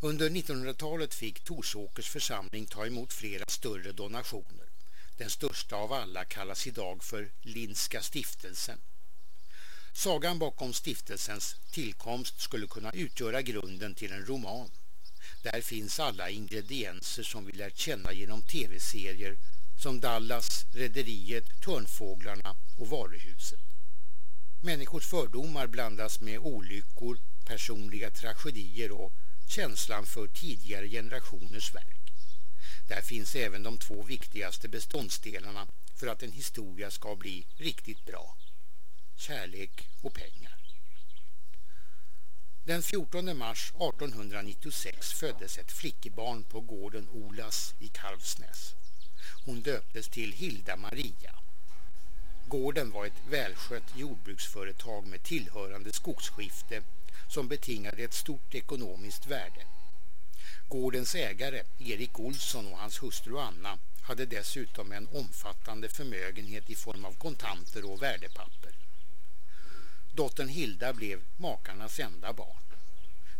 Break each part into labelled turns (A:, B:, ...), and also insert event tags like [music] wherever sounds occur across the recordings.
A: Under 1900-talet fick Torsåkers församling ta emot flera större donationer. Den största av alla kallas idag för Linska stiftelsen. Sagan bakom stiftelsens tillkomst skulle kunna utgöra grunden till en roman. Där finns alla ingredienser som vi lärt känna genom tv-serier som Dallas, Rederiet, Törnfåglarna och Varuhuset. Människors fördomar blandas med olyckor, personliga tragedier och känslan för tidigare generationers verk. Där finns även de två viktigaste beståndsdelarna för att en historia ska bli riktigt bra. Kärlek och pengar. Den 14 mars 1896 föddes ett flickebarn på gården Olas i Kalvsnäs. Hon döptes till Hilda Maria. Gården var ett välskött jordbruksföretag med tillhörande skogsskifte som betingade ett stort ekonomiskt värde. Gårdens ägare, Erik Olsson och hans hustru Anna, hade dessutom en omfattande förmögenhet i form av kontanter och värdepapper. Dottern Hilda blev makarnas enda barn.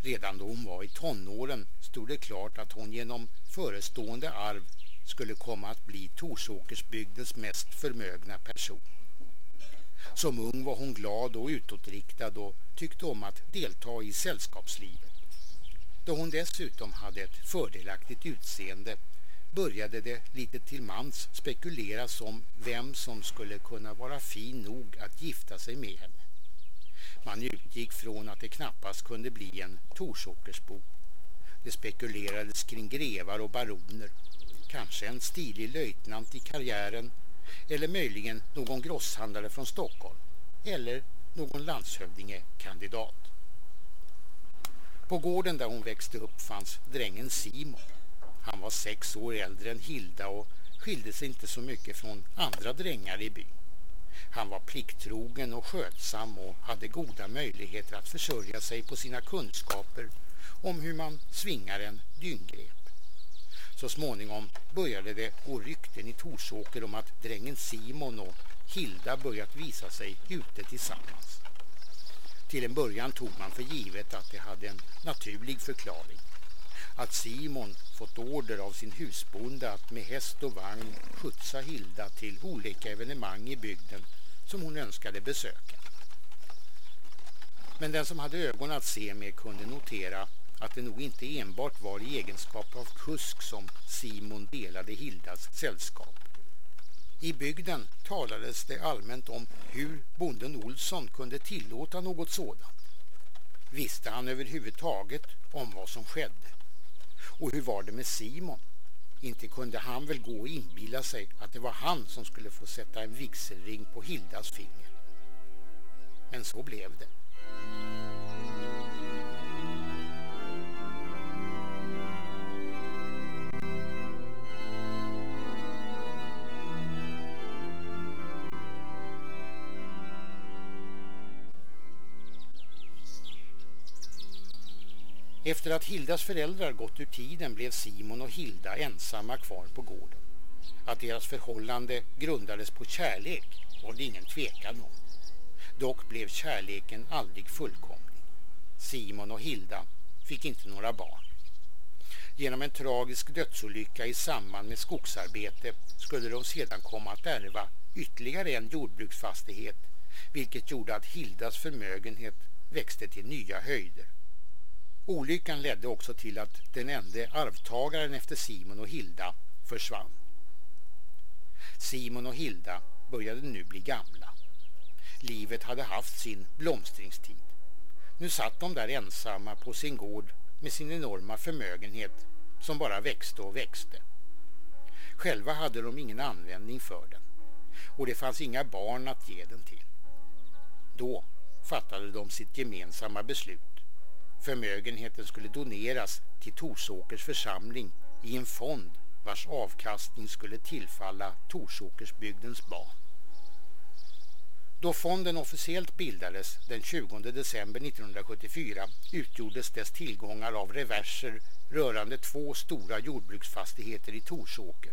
A: Redan då hon var i tonåren stod det klart att hon genom förestående arv skulle komma att bli Torsåkersbygdens mest förmögna person. Som ung var hon glad och utåtriktad och tyckte om att delta i sällskapslivet. Då hon dessutom hade ett fördelaktigt utseende började det lite till mans spekuleras om vem som skulle kunna vara fin nog att gifta sig med henne. Man utgick från att det knappast kunde bli en Torsåkersbo. Det spekulerades kring grevar och baroner, kanske en stilig löjtnant i karriären eller möjligen någon grosshandlare från Stockholm eller någon landshövdingekandidat. På gården där hon växte upp fanns drängen Simon. Han var sex år äldre än Hilda och skilde sig inte så mycket från andra drängar i byn. Han var plikttrogen och skötsam och hade goda möjligheter att försörja sig på sina kunskaper om hur man svingar en dyngrep. Så småningom började det gå rykten i Torsåker om att drängen Simon och Hilda börjat visa sig ute tillsammans. Till en början tog man för givet att det hade en naturlig förklaring. Att Simon fått order av sin husbonde att med häst och vagn skjutsa Hilda till olika evenemang i bygden som hon önskade besöka. Men den som hade ögon att se med kunde notera att det nog inte enbart var i egenskap av kusk som Simon delade Hildas sällskap. I bygden talades det allmänt om hur bonden Olsson kunde tillåta något sådant. Visste han överhuvudtaget om vad som skedde? Och hur var det med Simon? Inte kunde han väl gå och inbilla sig att det var han som skulle få sätta en vigselring på Hildas finger. Men så blev det. Efter att Hildas föräldrar gått ur tiden blev Simon och Hilda ensamma kvar på gården. Att deras förhållande grundades på kärlek var det ingen tvekan om. Dock blev kärleken aldrig fullkomlig. Simon och Hilda fick inte några barn. Genom en tragisk dödsolycka i samband med skogsarbete skulle de sedan komma att ärva ytterligare en jordbruksfastighet vilket gjorde att Hildas förmögenhet växte till nya höjder. Olyckan ledde också till att den enda arvtagaren efter Simon och Hilda försvann. Simon och Hilda började nu bli gamla. Livet hade haft sin blomstringstid. Nu satt de där ensamma på sin gård med sin enorma förmögenhet som bara växte och växte. Själva hade de ingen användning för den och det fanns inga barn att ge den till. Då fattade de sitt gemensamma beslut Förmögenheten skulle doneras till Torsåkers församling i en fond vars avkastning skulle tillfalla Torsåkersbygdens barn. Då fonden officiellt bildades den 20 december 1974 utgjordes dess tillgångar av reverser rörande två stora jordbruksfastigheter i Torsåker.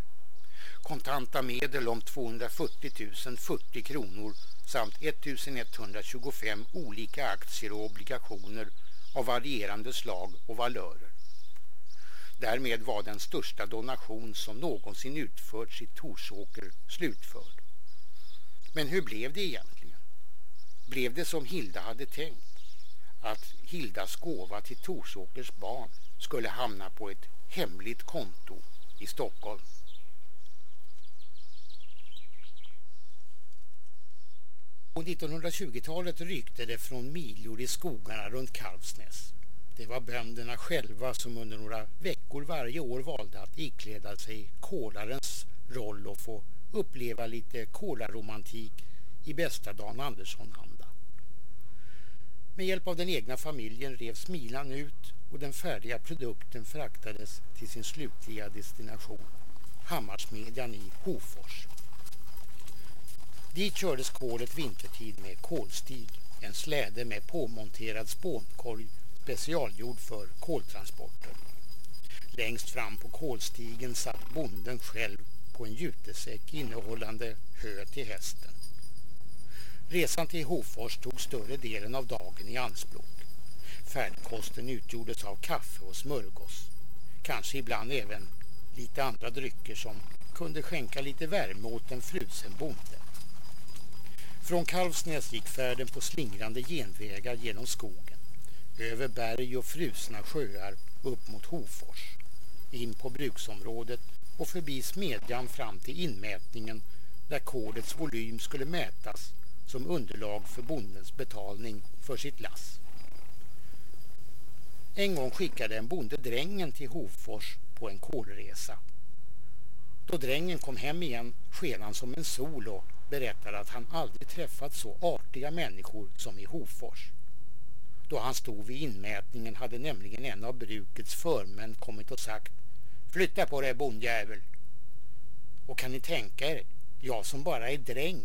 A: Kontanta medel om 240 040 kronor samt 1125 olika aktier och obligationer av varierande slag och valörer. Därmed var den största donation som någonsin utförts i Torsåker slutförd. Men hur blev det egentligen? Blev det som Hilda hade tänkt? Att Hildas gåva till Torsåkers barn skulle hamna på ett hemligt konto i Stockholm? På 1920-talet rykte det från milor i skogarna runt Kalvsnäs. Det var bönderna själva som under några veckor varje år valde att ikläda sig kolarens roll och få uppleva lite kolaromantik i bästa Dan Andersson-anda. Med hjälp av den egna familjen revs milan ut och den färdiga produkten fraktades till sin slutliga destination, Hammarsmedjan i Hofors. Dit kördes kolet vintertid med kolstig, en släde med påmonterad spånkorg specialgjord för koltransporter. Längst fram på kolstigen satt bonden själv på en jutesäck innehållande hö till hästen. Resan till Hofors tog större delen av dagen i anspråk. Färdkosten utgjordes av kaffe och smörgås. Kanske ibland även lite andra drycker som kunde skänka lite värme åt en frusen bonde. Från Kalvsnäs gick färden på slingrande genvägar genom skogen, över berg och frusna sjöar upp mot Hofors, in på bruksområdet och förbi smedjan fram till inmätningen där kolets volym skulle mätas som underlag för bondens betalning för sitt lass. En gång skickade en bonde drängen till Hofors på en kolresa. Då drängen kom hem igen sken han som en sol och berättade att han aldrig träffat så artiga människor som i Hofors. Då han stod vid inmätningen hade nämligen en av brukets förmän kommit och sagt Flytta på dig bondjävel! Och kan ni tänka er, jag som bara är dräng,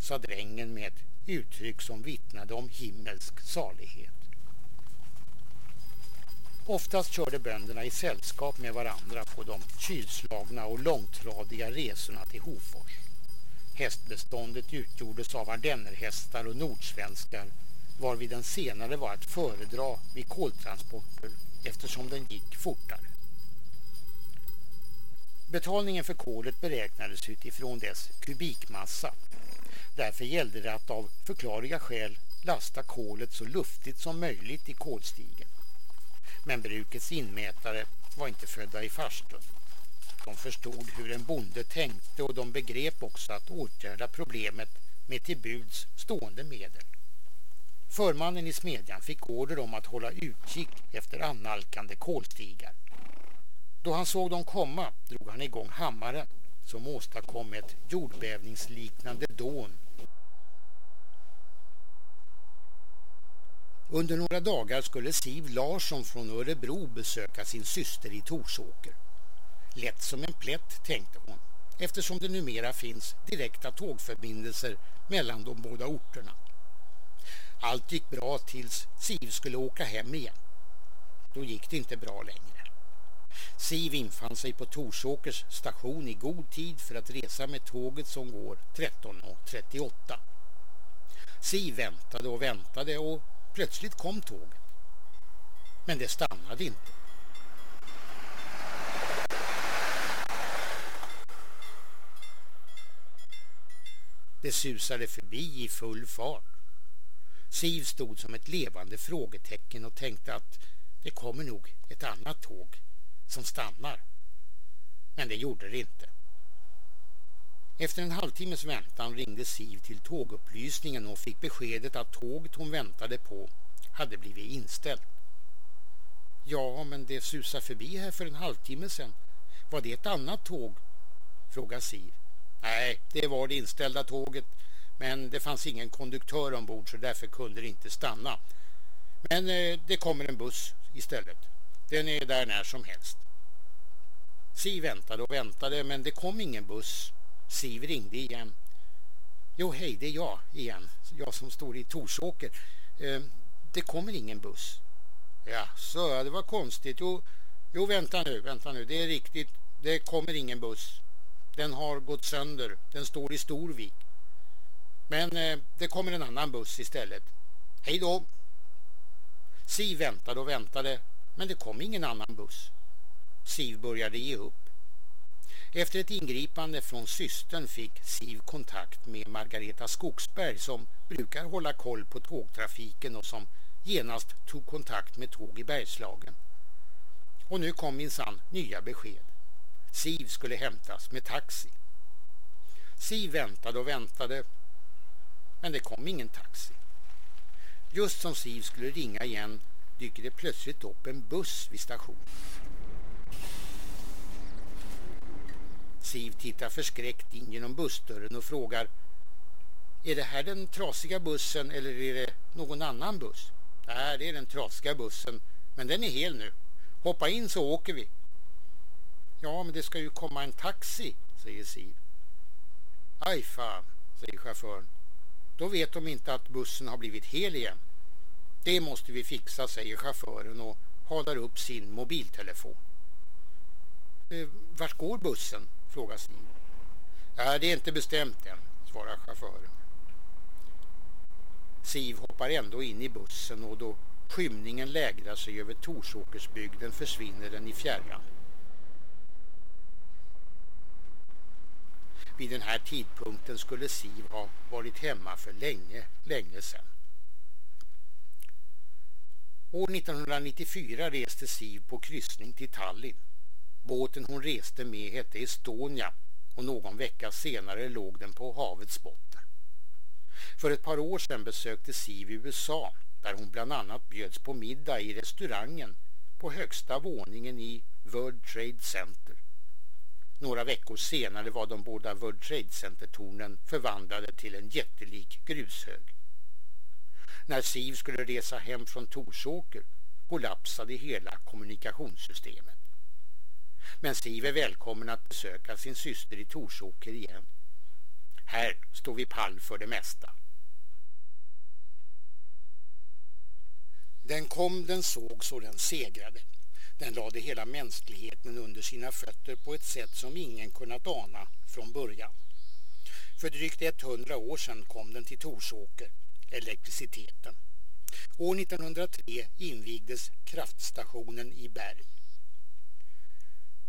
A: sa drängen med ett uttryck som vittnade om himmelsk salighet. Oftast körde bönderna i sällskap med varandra på de kylslagna och långtradiga resorna till Hofors. Hästbeståndet utgjordes av ardennerhästar och nordsvenskar varvid den senare var att föredra vid koltransporter eftersom den gick fortare. Betalningen för kolet beräknades utifrån dess kubikmassa. Därför gällde det att av förklarliga skäl lasta kolet så luftigt som möjligt i kolstigen. Men brukets inmätare var inte födda i farstun. De förstod hur en bonde tänkte och de begrep också att åtgärda problemet med till buds stående medel. Förmannen i smedjan fick order om att hålla utkik efter annalkande kolstigar. Då han såg dem komma drog han igång hammaren som åstadkom ett jordbävningsliknande dån. Under några dagar skulle Siv Larsson från Örebro besöka sin syster i Torsåker. Lätt som en plätt, tänkte hon, eftersom det numera finns direkta tågförbindelser mellan de båda orterna. Allt gick bra tills Siv skulle åka hem igen. Då gick det inte bra längre. Siv infann sig på Torsåkers station i god tid för att resa med tåget som går 13.38. Siv väntade och väntade och plötsligt kom tåget. Men det stannade inte. Det susade förbi i full fart. Siv stod som ett levande frågetecken och tänkte att det kommer nog ett annat tåg som stannar. Men det gjorde det inte. Efter en halvtimmes väntan ringde Siv till tågupplysningen och fick beskedet att tåget hon väntade på hade blivit inställt. Ja, men det susade förbi här för en halvtimme sedan. Var det ett annat tåg? frågade Siv. Nej, det var det inställda tåget. Men det fanns ingen konduktör ombord så därför kunde det inte stanna. Men eh, det kommer en buss istället. Den är där när som helst. Siv väntade och väntade men det kom ingen buss. Siv ringde igen. Jo, hej, det är jag igen. Jag som står i Torsåker. Eh, det kommer ingen buss. Ja, så det var konstigt. Jo, jo, vänta nu, vänta nu. Det är riktigt. Det kommer ingen buss. Den har gått sönder. Den står i Storvik. Men eh, det kommer en annan buss istället. Hej då! Siv väntade och väntade, men det kom ingen annan buss. Siv började ge upp. Efter ett ingripande från systern fick Siv kontakt med Margareta Skogsberg som brukar hålla koll på tågtrafiken och som genast tog kontakt med tåg i Bergslagen. Och nu kom minsann nya besked. Siv skulle hämtas med taxi. Siv väntade och väntade men det kom ingen taxi. Just som Siv skulle ringa igen dyker det plötsligt upp en buss vid stationen. Siv tittar förskräckt in genom bussdörren och frågar Är det här den trasiga bussen eller är det någon annan buss? Nej, det är den trasiga bussen, men den är hel nu. Hoppa in så åker vi. Ja, men det ska ju komma en taxi, säger Siv. Aj fan, säger chauffören. Då vet de inte att bussen har blivit hel igen. Det måste vi fixa, säger chauffören och halar upp sin mobiltelefon. Eh, vart går bussen? frågar Siv. Ja, det är inte bestämt än, svarar chauffören. Siv hoppar ändå in i bussen och då skymningen lägrar sig över Torsåkersbygden försvinner den i fjärran. Vid den här tidpunkten skulle Siv ha varit hemma för länge, länge sedan. År 1994 reste Siv på kryssning till Tallinn. Båten hon reste med hette Estonia och någon vecka senare låg den på havets botten. För ett par år sedan besökte Siv USA där hon bland annat bjöds på middag i restaurangen på högsta våningen i World Trade Center. Några veckor senare var de båda World Trade Center-tornen förvandlade till en jättelik grushög. När Siv skulle resa hem från Torsåker kollapsade hela kommunikationssystemet. Men Siv är välkommen att besöka sin syster i Torsåker igen. Här står vi pall för det mesta. Den kom, den såg så den segrade. Den lade hela mänskligheten under sina fötter på ett sätt som ingen kunnat ana från början. För drygt 100 år sedan kom den till Torsåker, elektriciteten. År 1903 invigdes kraftstationen i Berg.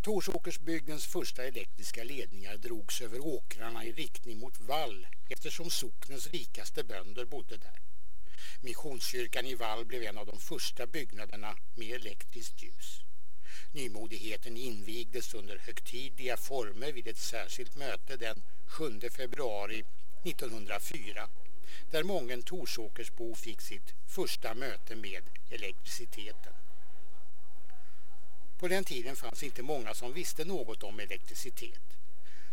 A: Torsåkersbygdens första elektriska ledningar drogs över åkrarna i riktning mot Vall eftersom socknens rikaste bönder bodde där. Missionskyrkan i Vall blev en av de första byggnaderna med elektriskt ljus. Nymodigheten invigdes under högtidliga former vid ett särskilt möte den 7 februari 1904 där många Torsåkersbo fick sitt första möte med elektriciteten. På den tiden fanns inte många som visste något om elektricitet.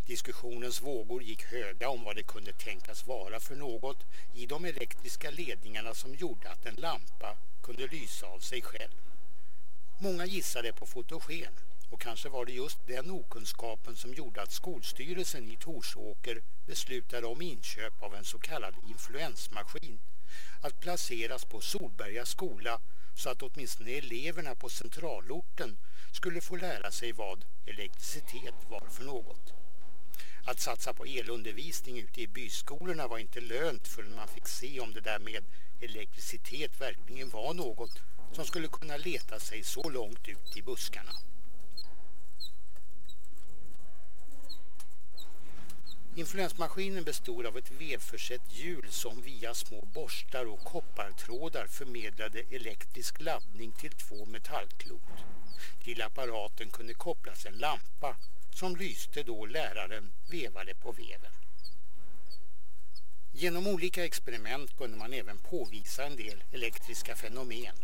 A: Diskussionens vågor gick höga om vad det kunde tänkas vara för något i de elektriska ledningarna som gjorde att en lampa kunde lysa av sig själv. Många gissade på fotogen och kanske var det just den okunskapen som gjorde att skolstyrelsen i Torsåker beslutade om inköp av en så kallad influensmaskin att placeras på Solberga skola så att åtminstone eleverna på centralorten skulle få lära sig vad elektricitet var för något. Att satsa på elundervisning ute i byskolorna var inte lönt förrän man fick se om det där med elektricitet verkligen var något som skulle kunna leta sig så långt ut i buskarna. Influensmaskinen bestod av ett vevförsett hjul som via små borstar och koppartrådar förmedlade elektrisk laddning till två metallklot. Till apparaten kunde kopplas en lampa som lyste då läraren vevade på veven. Genom olika experiment kunde man även påvisa en del elektriska fenomen.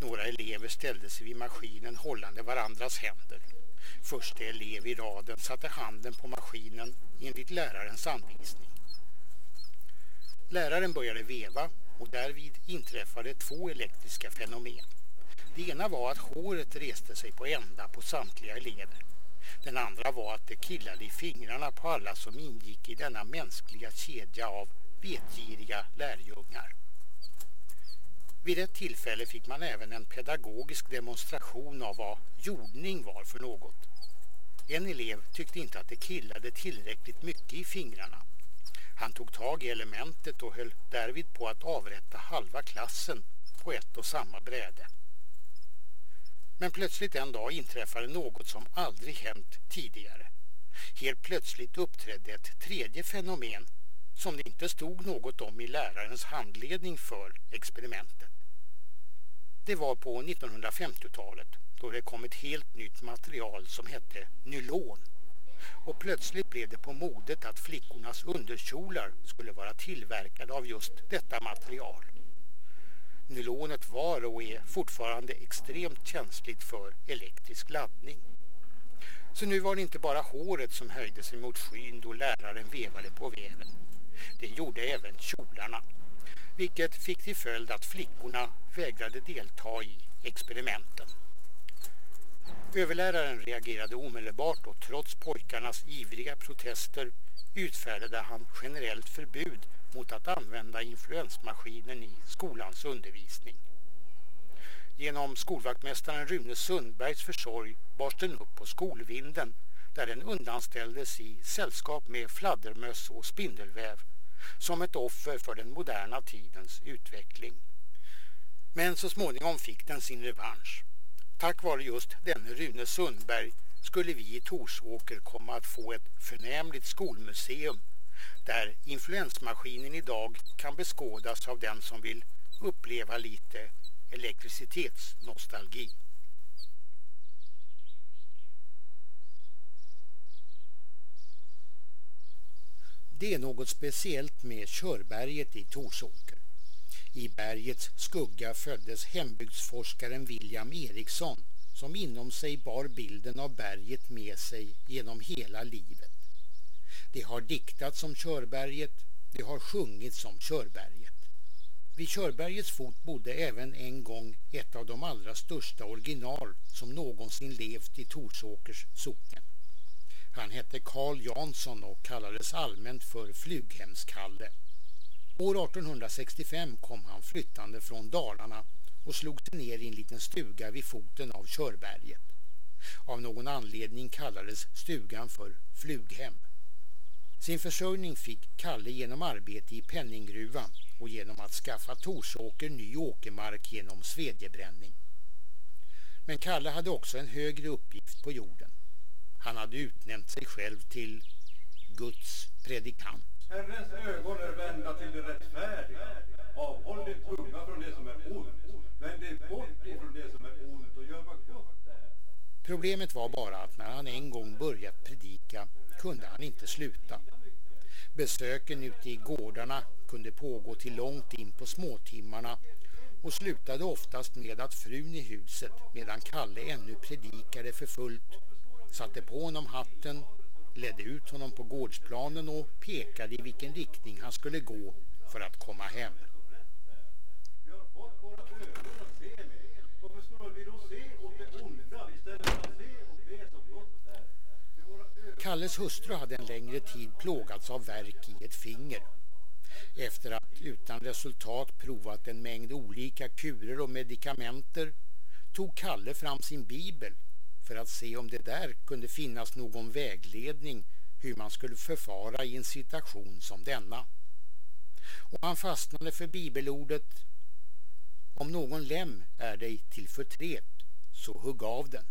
A: Några elever ställde sig vid maskinen hållande varandras händer. Första elev i raden satte handen på maskinen enligt lärarens anvisning. Läraren började veva och därvid inträffade två elektriska fenomen. Det ena var att håret reste sig på ända på samtliga elever. Den andra var att det killade i fingrarna på alla som ingick i denna mänskliga kedja av vetgiriga lärjungar. Vid ett tillfälle fick man även en pedagogisk demonstration av vad jordning var för något. En elev tyckte inte att det killade tillräckligt mycket i fingrarna. Han tog tag i elementet och höll därvid på att avrätta halva klassen på ett och samma bräde. Men plötsligt en dag inträffade något som aldrig hänt tidigare. Helt plötsligt uppträdde ett tredje fenomen som det inte stod något om i lärarens handledning för experimentet. Det var på 1950-talet då det kom ett helt nytt material som hette nylon. Och plötsligt blev det på modet att flickornas underkjolar skulle vara tillverkade av just detta material. Nylonet var och är fortfarande extremt känsligt för elektrisk laddning. Så nu var det inte bara håret som höjde sig mot skyn då läraren vevade på väven. Det gjorde även kjolarna, vilket fick till följd att flickorna vägrade delta i experimenten. Överläraren reagerade omedelbart och trots pojkarnas ivriga protester utfärdade han generellt förbud mot att använda influensmaskinen i skolans undervisning. Genom skolvaktmästaren Rune Sundbergs försorg bars den upp på skolvinden där den undanställdes i sällskap med fladdermöss och spindelväv som ett offer för den moderna tidens utveckling. Men så småningom fick den sin revansch. Tack vare just denne Rune Sundberg skulle vi i Torsåker komma att få ett förnämligt skolmuseum där influensmaskinen idag kan beskådas av den som vill uppleva lite elektricitetsnostalgi. Det är något speciellt med Körberget i Torsåker. I bergets skugga föddes hembygdsforskaren William Eriksson som inom sig bar bilden av berget med sig genom hela livet. Det har diktats om Körberget, det har sjungits om Körberget. Vid Körbergets fot bodde även en gång ett av de allra största original som någonsin levt i Torsåkers socken. Han hette Karl Jansson och kallades allmänt för Flughemskalle. År 1865 kom han flyttande från Dalarna och slog sig ner i en liten stuga vid foten av Körberget. Av någon anledning kallades stugan för Flughem. Sin försörjning fick Kalle genom arbete i penninggruvan och genom att skaffa Torsåker ny åkermark genom svedjebränning. Men Kalle hade också en högre uppgift på jorden. Han hade utnämnt sig själv till Guds predikant.
B: Herrens ögon är vända till det rättfärdiga. Avhåll din tunga från det som är ont. Vänd dig bort ifrån det som är ont och gör vad gott är.
A: Problemet var bara att när han en gång börjat predika kunde han inte sluta. Besöken ute i gårdarna kunde pågå till långt in på småtimmarna och slutade oftast med att frun i huset medan Kalle ännu predikade för fullt satte på honom hatten, ledde ut honom på gårdsplanen och pekade i vilken riktning han skulle gå för att komma hem. Kalles hustru hade en längre tid plågats av verk i ett finger. Efter att utan resultat provat en mängd olika kurer och medikamenter tog Kalle fram sin bibel för att se om det där kunde finnas någon vägledning hur man skulle förfara i en situation som denna. Och han fastnade för bibelordet Om någon lem är dig till förtret, så hugg av den.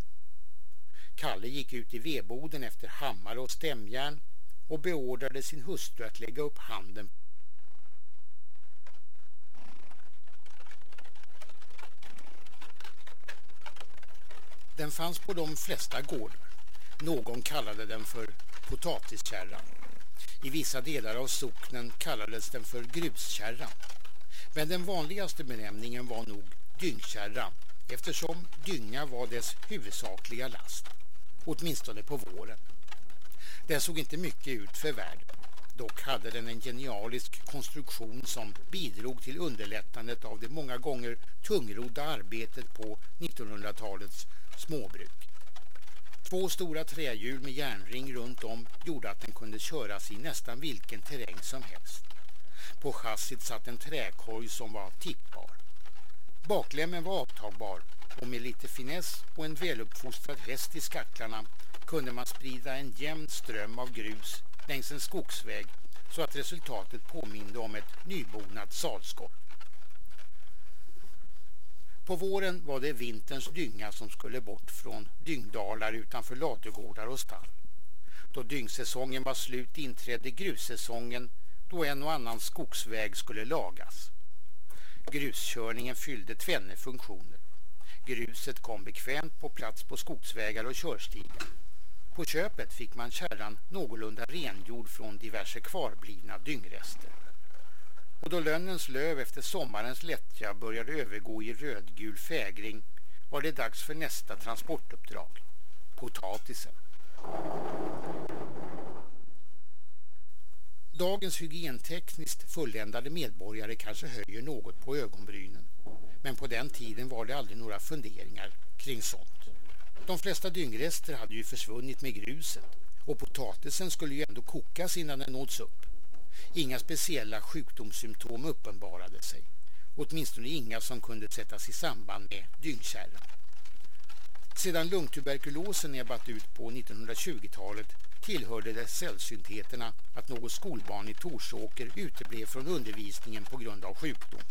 A: Kalle gick ut i vedboden efter hammare och stämjärn och beordrade sin hustru att lägga upp handen Den fanns på de flesta gårdar. Någon kallade den för potatiskärran. I vissa delar av socknen kallades den för gruskärran. Men den vanligaste benämningen var nog dyngkärran eftersom dynga var dess huvudsakliga last. Åtminstone på våren. Den såg inte mycket ut för världen. Dock hade den en genialisk konstruktion som bidrog till underlättandet av det många gånger tungrodda arbetet på 1900-talets småbruk. Två stora trähjul med järnring runt om gjorde att den kunde köras i nästan vilken terräng som helst. På chassit satt en träkorg som var tippbar. Baklämmen var avtagbar och med lite finess och en väluppfostrad häst i skacklarna kunde man sprida en jämn ström av grus längs en skogsväg så att resultatet påminde om ett nybonat salskott. På våren var det vinterns dynga som skulle bort från dyngdalar utanför ladugårdar och stall. Då dyngsäsongen var slut inträdde grussäsongen då en och annan skogsväg skulle lagas. Gruskörningen fyllde tvenne funktioner. Gruset kom bekvämt på plats på skogsvägar och körstigar. På köpet fick man kärran någorlunda rengjord från diverse kvarblivna dyngrester. Och då lönnens löv efter sommarens lättja började övergå i rödgul fägring var det dags för nästa transportuppdrag. Potatisen. Dagens hygientekniskt fulländade medborgare kanske höjer något på ögonbrynen. Men på den tiden var det aldrig några funderingar kring sånt. De flesta dyngrester hade ju försvunnit med gruset och potatisen skulle ju ändå kokas innan den nåds upp. Inga speciella sjukdomssymptom uppenbarade sig. Åtminstone inga som kunde sättas i samband med dyngkärran. Sedan lungtuberkulosen ebbat ut på 1920-talet tillhörde det sällsyntheterna att något skolbarn i Torsåker uteblev från undervisningen på grund av sjukdom.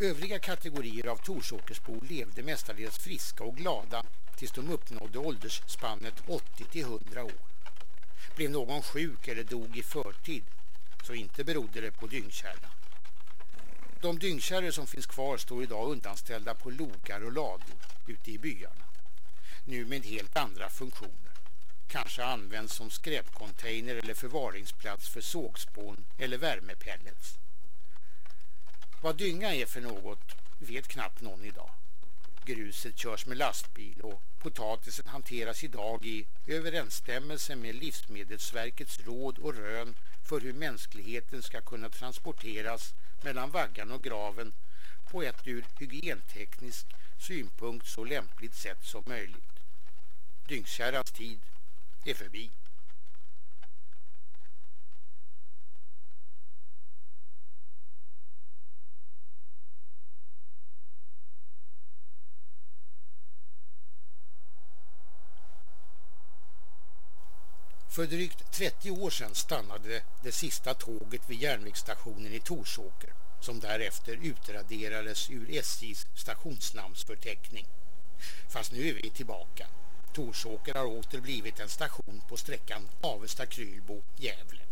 A: Övriga kategorier av Torsåkersbor levde mestadels friska och glada tills de uppnådde åldersspannet 80 till 100 år. Blev någon sjuk eller dog i förtid så inte berodde det på dyngkärran. De dyngkärror som finns kvar står idag undanställda på logar och lador ute i byarna. Nu med helt andra funktioner. Kanske används som skräpcontainer eller förvaringsplats för sågspån eller värmepellets. Vad dynga är för något vet knappt någon idag. Gruset körs med lastbil och potatisen hanteras idag i överensstämmelse med Livsmedelsverkets råd och rön för hur mänskligheten ska kunna transporteras mellan vaggan och graven på ett ur hygienteknisk synpunkt så lämpligt sätt som möjligt. Dyngkärrans tid är förbi. För drygt 30 år sedan stannade det sista tåget vid järnvägsstationen i Torsåker som därefter utraderades ur SJs stationsnamnsförteckning. Fast nu är vi tillbaka. Torsåker har åter blivit en station på sträckan Avesta-Krylbo-Gävle.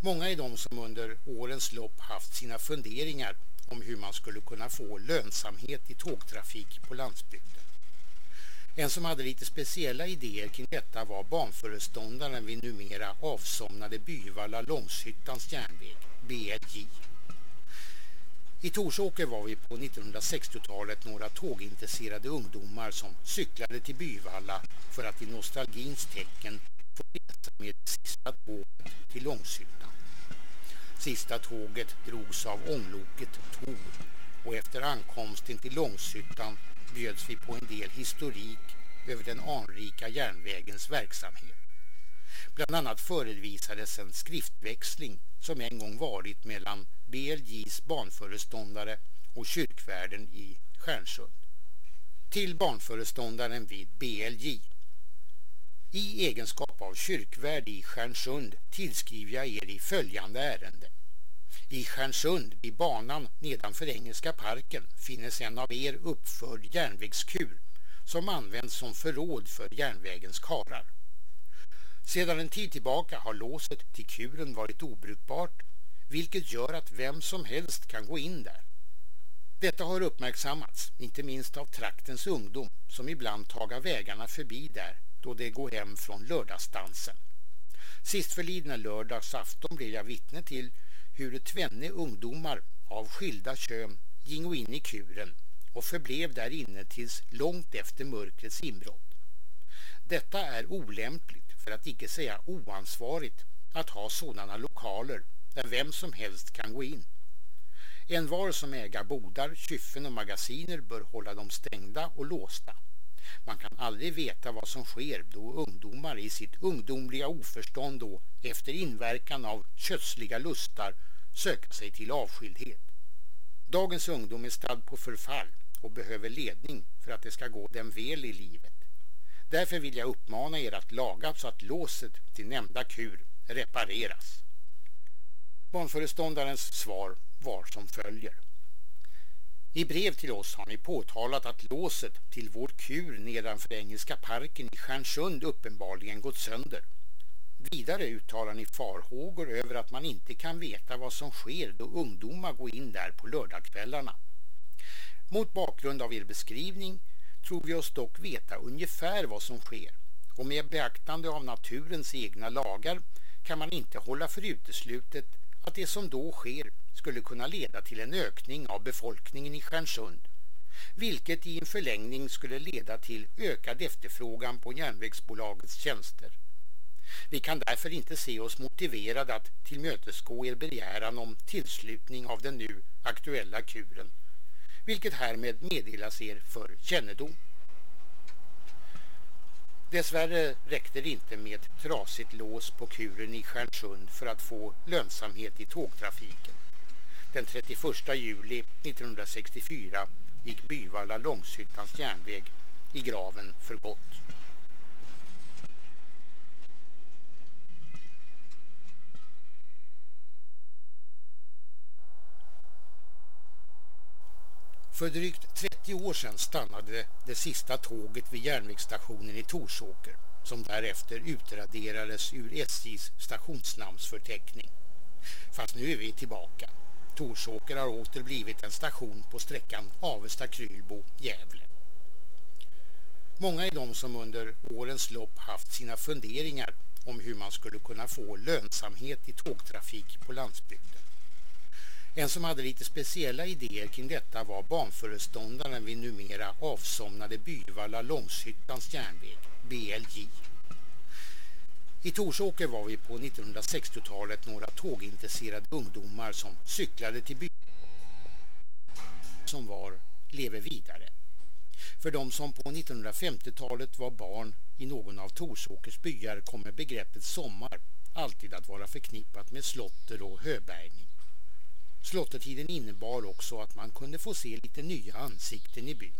A: Många är de som under årens lopp haft sina funderingar om hur man skulle kunna få lönsamhet i tågtrafik på landsbygden. En som hade lite speciella idéer kring detta var banföreståndaren vid numera avsomnade Byvalla Långshyttans järnväg, BLJ. I Torsåker var vi på 1960-talet några tågintresserade ungdomar som cyklade till Byvalla för att i nostalgins tecken få resa med det sista tåget till Långshyttan. Sista tåget drogs av ångloket Tor och efter ankomsten till Långshyttan bjöds vi på en del historik över den anrika järnvägens verksamhet. Bland annat förevisades en skriftväxling som en gång varit mellan BLJs banföreståndare och kyrkvärden i Stjärnsund. Till banföreståndaren vid BLJ. I egenskap av kyrkvärd i Stjärnsund tillskriver jag er i följande ärende. I Stjärnsund vid banan nedanför Engelska parken finnes en av er uppförd järnvägskur som används som förråd för järnvägens karar. Sedan en tid tillbaka har låset till kuren varit obrukbart vilket gör att vem som helst kan gå in där. Detta har uppmärksammats, inte minst av traktens ungdom som ibland tagar vägarna förbi där då de går hem från lördagsdansen. Sistförlidna lördagsafton blev jag vittne till hur tvenne ungdomar av skilda kön gingo in i kuren och förblev där inne tills långt efter mörkrets inbrott. Detta är olämpligt, för att icke säga oansvarigt, att ha sådana lokaler där vem som helst kan gå in. En var som äger bodar, kyffen och magasiner bör hålla dem stängda och låsta. Man kan aldrig veta vad som sker då ungdomar i sitt ungdomliga oförstånd och efter inverkan av kötsliga lustar söka sig till avskildhet. Dagens ungdom är stadd på förfall och behöver ledning för att det ska gå dem väl i livet. Därför vill jag uppmana er att laga så att låset till nämnda kur repareras. Barnföreståndarens svar var som följer. I brev till oss har ni påtalat att låset till vår kur nedanför Engelska parken i Stjärnsund uppenbarligen gått sönder. Vidare uttalar ni farhågor över att man inte kan veta vad som sker då ungdomar går in där på lördagskvällarna. Mot bakgrund av er beskrivning tror vi oss dock veta ungefär vad som sker och med beaktande av naturens egna lagar kan man inte hålla för uteslutet att det som då sker skulle kunna leda till en ökning av befolkningen i Stjärnsund vilket i en förlängning skulle leda till ökad efterfrågan på järnvägsbolagets tjänster. Vi kan därför inte se oss motiverade att tillmötesgå er begäran om tillslutning av den nu aktuella kuren, vilket härmed meddelas er för kännedom. Dessvärre räckte det inte med ett trasigt lås på kuren i Stjärnsund för att få lönsamhet i tågtrafiken. Den 31 juli 1964 gick Byvalla Långshyttans järnväg i graven för gott. För drygt 30 år sedan stannade det sista tåget vid järnvägsstationen i Torsåker som därefter utraderades ur SJs stationsnamnsförteckning. Fast nu är vi tillbaka. Torsåker har åter blivit en station på sträckan Avesta-Krylbo-Gävle. Många är de som under årens lopp haft sina funderingar om hur man skulle kunna få lönsamhet i tågtrafik på landsbygden. En som hade lite speciella idéer kring detta var banföreståndaren vid numera avsomnade Byvalla Långshyttans järnväg, BLJ. I Torsåker var vi på 1960-talet några tågintresserade ungdomar som cyklade till byn som var lever vidare. För de som på 1950-talet var barn i någon av Torsåkers byar kommer begreppet sommar alltid att vara förknippat med slotter och höbärgning. Slottetiden innebar också att man kunde få se lite nya ansikten i byn.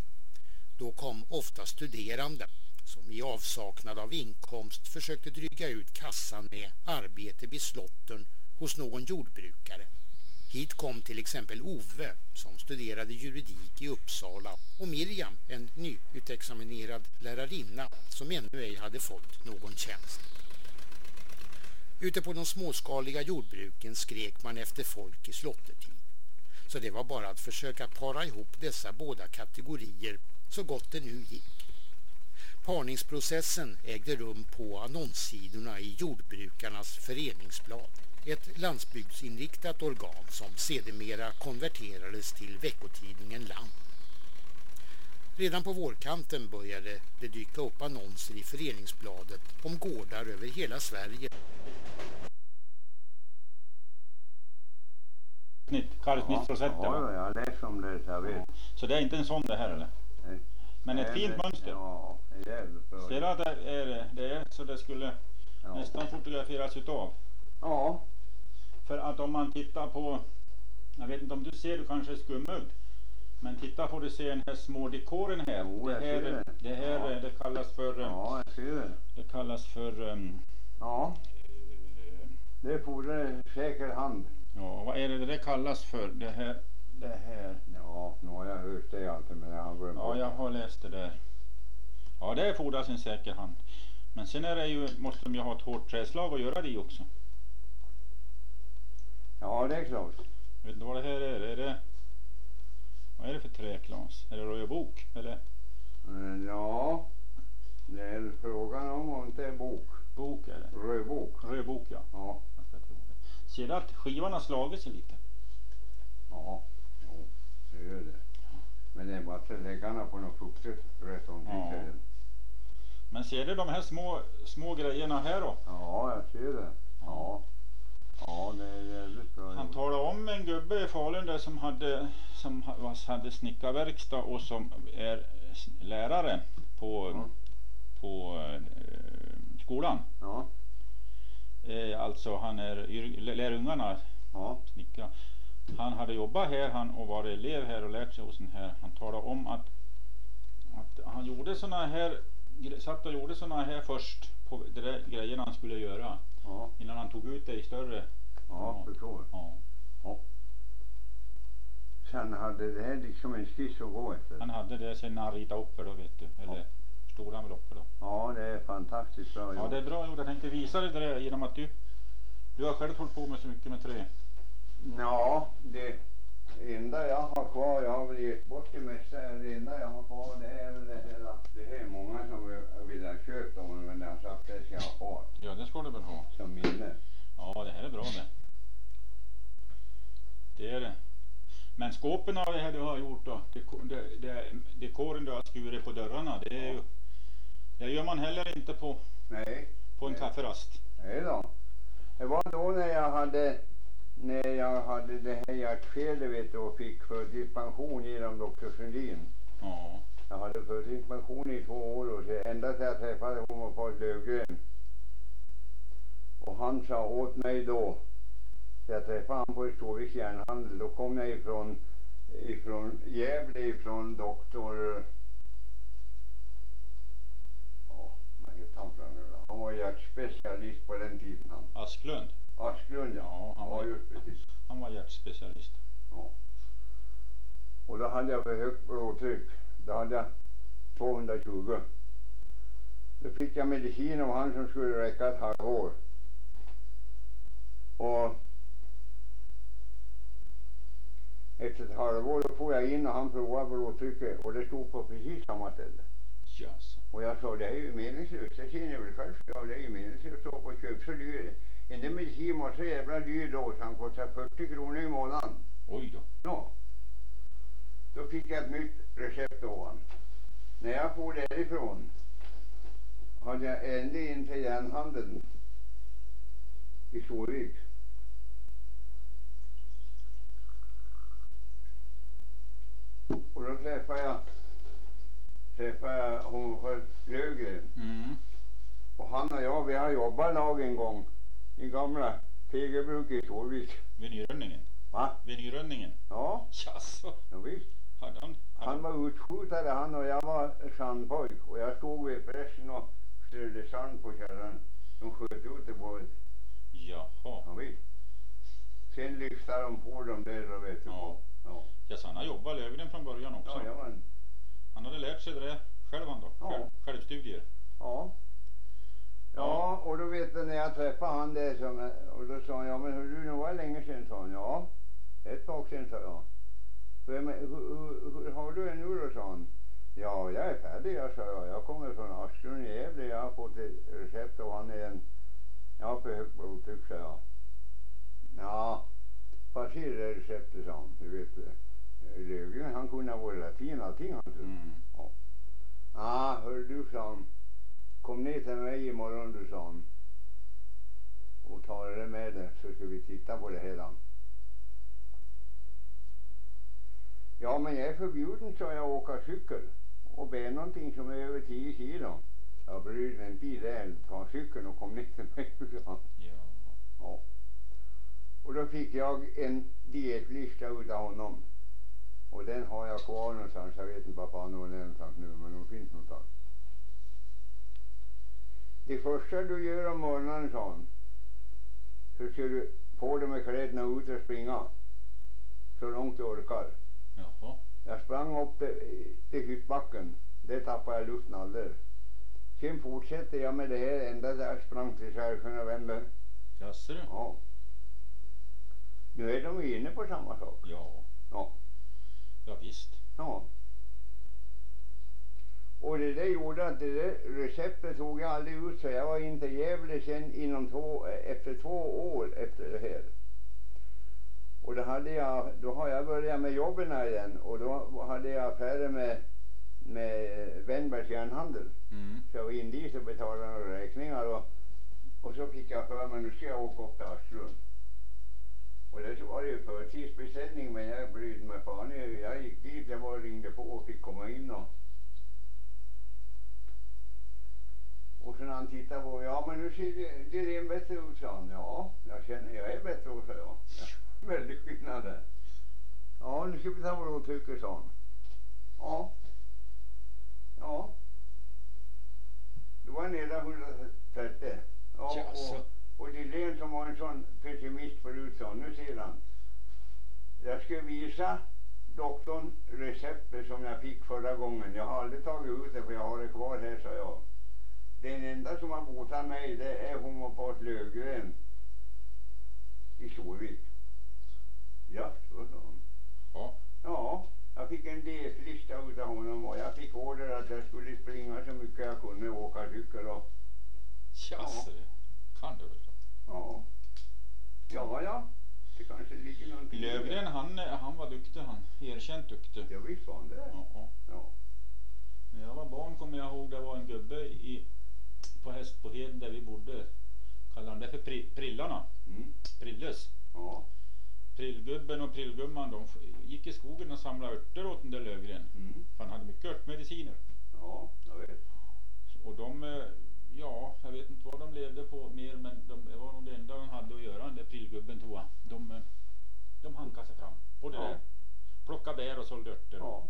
A: Då kom ofta studerande som i avsaknad av inkomst försökte dryga ut kassan med arbete vid slotten hos någon jordbrukare. Hit kom till exempel Ove som studerade juridik i Uppsala och Miriam, en nyutexaminerad lärarinna som ännu ej hade fått någon tjänst. Ute på de småskaliga jordbruken skrek man efter folk i slottertid. Så det var bara att försöka para ihop dessa båda kategorier så gott det nu gick. Parningsprocessen ägde rum på annonssidorna i Jordbrukarnas föreningsblad. Ett landsbygdsinriktat organ som sedermera konverterades till veckotidningen Land. Redan på vårkanten började det dyka upp annonser i föreningsbladet om gårdar över hela Sverige.
C: Kalvsnittsrosetter
B: Ja, ja, jag läser om det så jag vet.
C: Så det är inte en sån det här eller?
B: Nej.
C: Men ett fint mönster.
B: Ja, jävligt bra.
C: Ser du att det är, det är så det skulle
B: Ja.
C: nästan fotograferas utav?
B: Ja,
C: För att om man tittar på, jag vet inte om du ser, du kanske är skumögd. Men titta på du ser den här små dekoren här.
B: Jo,
C: det här,
B: ser det.
C: det här
B: Ja.
C: det kallas för,
B: ja, jag ser det.
C: det kallas för, um,
B: Ja, det fordrar säker hand.
C: ja vad är det det kallas för? Det här, det här.
B: Ja, nu har jag hört det alltid men jag har glömt
C: Ja,
B: bort
C: jag har läst det där. Ja, det fordras en säker hand. Men sen är det ju, måste de ju ha ett hårt träslag att göra det i också.
B: Ja, det är klart.
C: Jag vet inte vad det här är. Är det, vad är det för trä, Claes? Är det röjbok? Eller
B: Men Ja, det är frågan om om det är bok.
C: bok är det?
B: Rödbok.
C: Röjbok, ja.
B: Ja,
C: Jag ska tro det. Ser du att skivan har slagit sig lite?
B: ja, det gör det. Men det är bara att lägga på något fuktigt rätt om
C: Ja. Men ser du de här små, små grejerna här då?
B: ja, jag ser det. Ja. Ja, det är jävligt bra
C: Han talade om en gubbe i Falun där som hade, som ha- hade snickarverkstad och som är lärare på,
B: Ja.
C: på eh, skolan.
B: Ja,
C: Eh, alltså han är, lär ungarna
B: ja,
C: snickra. Han hade jobbat här han och varit elev här och lärt sig hos den här. Han talade om att, att han gjorde såna här, satt och gjorde såna här först på de där grejerna han skulle göra
B: ja,
C: innan han tog ut det i större.
B: ja, förstår.
C: Ja.
B: Ja.
D: Så han hade det här liksom en skiss att gå efter.
C: Han hade det sen när han ritade upp det då vet du. Eller stod han väl uppe då.
D: Ja, det är fantastiskt bra
C: Ja
D: gjort.
C: det är bra gjort. Jag tänkte visa dig det där genom att du, du har själv hållit på med så mycket med trä.
D: Ja, det enda jag har kvar, jag har väl gett bort det mesta, det enda jag har kvar det är väl det här att det är många som vill- ha köpt dem men jag har sagt det ska jag ha kvar
C: Ja det ska du väl ha.
D: som minne.
C: Ja det här är bra det. Det är det. Men skåpen av det här du har gjort då. Det, det, det, dekoren du har skurit på dörrarna. Det är ju. Det gör man heller inte på,
D: Nej,
C: på en
D: Nej.
C: kafferast.
D: nej då. Det var då när jag hade när jag hade det här hjärtfelet vet du och fick förtidspension genom doktor Sundin.
C: Ja.
D: Jag hade förtidspension i två år och så ända tills jag träffade homopat Lövgren. Och han sa åt mig då, så jag träffade han på Storviks järnhandel, då kom jag ifrån, ifrån Gävle ifrån doktor, ja, vad heter han för nu? Han var hjärtspecialist på den tiden han.
C: Asklund.
D: Asklund
C: Ja, han var,
D: Ja, just precis.
C: han var hjärtspecialist.
D: Ja. Och då hade jag för högt blodtryck. Då hade jag 220. Då fick jag medicin av han som skulle räcka ett halvår. Och efter ett halvår då får jag in och han provade blodtrycket och det stod på precis samma ställe.
C: Jaså.
D: Och jag sa det är ju meningslöst. Det känner jag väl själv. Ja, det är ju meningslöst att stå på köp så dyr. En del medicin var så jävla dyr då så han kostade 40 kronor i månaden.
C: Oj då.
D: Ja. Då fick jag ett nytt recept av han. När jag for därifrån hade jag ända in till järnhandeln i Storvik. Och då träffade jag, träffade jag hon Löfgren.
C: Mm.
D: Och han och jag, vi har jobbat lag en gång i gamla tegelbruket i Storvik.
C: Vinyrönningen.
D: Va?
C: Vinyrönningen.
D: Ja,
C: Jaså.
D: ja visst.
C: Hade han? Hade
D: Han var utskjutare han och jag var sandpojk och jag stod vid pressen och strödde sand på kärran. De sköt ut det på ett,
C: Jaha.
D: ja visst. Sen lyfte de på dem där och vet du.
C: Ja.
D: Ja.
C: Ja, så han har jobbat Löfgren från början också.
D: Ja, ja, men,
C: Han hade lärt sig det där själv han då?
D: Ja.
C: Själv, självstudier?
D: ja. Ja, och då vet du när jag träffade han där som, och då sa han, ja men hur du, nu var det länge sedan sa han. Ja, ett tag sedan sa jag. Hur, hur, hur har du det nu då sa han. Ja, jag är färdig jag sa jag. Jag kommer från Asklund i Gävle. Jag har fått ett recept och han är en, jag har för högt blodtryck sa jag. Ja, det receptet sa han. Du vet, eh, Löfgren han kunde varit latin allting han trodde.
C: Mm.
D: Ja, hör du, sa han. Kom ner till mig imorgon, du, sa han. Och ta det med dig så ska vi titta på det hela. Ja, men jag är förbjuden, sa jag, åka cykel. Och bär någonting som är över 10 kilo. Jag bryr mig inte i det. Ta cykeln och kom ner till mig, [laughs] sa han.
C: Ja.
D: Ja. Och då fick jag en dietlista utav honom. Och den har jag kvar någonstans. Jag vet inte var fan den är någonstans nu men den finns någonstans. Det första du gör om morgonen sa han. Så ska du på dig med kläderna och ut och springa. Så långt du orkar.
C: Jaha.
D: Jag sprang upp till, till hyttbacken. Där tappade jag luften alldeles. Sen fortsätter jag med det här ända där jag sprang till Särsjö november.
C: Jaså du?
D: Ja. Nu är de ju inne på samma sak.
C: Ja.
D: Ja.
C: Ja visst.
D: Ja. Och det där gjorde att det där receptet tog jag aldrig ut så jag var inte Gävle sen inom två, efter två år efter det här. Och då hade jag, då har jag börjat med jobben igen och då hade jag affärer med, med Wennbergs järnhandel.
C: Mm.
D: Så jag var in dit och betalade några räkningar och, och så fick jag för mig nu ska jag åka upp till Asplund. Och det var det ju förtidsbeställning men jag brydde mig fan Jag gick dit, jag bara ringde på och fick komma in och och sen han tittade på ja men nu ser det, det är en bättre ut sa han. Ja, jag känner jag är bättre sa jag. Ja, väldigt skillnad där. Ja, nu ska vi ta blodtrycket sa han. Ja. Ja. Då var nere 130. Ja, och, och Dillén som var en sån pessimist förut sa, nu ser han. Jag ska visa doktorn receptet som jag fick förra gången. Jag har aldrig tagit ut det för jag har det kvar här, sa jag. Den enda som har botat mig det är homopat Lövgren i Storvik. Ja, så sa han.
C: Ja.
D: Ja, jag fick en dietlista utav honom och jag fick order att jag skulle springa så mycket jag kunde och åka cykel och
C: Jaså, det kan du väl?
D: ja. Ja, ja. Det kanske ligger någonting det.
C: Lövgren han, han var duktig han. Erkänt duktig.
D: Ja, visst var han det.
C: Ja, ja.
D: Ja.
C: När jag var barn kommer jag ihåg det var en gubbe i, på Hästboheden där vi bodde. Kallade han det för pri, Prillarna.
D: Mm.
C: Prilles.
D: Ja.
C: Prillgubben och prillgumman de gick i skogen och samlade örter åt den där Lövgren.
D: Mm.
C: För han hade mycket örtmediciner.
D: Ja, jag vet.
C: Och de, eh, ja, jag vet inte vad de levde på mer men de, det var nog det enda de hade att göra den där prillgubben tror jag. De, eh, de hankade sig fram på det
D: Ja.
C: där. Plocka bär och sålde örter.
D: Ja.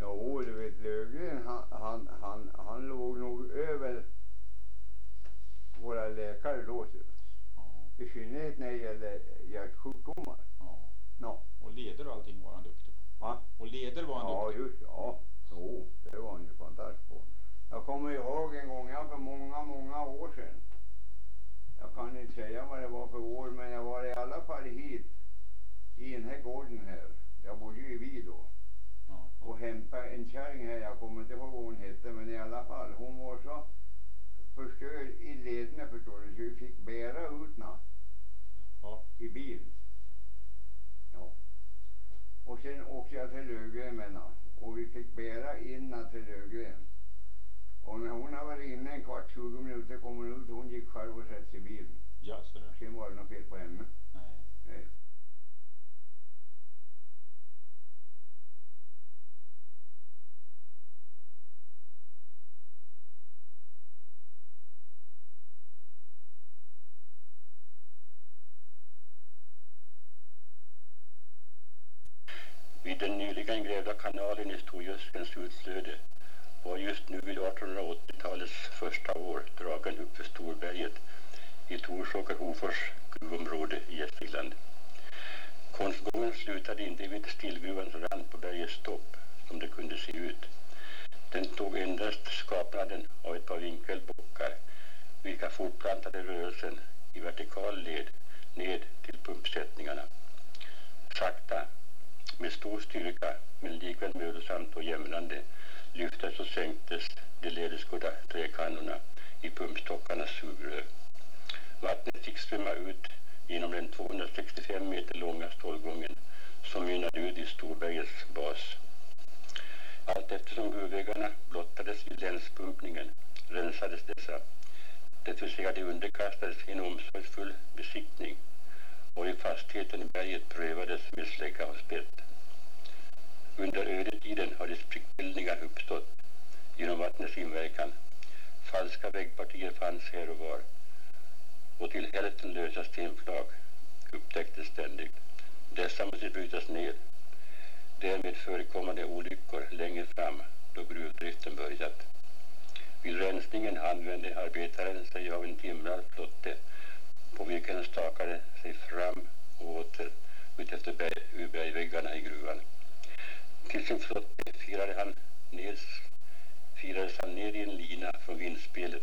D: Jo, du vet Lövgren han, han, han, han låg nog över våra läkare då.
C: Ja,
D: I synnerhet när det gäller hjärtsjukdomar.
C: ja.
D: Ja.
C: Och leder och allting var han duktig på.
D: Va?
C: Och leder var han
D: Ja,
C: duktig
D: just ja. Jo, det var han ju fantastisk på. Jag kommer ihåg en gång, för många, många år sedan. Jag kan inte säga vad det var för år, men jag var i alla fall hit i den här gården här. Jag bodde ju i Vi då.
C: Ja,
D: och hämta en kärring här, jag kommer inte ihåg vad hon hette, men i alla fall, hon var så förstörd i lederna förstår du, så vi fick bära ut henne
C: ja.
D: i bilen. Ja. Och sen åkte jag till Lövgren med henne och vi fick bära in henne till Lövgren. Och när hon har varit inne en kvart, 20 minuter kom hon ut och hon gick själv och satte sig i bilen.
C: ja så det.
D: Sen var det något fel på henne.
C: Nej.
D: Nej.
E: Vid den nyligen grävda kanalen i Storgödselns utflöde var just nu vid 1880-talets första år dragen upp för Storberget i Torsåker-Hofors gruvområde i Gästrikland. Konstgången slutade inte vid stillgruvans rand på bergets topp som det kunde se ut. Den tog endast skapnaden av ett par vinkelbockar vilka fortplantade rörelsen i vertikal led ned till pumpsättningarna. Sakta med stor styrka men likväl mödosamt och jämnande lyftes och sänktes de ledeskodda träkannorna i pumpstockarnas sugrör. Vattnet fick strömma ut genom den 265 meter långa stålgången som mynnade ut i Storbergets bas. Allt eftersom gruvväggarna blottades vid länspumpningen rensades dessa. Det vill säga de underkastades en omsorgsfull besiktning och i fastheten i berget prövades med slägga och spett. Under ödetiden hade sprickbildningar uppstått genom vattnets inverkan. Falska väggpartier fanns här och var och till hälften lösa stenflak upptäcktes ständigt. Dessa måste brytas ner. Därmed förekommande olyckor längre fram då gruvdriften börjat. Vid rensningen använde arbetaren sig av en timrad flotte på vilken han stakade sig fram och åter utefter berg, ur bergväggarna i gruvan. Till sin flotte firade han ner, firades han ner i en lina från vindspelet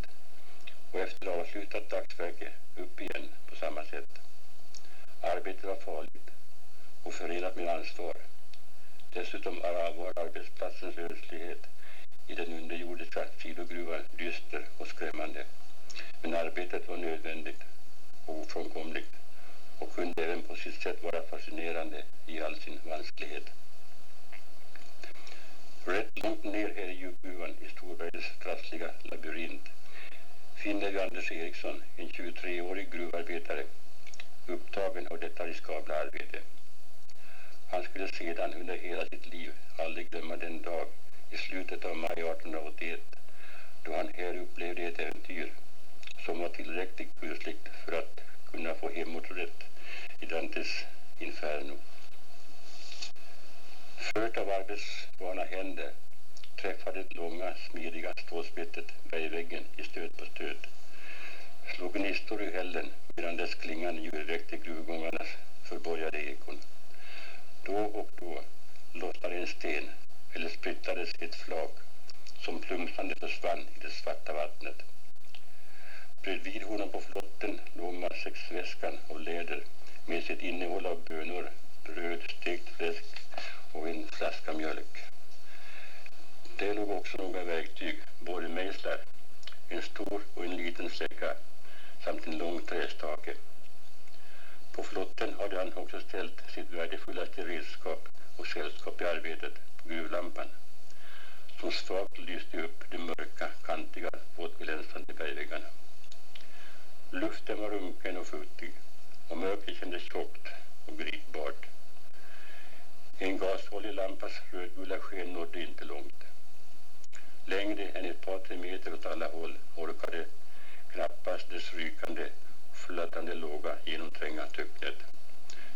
E: och efter avslutat dagsverke upp igen på samma sätt. Arbetet var farligt och förenat med ansvar. Dessutom var arbetsplatsens ödslighet i den underjordiska silogruvan dyster och skrämmande. Men arbetet var nödvändigt och ofrånkomligt och kunde även på sitt sätt vara fascinerande i all sin vansklighet. Rätt långt ner här i djupgruvan i Storbergets trassliga labyrint finner vi Anders Eriksson, en 23-årig gruvarbetare, upptagen av detta riskabla arbete. Han skulle sedan under hela sitt liv aldrig glömma den dag i slutet av maj 1881 då han här upplevde ett äventyr som var tillräckligt kusligt för att kunna få hemortsrätt i Dantes Inferno. Fört av arbetsvana händer träffade det långa, smidiga stålspettet bergväggen i stöt på stöt. Slog gnistor i hällen medan dess klingande ljud väckte gruvgångarnas förborgade ekon. Då och då lossnade en sten eller splittrades ett flak som plumsande försvann i det svarta vattnet. Bredvid honom på flotten låg matsäcksväskan av läder med sitt innehåll av bönor, bröd, stekt fläsk och en flaska mjölk. Där låg också några verktyg, både mejslar, en stor och en liten släcka samt en lång trästake. På flotten hade han också ställt sitt värdefullaste redskap och sällskap i arbetet, gruvlampan, som svagt lyste upp de mörka, kantiga, våtglänsande bergväggarna. Luften var unken och futtig och mörkret kändes tjockt och gripbart. En gasoljelampas rödgula sken nådde inte långt. Längre än ett par tre meter åt alla håll orkade knappast dess rykande och fladdrande låga genomtränga töcknet.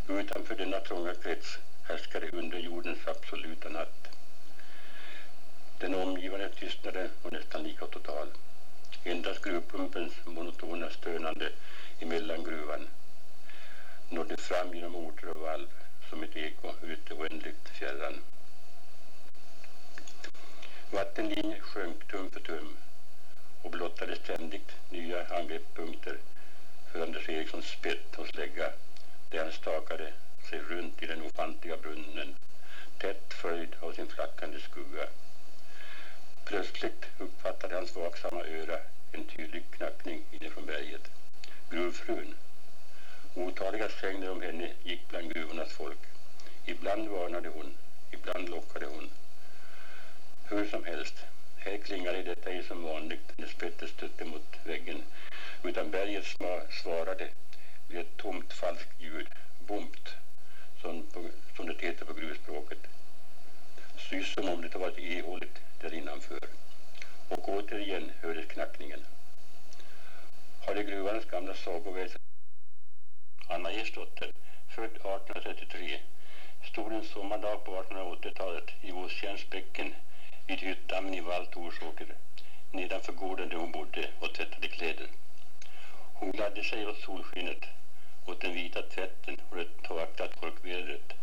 E: Utanför denna trånga krets härskade underjordens absoluta natt. Den omgivande tystnaden var nästan lika total. Endast gruvpumpens monotona stönande emellan gruvan nådde fram genom orter och valv som ett eko ute oändligt fjärran. Vattenlinjen sjönk tum för tum och blottade ständigt nya angreppspunkter för Anders Erikssons spett och slägga där han stakade sig runt i den ofantliga brunnen tätt följd av sin flackande skugga. Plötsligt uppfattade hans vaksamma öra en tydlig knackning inifrån berget. Gruvfrun. Otaliga sägner om henne gick bland gruvornas folk. Ibland varnade hon, ibland lockade hon. Hur som helst, här klingade detta ej som vanligt när spettet stötte mot väggen, utan berget svarade med ett tomt falskt ljud, Bomt, som, på, som det heter på gruvspråket. Sys som om det varit ihåligt där innanför. Och återigen hördes knackningen. Hade gruvans gamla sagoväsen Anna Ersdotter, född 1833, stod en sommardag på 1880-talet i Åstjärnsbäcken vid hyttdammen i Vall Torsåker nedanför gården där hon bodde och tvättade kläder. Hon gladde sig åt solskenet, åt den vita tvätten och det torkta torkvädret.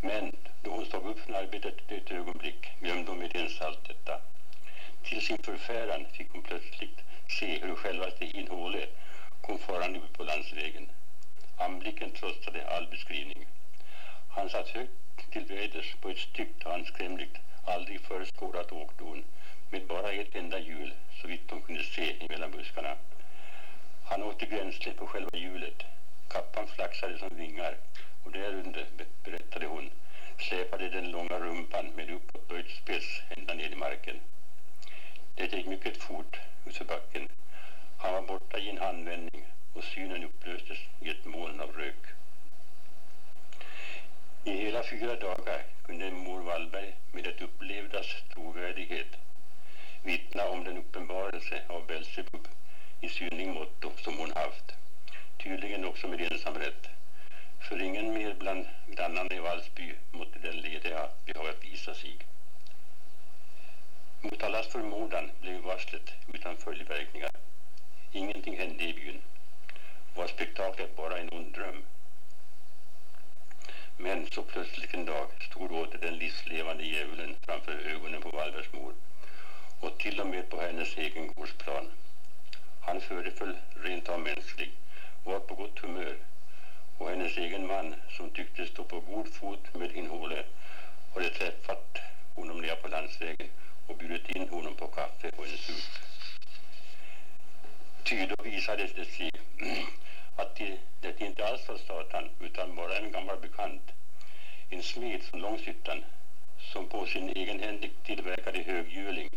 E: Men då hon stod upp från arbetet ett ögonblick glömde hon med ens allt detta. Till sin förfäran fick hon plötsligt se hur självaste Hinhåle kom farande ut på landsvägen. Anblicken trotsade all beskrivning. Han satt högt till väders på ett styggt och anskrämligt aldrig förr skådat åkdon med bara ett enda hjul så vitt de kunde se emellan buskarna. Han åkte gränsle på själva hjulet. Kappan flaxade som vingar och därunder, berättade hon, släpade den långa rumpan med uppåtböjd spets ända ner i marken. Det gick mycket fort utför backen. Han var borta i en handvändning och synen upplöstes i ett moln av rök. I hela fyra dagar kunde mor Wallberg med det upplevdas trovärdighet vittna om den uppenbarelse av Belsebub i synlig motto som hon haft, tydligen också med ensamrätt. För ingen mer bland grannarna i Vallsby måtte den lediga behagat visa sig. Mot allas förmodan blev varslet utan följdverkningar. Ingenting hände i byn. Var spektaklet bara en ond dröm? Men så plötsligt en dag stod åter den livslevande djävulen framför ögonen på Valvers mor och till och med på hennes egen gårdsplan. Han föreföll rent av mänsklig, var på gott humör och hennes egen man som tycktes stå på god fot med Hinhåle hade träffat honom nere på landsvägen och bjudit in honom på kaffe och en sup. Ty då visade det sig [clears throat] att det, det inte alls var Satan utan bara en gammal bekant. En smed från Långshyttan som på sin egenhändigt tillverkade höghjuling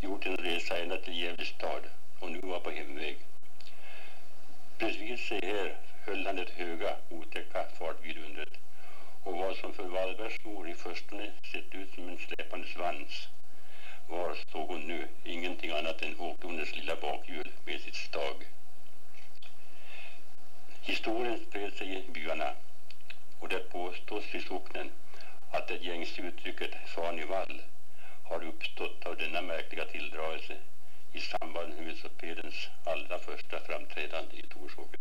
E: gjort en resa ända till Gävle stad och nu var på hemväg. Bredvid sig här höll han det höga, otäcka fartvidundret och vad som för Wallbergs mor i förstone sett ut som en släpande svans var, stod hon nu, ingenting annat än åkdonens lilla bakhjul med sitt stag. Historien spred sig i byarna och det påstås i socknen att det gängse uttrycket fan i vall har uppstått av denna märkliga tilldragelse i samband med husopedens allra första framträdande i Torsåker.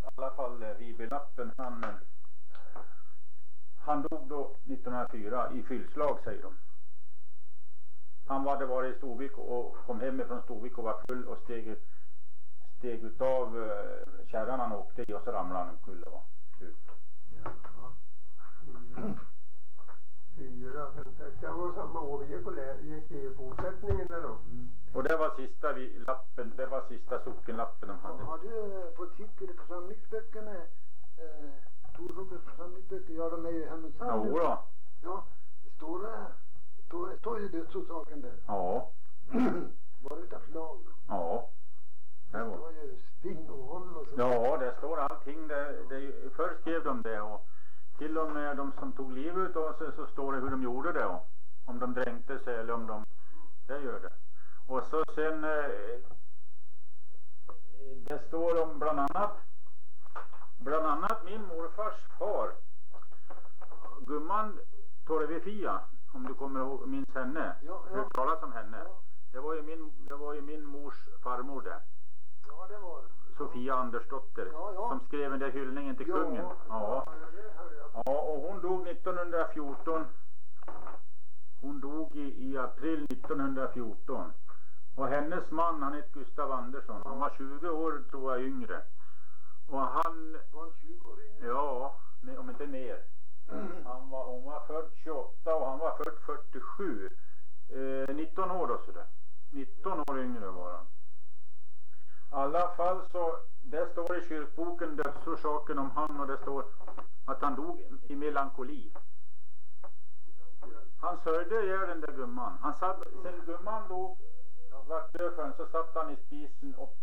C: I alla fall eh, Vibelappen, han, han dog då 1904 i fyllslag säger de. Han hade varit i Storvik och kom hem från Storvik och var full och steg, steg utav uh, kärran han åkte i och så ramlade han omkull och var slut.
F: Jaha. Fyra. Det var samma år vi gick, och gick i fortsättningen där då.
C: Och det var sista vi, lappen, det var sista sockenlappen de hade.
G: Har du fått kika i församlingsböckerna? Eh, Torsåkers församlingsböcker, ja de är ju i Härnösand.
C: Jo då.
G: Ja, det står det. Står, står ju dödsorsaken där.
C: Ja. [clears throat]
G: Var det utav slag? då?
C: Ja. Det var
G: ju sting och håll och så.
C: Ja, det står allting. Det, det, förr skrev de det och till och med de som tog livet av sig så står det hur de gjorde det. Och om de dränkte sig eller om de... Det gör det. Och så sen... Eh, det står om bland annat... Bland annat min morfars far. Gumman Torvefia. Om du kommer ihåg, minns henne.
G: Ja, ja.
C: Hört talas om henne.
G: Ja.
C: Det var ju min, det var ju min mors farmor det.
G: Ja, det var det.
C: Sofia Andersdotter
G: Ja, ja.
C: som skrev den där hyllningen till kungen. Ja.
G: ja,
C: och hon dog 1914. Hon dog i, i april 1914. Och hennes man, han hette Gustav Andersson. Han var 20 år tror jag yngre. Och han,
G: Var han 20 år yngre?
C: ja, men- om inte mer. Han var, hon var född 28 och han var född 47. Eh, 19 år då sådär. 19 år yngre var han. I alla fall så, det står i kyrkboken dödsorsaken om han och det står att han dog i melankoli. Han sörjde ihjäl den där gumman. Han satt, sen gumman dog, vart död för så satt han i spisen och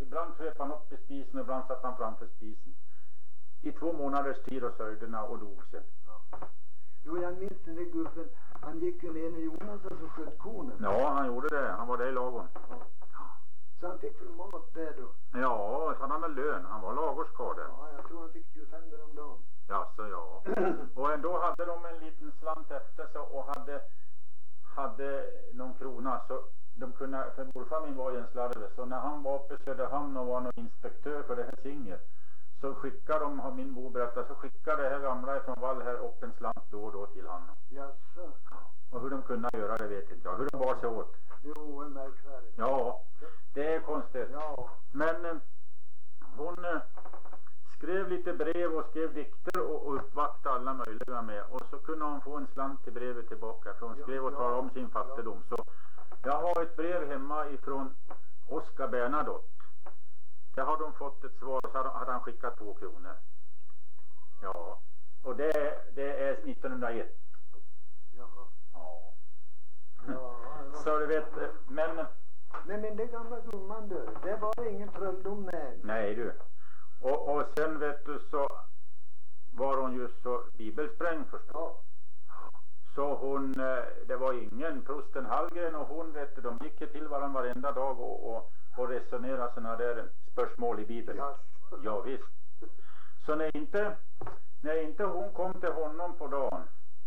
C: ibland kröp han upp i spisen och ibland satt han framför spisen. I två månaders tid och sörjde och dog sen.
G: Jo, jag minns den där gubben. Han gick ju ner i Jonas och så sköt konen.
C: Ja, han gjorde det. Han var där i lagorn.
G: Så han fick väl mat där då.
C: Ja, så hade han väl lön. Han var lagårdskarl där.
G: Ja, jag tror han fick 25 där om dagen.
C: Jaså, ja. [clears throat] Och ändå hade de en liten slant efter sig och hade, hade någon krona. Så de kunde, för morfar min var ju en slarver. Så när han var uppe i Söderhamn och var någon inspektör för det här singet. Så skickade de, har min mor berättat, så skickade det här gamla från Vall här upp en slant då och då till honom.
G: Jaså?
C: Och hur de kunde göra det vet inte jag. Hur de bar sig åt.
G: Jo, en märkvärdigt.
C: Ja, det är konstigt.
G: Ja.
C: Men eh, hon eh, skrev lite brev och skrev dikter och, och uppvaktade alla möjliga med. Och så kunde hon få en slant till brevet tillbaka. För hon skrev och talade om sin fattigdom. Så jag har ett brev hemma ifrån Oskar Bernadotte. Där har de fått ett svar så hade hade han skickat två kronor. Ja, och det, det är 1901.
G: Jaha.
C: Ja.
G: Ja, ja.
C: Så du vet, eh, men
G: Men den där gamla gumman du, det var ingen trolldom med.
C: Nej du. Och, och sen vet du så var hon ju så bibelsprängd förstås.
G: Ja.
C: Så hon, eh, det var ingen, prosten Hallgren och hon vet du, de gick ju till varandra varenda dag och, och, och resonerade sådana där spörsmål i bibeln.
G: Jaså?
C: Ja, visst. Så när inte, när inte hon kom till honom på dagen,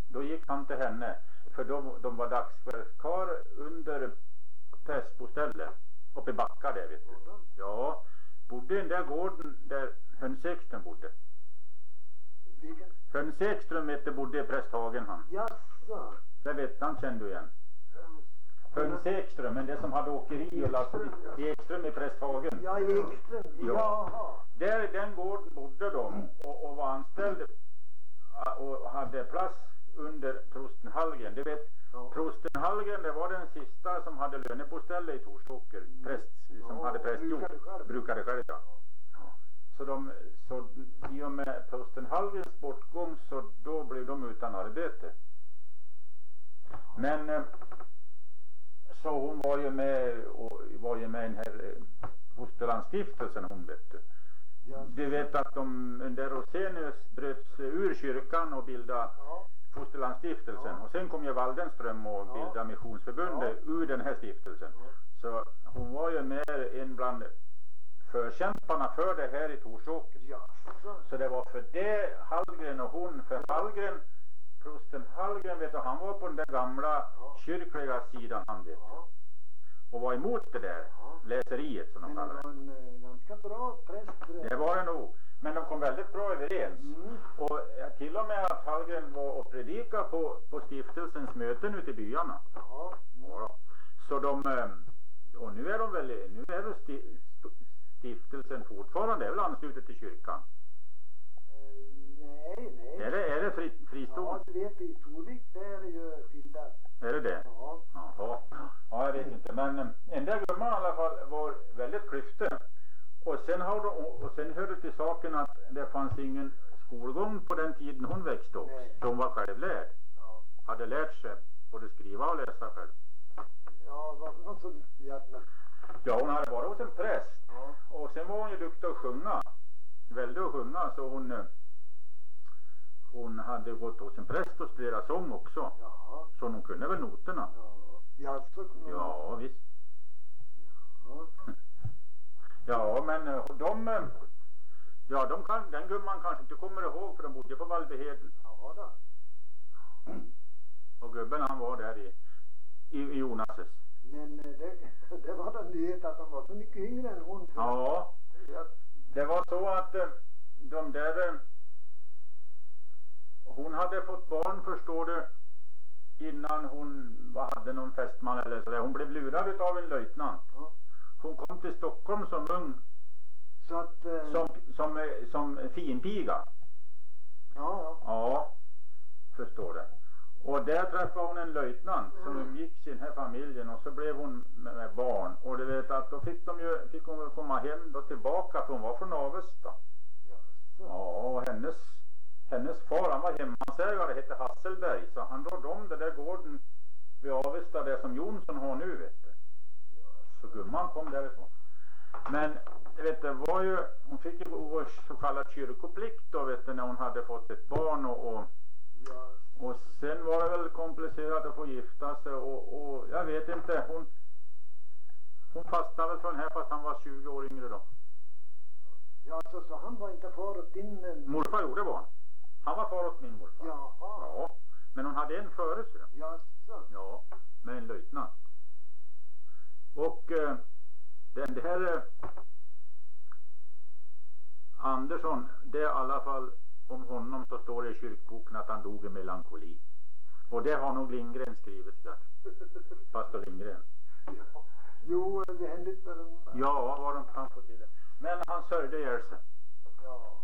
C: då gick han till henne. För de, de var dagsverkskar under prästbostället uppe i Backa där vet du. Ja, bodde i den där gården där Höns Ekström bodde.
G: Vilken?
C: Höns Ekström vet du bodde i Prästhagen han.
G: Jaså?
C: Det vet han kände du igen. Höns Ekström, men det som hade åkeri och lastbil. Ekström i Prästhagen.
G: Ja, Ekström.
C: Ja.
G: Jaha.
C: Där den gården bodde de och, och var anställda ah, och hade plats under prosten Hallgren. Du vet,
G: Ja.
C: prosten Hallgren det var den sista som hade löneboställe i Torsåker. Präst, som
G: Ja,
C: hade prästgjort.
G: brukade själv.
C: Brukade själv ja. Så, de, så i och med prosten Hallgrens bortgång så då blev de utan arbete. Men eh, så hon var ju med och var ju med i den här eh, Fosterlandsstiftelsen hon vet du. Du vet att de under Rosenius bröts ur kyrkan och bildade
G: Ja.
C: Fosterlandsstiftelsen.
G: Ja.
C: Och sen kom ju Waldenström och bildade Missionsförbundet ur den här stiftelsen. Så hon var ju med en bland förkämparna för det här i Torsåker.
G: Jaså?
C: Så det var för det Hallgren och hon, för Hallgren, prosten Hallgren vet du, han var på den där gamla
G: Ja.
C: kyrkliga sidan han vet.
G: Ja.
C: Och var emot det där
G: Ja.
C: läseriet som de
G: Men det
C: kallar det.
G: var en eh, ganska bra präst
C: Det var det nog. Men de kom väldigt bra överens.
G: Mm.
C: Och eh, till och med att Hallgren var och predikade på, på stiftelsens möten ute i byarna.
G: Ja.
C: Ja. Så de, eh, och nu är de väl, nu är sti, stiftelsen fortfarande, är väl anslutet till kyrkan?
G: Eh, nej, nej.
C: Är det, är det fri,
G: Ja,
C: fristående?
G: du vet i Storvik där är ju skilda.
C: Är det det?
G: Ja.
C: Jaha. Ja, jag vet inte. Men eh, den där gumman i alla fall var väldigt klyftig. Och sen, har de, och sen hörde till saken att det fanns ingen skolgång på den tiden hon växte upp.
G: Nej.
C: Hon var självlärd.
G: Ja.
C: Hade lärt sig både skriva och läsa själv.
G: Ja, vad något sånt jävla.
C: Ja, hon hade varit hos en präst.
G: Ja.
C: Och sen var hon ju duktig att sjunga. Väldigt att sjunga så hon eh, hon hade gått hos en präst och studerat sång också.
G: Jaha.
C: Så hon kunde väl noterna.
G: Ja. Ja, så.
C: Ja, visst.
G: Ja. [laughs]
C: Ja, men eh, de, eh, ja, de kan, den gumman kanske inte kommer ihåg för de bodde på Vallbyheden.
G: Ja, då.
C: Och gubben han var där i, i, i Jonases.
G: Men eh, det, [laughs] det var den nyhet att de var så mycket yngre än hon.
C: Ja, det var så att eh, de där, eh, hon hade fått barn förstår du, innan hon hade någon fästman eller sådär. Hon blev lurad av en löjtnant. Hon kom till Stockholm som ung,
G: Så att. eh,
C: som, som, som finpiga.
G: Ja, ja.
C: Ja, förstår du. Och där träffade hon en löjtnant som umgicks i den här familjen och så blev hon med, barn. Och du vet att då fick, de ju, fick hon väl komma hem då tillbaka för hon var från Avesta.
G: Ja.
C: Och hennes, hennes far han var hemmansägare, hette Hasselberg. Så han rådde om den där gården vid Avesta, det som Jonsson har nu vet du. Så gumman kom därifrån. Men vet du, var ju, hon fick ju så kallad kyrkoplikt då vet du när hon hade fått ett barn och, och. Och sen var det väl komplicerat att få gifta sig och, och jag vet inte, hon, hon fastnade väl för den här fast han var 20 år yngre då.
G: Ja, så, så han var inte far åt din... eh,
C: Morfar gjorde var han. Han var far åt min morfar.
G: Jaha.
C: Ja, men hon hade en före sig.
G: Jaså.
C: Ja, med en löjtnant. Och eh, den där eh, Andersson, det är i alla fall om honom så står det i kyrkboken att han dog i melankoli. Och det har nog Lindgren skrivit där. Pastor Lindgren.
G: Ja. Jo, det hände inte dem.
C: Ja, vad de kan få till det. Men han sörjde ihjäl sig.
G: Ja.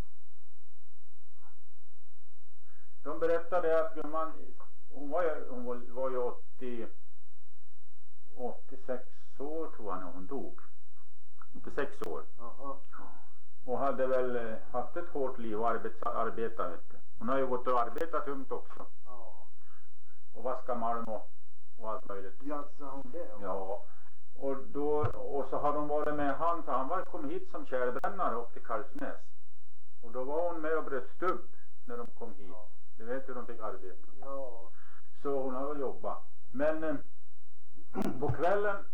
C: De berättade att gumman, hon var ju, hon var, var ju 80, 86 år tror jag när hon dog. 86 år.
G: Jaha.
C: Och hade väl eh, haft ett hårt liv och arbets, arbeta vet du. Hon har ju gått och arbetat tungt också.
G: Ja.
C: Och vaskat malm och, och allt möjligt.
G: Jaså, hon det?
C: Ja. Och, då, och så har de varit med han, för han var kom hit som kärlbrännare upp till Karlsnäs. Och då var hon med och bröt stubb när de kom hit. Du vet hur de fick arbeta.
G: Ja.
C: Så hon har väl jobbat. Men eh, [clears throat] på kvällen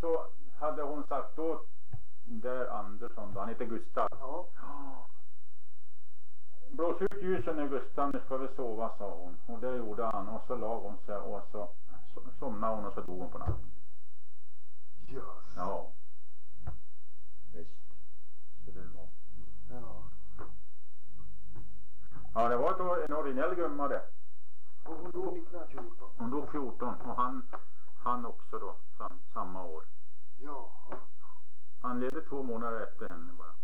C: så hade hon sagt åt där Andersson, då, han heter Gustav.
G: Ja.
C: Blås ut ljusen nu Gustav, nu ska vi sova sa hon. Och det gjorde han och så la hon sig och så, så somnade hon och så dog hon på natten.
G: Jaså.
C: Ja. Visst. Så det var.
G: Ja.
C: Ja det var ett, en originell gumma det.
G: Och hon dog 1914.
C: Hon dog 14 och han, han också då, sam, samma år.
G: Ja.
C: Han levde två månader efter henne bara.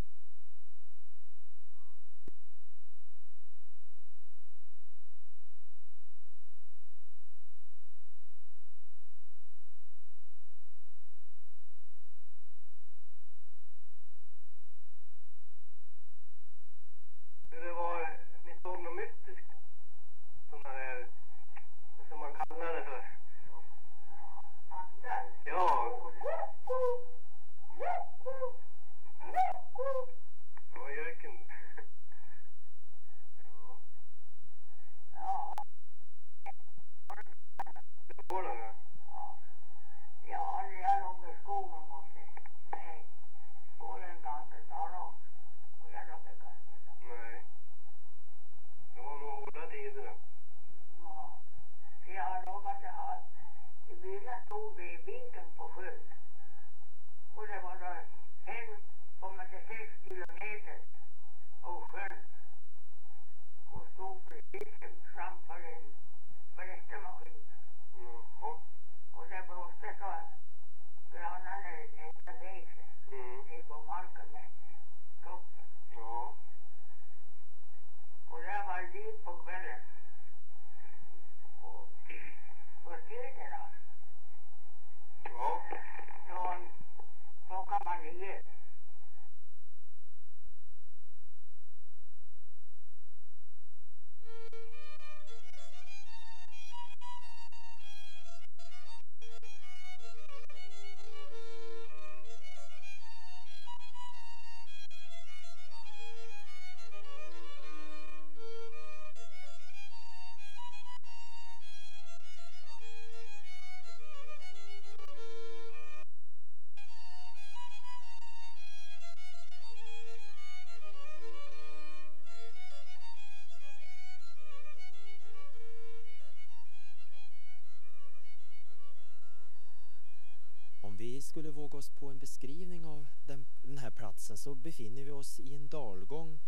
H: Skulle våga oss på en beskrivning av den, den här platsen så befinner vi oss i en dalgång,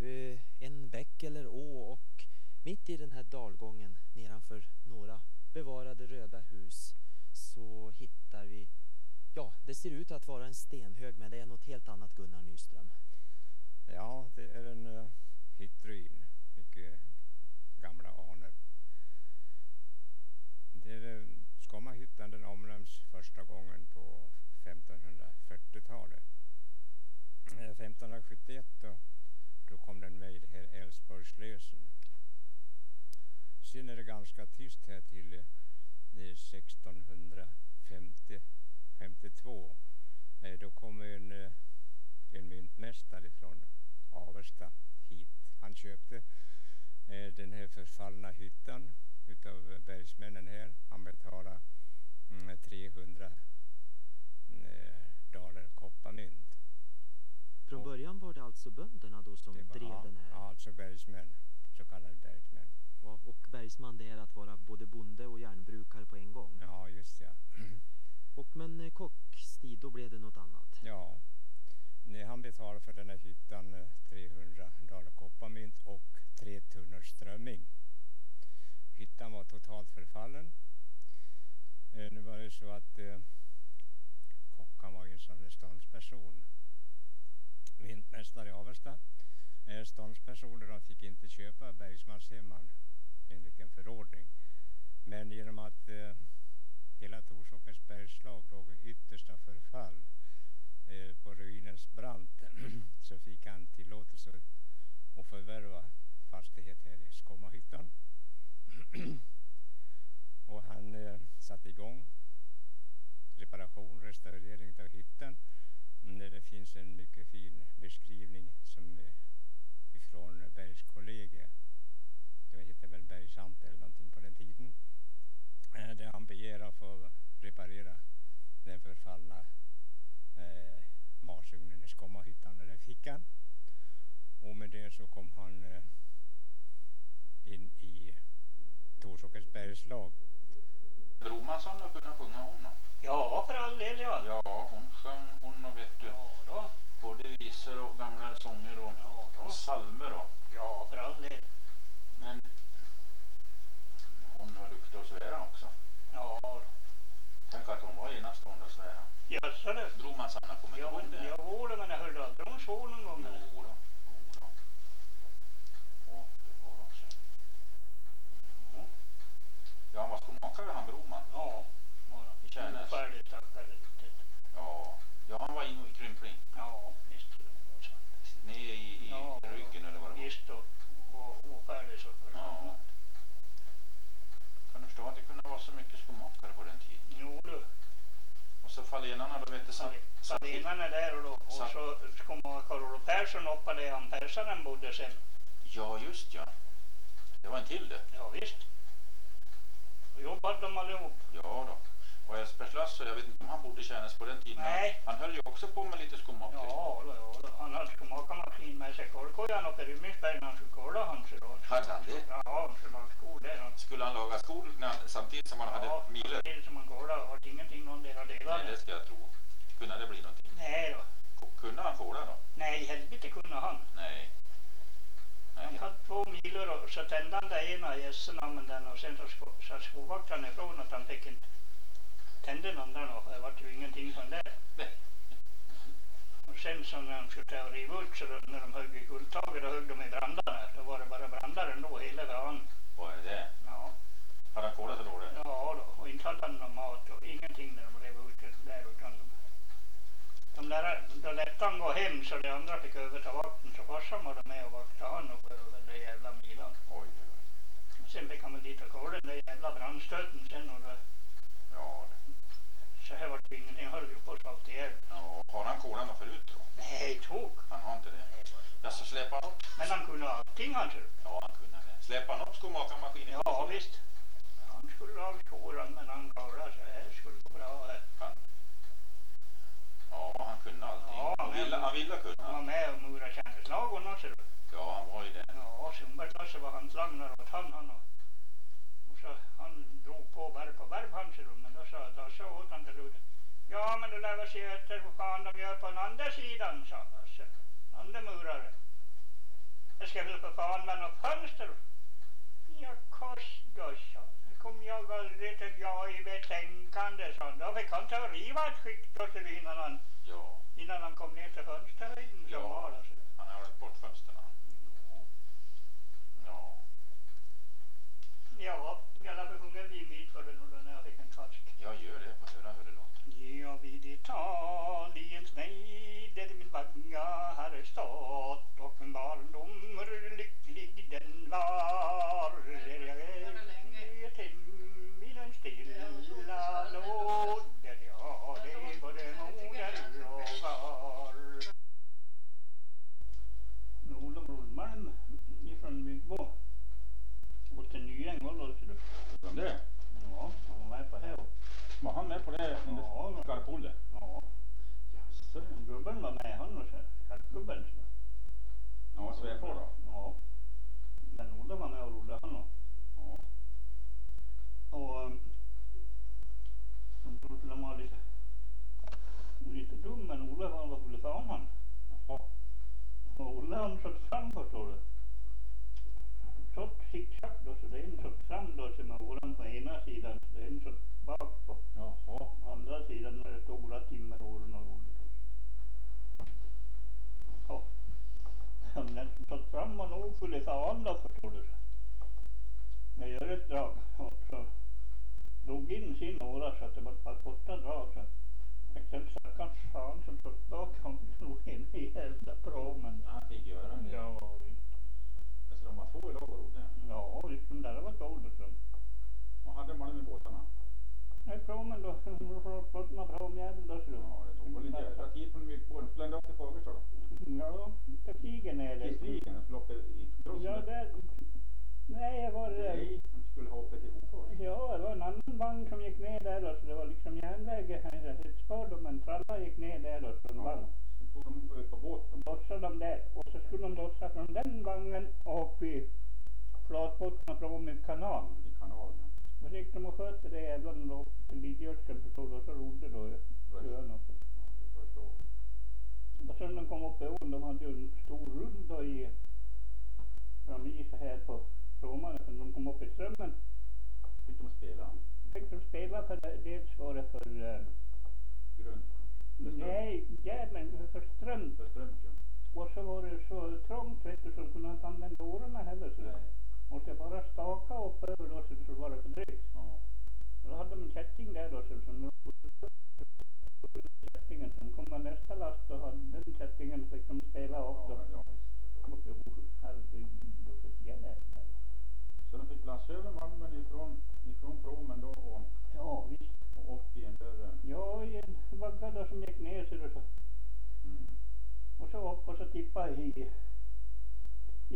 H: eh, en bäck eller å och mitt i den här dalgången nedanför några bevarade röda hus så hittar vi, ja det ser ut att vara en stenhög men det är något helt annat Gunnar Nyström.
I: Ja, det är en eh, uh, hyttruin. Mycket gamla anor. Det är, uh, Skommahyttan den omnämns första gången på 1540-talet. 1571 eh, då, då kom den med i det här Älvsborgslösen. Sen är det ganska tyst här till eh, 1652. Eh, då kom en, eh, en myntmästare från Avesta hit. Han köpte eh, den här förfallna hyttan utav bergsmännen här. Han betalade mm, 300 eh, daler kopparmynt.
H: Från början var det alltså bönderna då som
I: var-
H: drev
I: ja,
H: den här?
I: Ja, alltså bergsmän. Så kallade bergsmän.
H: Ja, och bergsman det är att vara både bonde och järnbrukare på en gång?
I: Ja, just ja. [clears throat]
H: Och men eh, Kockstid, då blev det något annat?
I: Ja. Nej, han betalade för den här hyttan eh, 300 daler kopparmynt och tre tunnor strömming. Hyttan var totalt förfallen. Eh, nu var det så att eh, Kockan var ju en sån där ståndsperson. Myntmästare i Avesta. Eh, ståndspersoner de fick inte köpa bergsmanshemman enligt en förordning. Men genom att eh, hela Torsåkers bergslag låg i yttersta förfall eh, på ruinens brant [clears throat] så fick han tillåtelse att förvärva fastighet här i Skommahyttan. [clears throat] och han eh, satte igång reparation, restaurering av hytten. Mm, det finns en mycket fin beskrivning som eh, ifrån bergskollegiet. Det heter väl Bergsamt eller någonting på den tiden. Eh, där han begär att få reparera den förfallna eh, masugnen i Skommahyttan och det fick han. Och med det så kom han eh, in i Torsåkers bergslag.
C: Bromansson då kunde sjunga hon då?
J: Ja, för all del ja.
C: Ja, hon sjöng hon och vet du.
J: Ja, då.
C: Både visor och gamla sånger och,
J: Ja, då.
C: och salmer då.
J: Ja, för all del.
C: Men hon har duktig att svära också.
J: Ja.
C: Tänk att hon var enastående att svära.
J: Jaså du?
C: Bromansanna kommer inte
J: Ja,
C: ihåg det?
J: jag vårdar men jag hörde aldrig hon svor någon gång.
C: Jo då. Och det var hon så.
J: Mm.
C: Ja, han var skomakare han Broman.
J: Ja.
C: I Tjärnäs.
J: Ofärdig stackare riktigt.
C: Ja. ja, han var in i krympling.
J: Ja, visst.
C: Ner i, i
J: Ja.
C: ryggen eller vad det var.
J: Visst och, och ofärdig så för
C: Ja. Kan du förstå att det kunde vara så mycket skomakare på den tiden?
J: Jo du,
C: Och så fallenarna då vet du
J: Salinarna där och, då, och så kom Karl-Olof Persson det han persaren bodde sen.
C: Ja, just ja. Det var en till det.
J: Ja visst. Och jobbade de allihop.
C: Ja då. Och Jesper Lasse, jag vet inte om han bodde i Tjärnäs på den tiden.
J: Nej.
C: Han höll ju också på med lite skomakeri.
J: Ja, då, ja då. han hade skomakarmaskin med sig. Kolkojan uppe i Rymmingsberg när han skulle kolla han så då.
C: Hade han det?
J: Ja, han skulle ha skor där. Han.
C: Skulle han laga skor när samtidigt som han
J: Ja,
C: hade miler?
J: samtidigt som han kollade. Har ingenting någon del av
C: Nej,
J: delade.
C: det ska jag tro. Kunde det bli någonting?
J: Nej då.
C: Kunde han kola då?
J: Nej, helvete kunde han.
C: Nej. Nej.
J: hade två milor och så tände han det ena gässen med den och sen så sa skovaktaren ifrån att han fick inte tända den andra och det vart ju ingenting från det. Och sen så när de skulle ta och riva ut så då, när de högg i guldtaget då högg de i brandarna. Då var det bara brandar ändå hela dagen.
C: Vad är det?
J: Ja.
C: Hade han kolat så dåligt?
J: Ja då, och inte hade han någon mat och ingenting när de rev ut det där utan de, de där, då lät han gå hem så de andra fick överta vakten så farsan var med och vaktade han upp över den jävla milan.
C: Oj, oj,
J: sen fick han väl dit och kolla den där jävla brandstöten sen och det,
C: Ja,
J: så här var det ju ingenting, höll ju på att svalt ihjäl.
C: ja. Har han kolat något förut då?
J: Nej, tog.
C: Han har inte det. Ja, så släpper han upp?
J: Men han kunde allting han ser.
C: Ja, han kunde det. Släpper han upp skomakarmaskinen?
J: Ja visst. Han skulle ha skåran men han klarade sig. Det skulle gå bra. här.
C: Han. Ja, han kunde allting.
J: Ja,
C: han, ville, han ville
J: Han
C: kunna.
J: var med och murade kärnslag och något ser du.
C: Ja, han var ju det.
J: Ja, Sundberg-Lasse var hans langare åt han. han och, och så han drog på varv på varv han ser du. Men då sa jag så åt han till slut. Ja men du lär väl se efter vad fan de gör på den andra sidan sa Lasse. Andra murare. Det ska väl för fan vara något fönster. Ja kost då sa Det kom jag aldrig till jag i betänkande han. Då fick han ta och riva ett skikt då så innan han,
C: Ja,
J: innan han kom ner till fönsterhöjden
C: Ja.
J: var där. så.
C: han har hållit bort fönstren. Ja.
J: Ja, jag lär sjunga en bit för och då när jag fick en karsk.
C: Jag gör det. Får höra hur det låter.
J: Ja, vid Italiens nejder min vagga har stått och min barndom lycklig den var. Oh.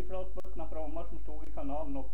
J: Flatbottna pråmar som stod i kanalen och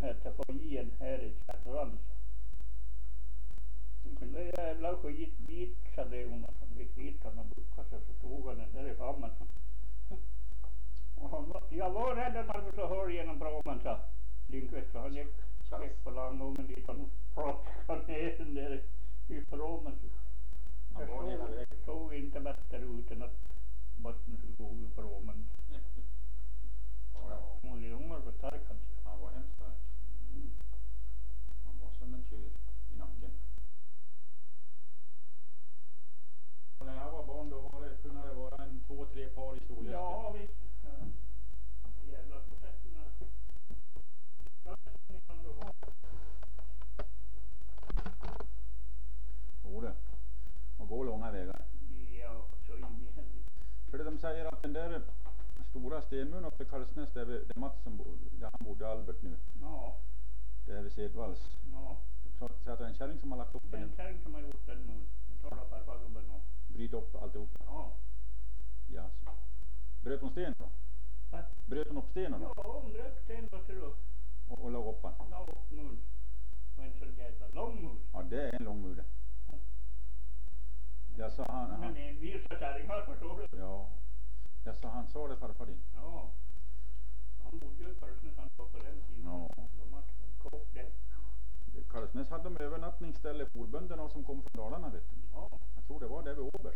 J: hjälp dem med den här till att få i en här i kärran sa. Den där jävla skitbit sa Leonard. Han gick dit han och buckade sig så tog han den där i famnen. Och han var, jag var rädd att han skulle höra genom pråmen sa Lindqvist. Så han gick, gick på landgången dit och plockade ner den där i pråmen.
C: Han
J: Det
C: var hela
J: såg,
C: vägen.
J: såg inte bättre ut än att botten skulle gå ur pråmen.
C: Ja, det var.
J: Och Leonard var stark han sa.
C: Han var hemskt stark. Han var som en tjur i nacken. När jag var barn då var det, kunde det vara en två, tre par i storleken.
J: Ja visst. Ja. Jävla processerna.
C: Jo det. Och gå långa vägar.
J: Ja, så in i helvete.
C: För det de säger att den där stenmuren uppe i Karlsnäs där, vi- där Mats som bo, där han bodde Albert nu,
J: Ja,
C: där vid Sedvalls.
J: ja.
C: Säger att det är en kärring som har lagt upp
J: Det är
C: den,
J: en kärring som har gjort den mun. Jag talar farfargubben och.
C: bryt upp alltihop.
J: Ja.
C: Ja, så. Bröt hon sten då?
J: Va?
C: Bröt hon upp stenen då?
J: Ja, hon bröt den då ser du.
C: Och, och la upp den?
J: La upp mun. Och en sån jävla lång mun.
C: Ja, det är en lång mur det. Jag sa han,
J: Men
C: han
J: en visa kärringar förstår du.
C: ja. Jag sa han sa det farfar din.
J: Ja. Han bodde ju i Karlsnäs han var på den tiden.
C: Ja.
J: De hade där.
C: De övernattningsställe forbönderna som kom från Dalarna vet du.
J: Ja.
C: Jag tror det var där vid Åbers.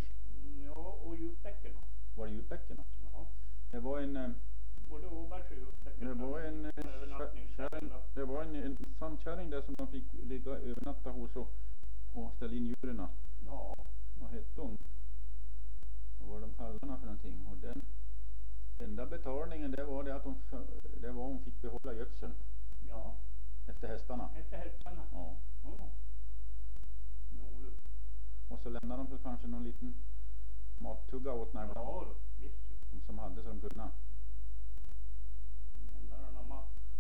J: Ja, och Djupbäcken.
C: Var det Djupbäcken?
J: Ja.
C: Det var en eh,
J: Både Åbergs och Djupbäcken.
C: Det var en eh, kärring,
J: då.
C: det var en, en sann kärring där som de fick ligga övernatta hos och, och ställa in djuren.
J: Ja.
C: Vad hette hon? Vad var de kallade för någonting? Och den enda betalningen det var det att hon, det var hon fick behålla gödseln
J: Ja.
C: efter hästarna.
J: Efter hästarna.
C: Ja.
J: Ja. Jo du.
C: Och så lämnade de kanske någon liten mattugga åt när
J: Ja då. Visst.
C: de som hade så de kunde.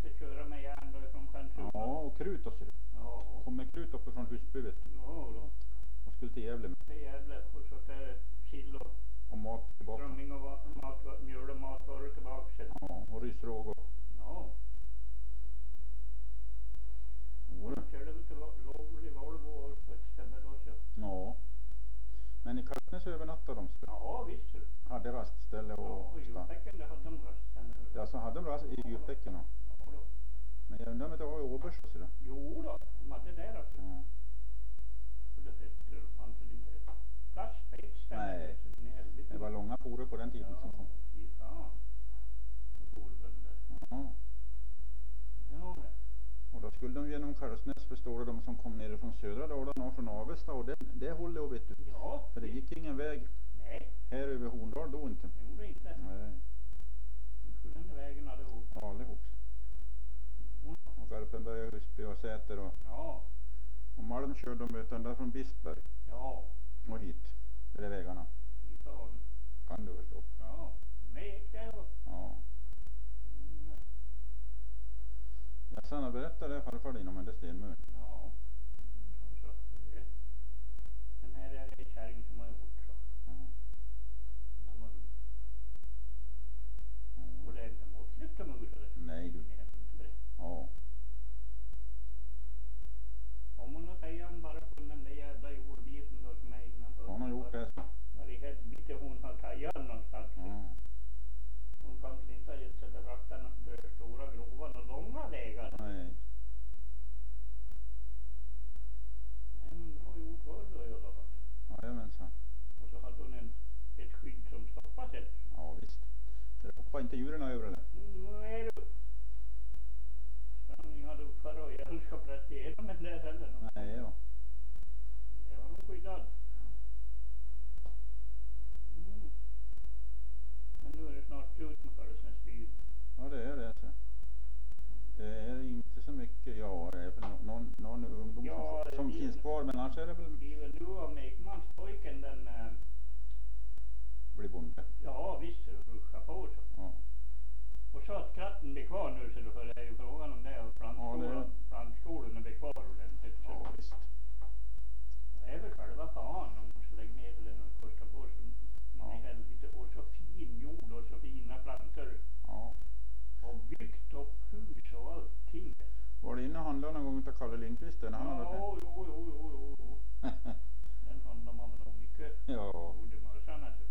J: De ska köra med järn då ifrån Stjärnsund.
C: Ja, och krut och så.
J: Ja.
C: Kom med krut uppifrån Husby vet du.
J: Ja då.
C: Och skulle till Gävle med.
J: Är jävla. Och så är det sill och
C: Och mat tillbaka.
J: strömming och mat, mjöl och matvaror tillbaka sen.
C: Ja, och rysråg och...
J: Ja.
C: Jo,
J: Och
C: du.
J: de körde väl till lovlig Volvo och på ett ställe då så.
C: Ja. Men i Karlsnäs övernattade de.
J: Ja visst.
C: Hade rastställe
J: Ja,
C: och
J: och i Djupbäcken där hade de rösten.
C: Ja, så hade de rast i djupbäcken.
J: Ja då.
C: Men jag undrar om det var i då.
J: Jo då, de hade det alltså.
C: Ja.
J: Det hette fanns väl inte plats på ett ställe.
C: Nej. Det var långa forer på den tiden
J: Ja,
C: som kom.
J: fy fan. Där.
C: Ja.
J: Ja.
C: Och då skulle de genom Karlsnäs förstår du, de som kom ner från södra Dalarna och från Avesta och det, det håller och vet du.
J: Ja,
C: För det gick ingen väg
J: nej,
C: här över Horndal då inte.
J: det gjorde inte.
C: Nej,
J: Så den vägen allihop.
C: allihop. Och Garpenberg och Husby och Säter och,
J: Ja,
C: och Malm körde de du, ända från Bispberg
J: ja,
C: och hit. Det är vägarna.
J: I fan.
C: Kan du förstå.
J: Ja, det och...
C: Ja.
J: Mm,
C: Jag sanna berättade det farfar din om en stenmur.
J: Ja, så, så. det- Den här är det kärring som har gjort så.
C: Ja.
J: Den var, och det är inte måttligt att mula det.
C: Nej du.
J: In i helvete det.
C: Ja.
J: Om hon har tagit an bara på den där jävla jordbiten då som är innanför.
C: Hon har gjort det. så.
J: Var i helvete hon har tagit an någonstans.
C: Ja.
J: Hon kan väl inte ha gett sig till frakta de stora grova och långa vägar.
C: Nej.
J: Nej men bra gjort var det då i alla fall.
C: Jajamensan.
J: Och så hade hon en, ett skydd som stoppade sig.
C: Ja visst. Det hoppade inte djuren över det.
J: Nej du. Sprang inga luffar och jävelskap rätt igenom den där heller.
C: Nej då.
J: Det var hon skyddad. Mm. Men nu är det snart slut med Karlsnäs by.
C: Ja det är det. Så. Det är inte så mycket. Ja det är väl nå- någon, någon ungdom
J: Ja,
C: som, som finns kvar. Men annars är det väl
J: Det är väl nu av Mekmanspojken den, eh,
C: bli bonde.
J: ja visst ruscha på så.
C: Ja.
J: Och så att kratten blir kvar nu så då, för det är ju frågan om det och plantskolan, plantskolan blir kvar ordentligt. Så.
C: Ja visst.
J: Det är väl själva fan om man ska lägga ner det och kosta på så in
C: Ja.
J: helvete. Och så fin jord och så fina plantor.
C: Ja.
J: Och byggt upp hus och allting.
C: Var det inne och handlade någon gång utav Kalle Lindqvist när han hade det?
J: Ja, jo, jo, jo, jo, jo. [laughs] Den handlar man väl om mycket.
C: Ja.
J: Borde man sanna sig.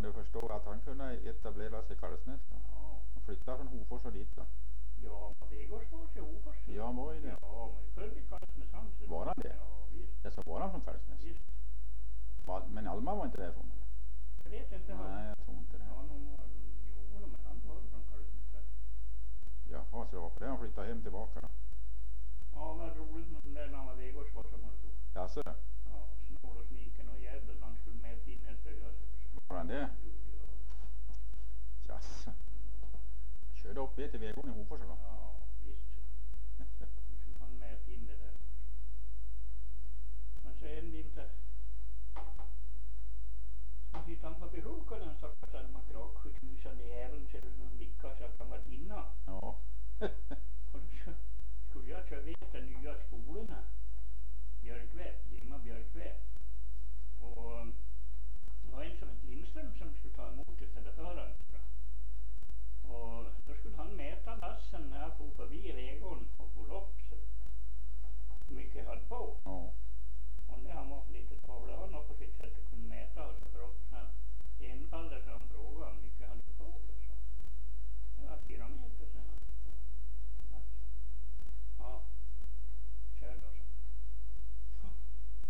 C: Kan du förstå att han kunde etablera sig i Karlsnäs då?
J: Ja.
C: Och flytta från Hofors och dit då?
J: Ja, Vegårs var till Hofors.
C: Ja, han var ju det.
J: Ja, men född i Karlsnäshamn. så-
C: Var han det?
J: Ja, visst.
C: Jag sa, var han från Karlsnäs?
J: visst.
C: Va- Men Alma var inte därifrån eller?
J: Jag vet inte.
C: Nej, jag tror inte det.
J: Ja, nog var Jo, men han var från Karlsnäs.
C: Jaha, så det var på det han flyttade hem tillbaka då?
J: Ja, vad roligt när den där han var Vegårs var som man tog.
C: Jaså,
J: Ja, snål och sniken och jävlar han skulle mäta in ett öga.
C: Var han det? Jaså. Körde upp er till Vegården i Hofors då?
J: Ja, visst. Han mäta in det där. Men så en vinter så hittade han på behuka den stackars Alma Krag, sjukhusen i jäveln så det någon vecka så att han var inne.
C: Ja. [laughs]
J: Och då skulle jag köra vet de nya skolorna. Björkvät, Limma Björkvät. Och det var en som hette Lindström som skulle ta emot istället för. Och då skulle han mäta lassen när jag for förbi Vegården och for upp så hur mycket jag hade på.
C: Ja.
J: Och när han var lite tavla han på sitt sätt och kunde mäta och så frågade han enfaldigt så han frågade hur mycket jag hade på. Det var fyra meter sen han. Ja, kör då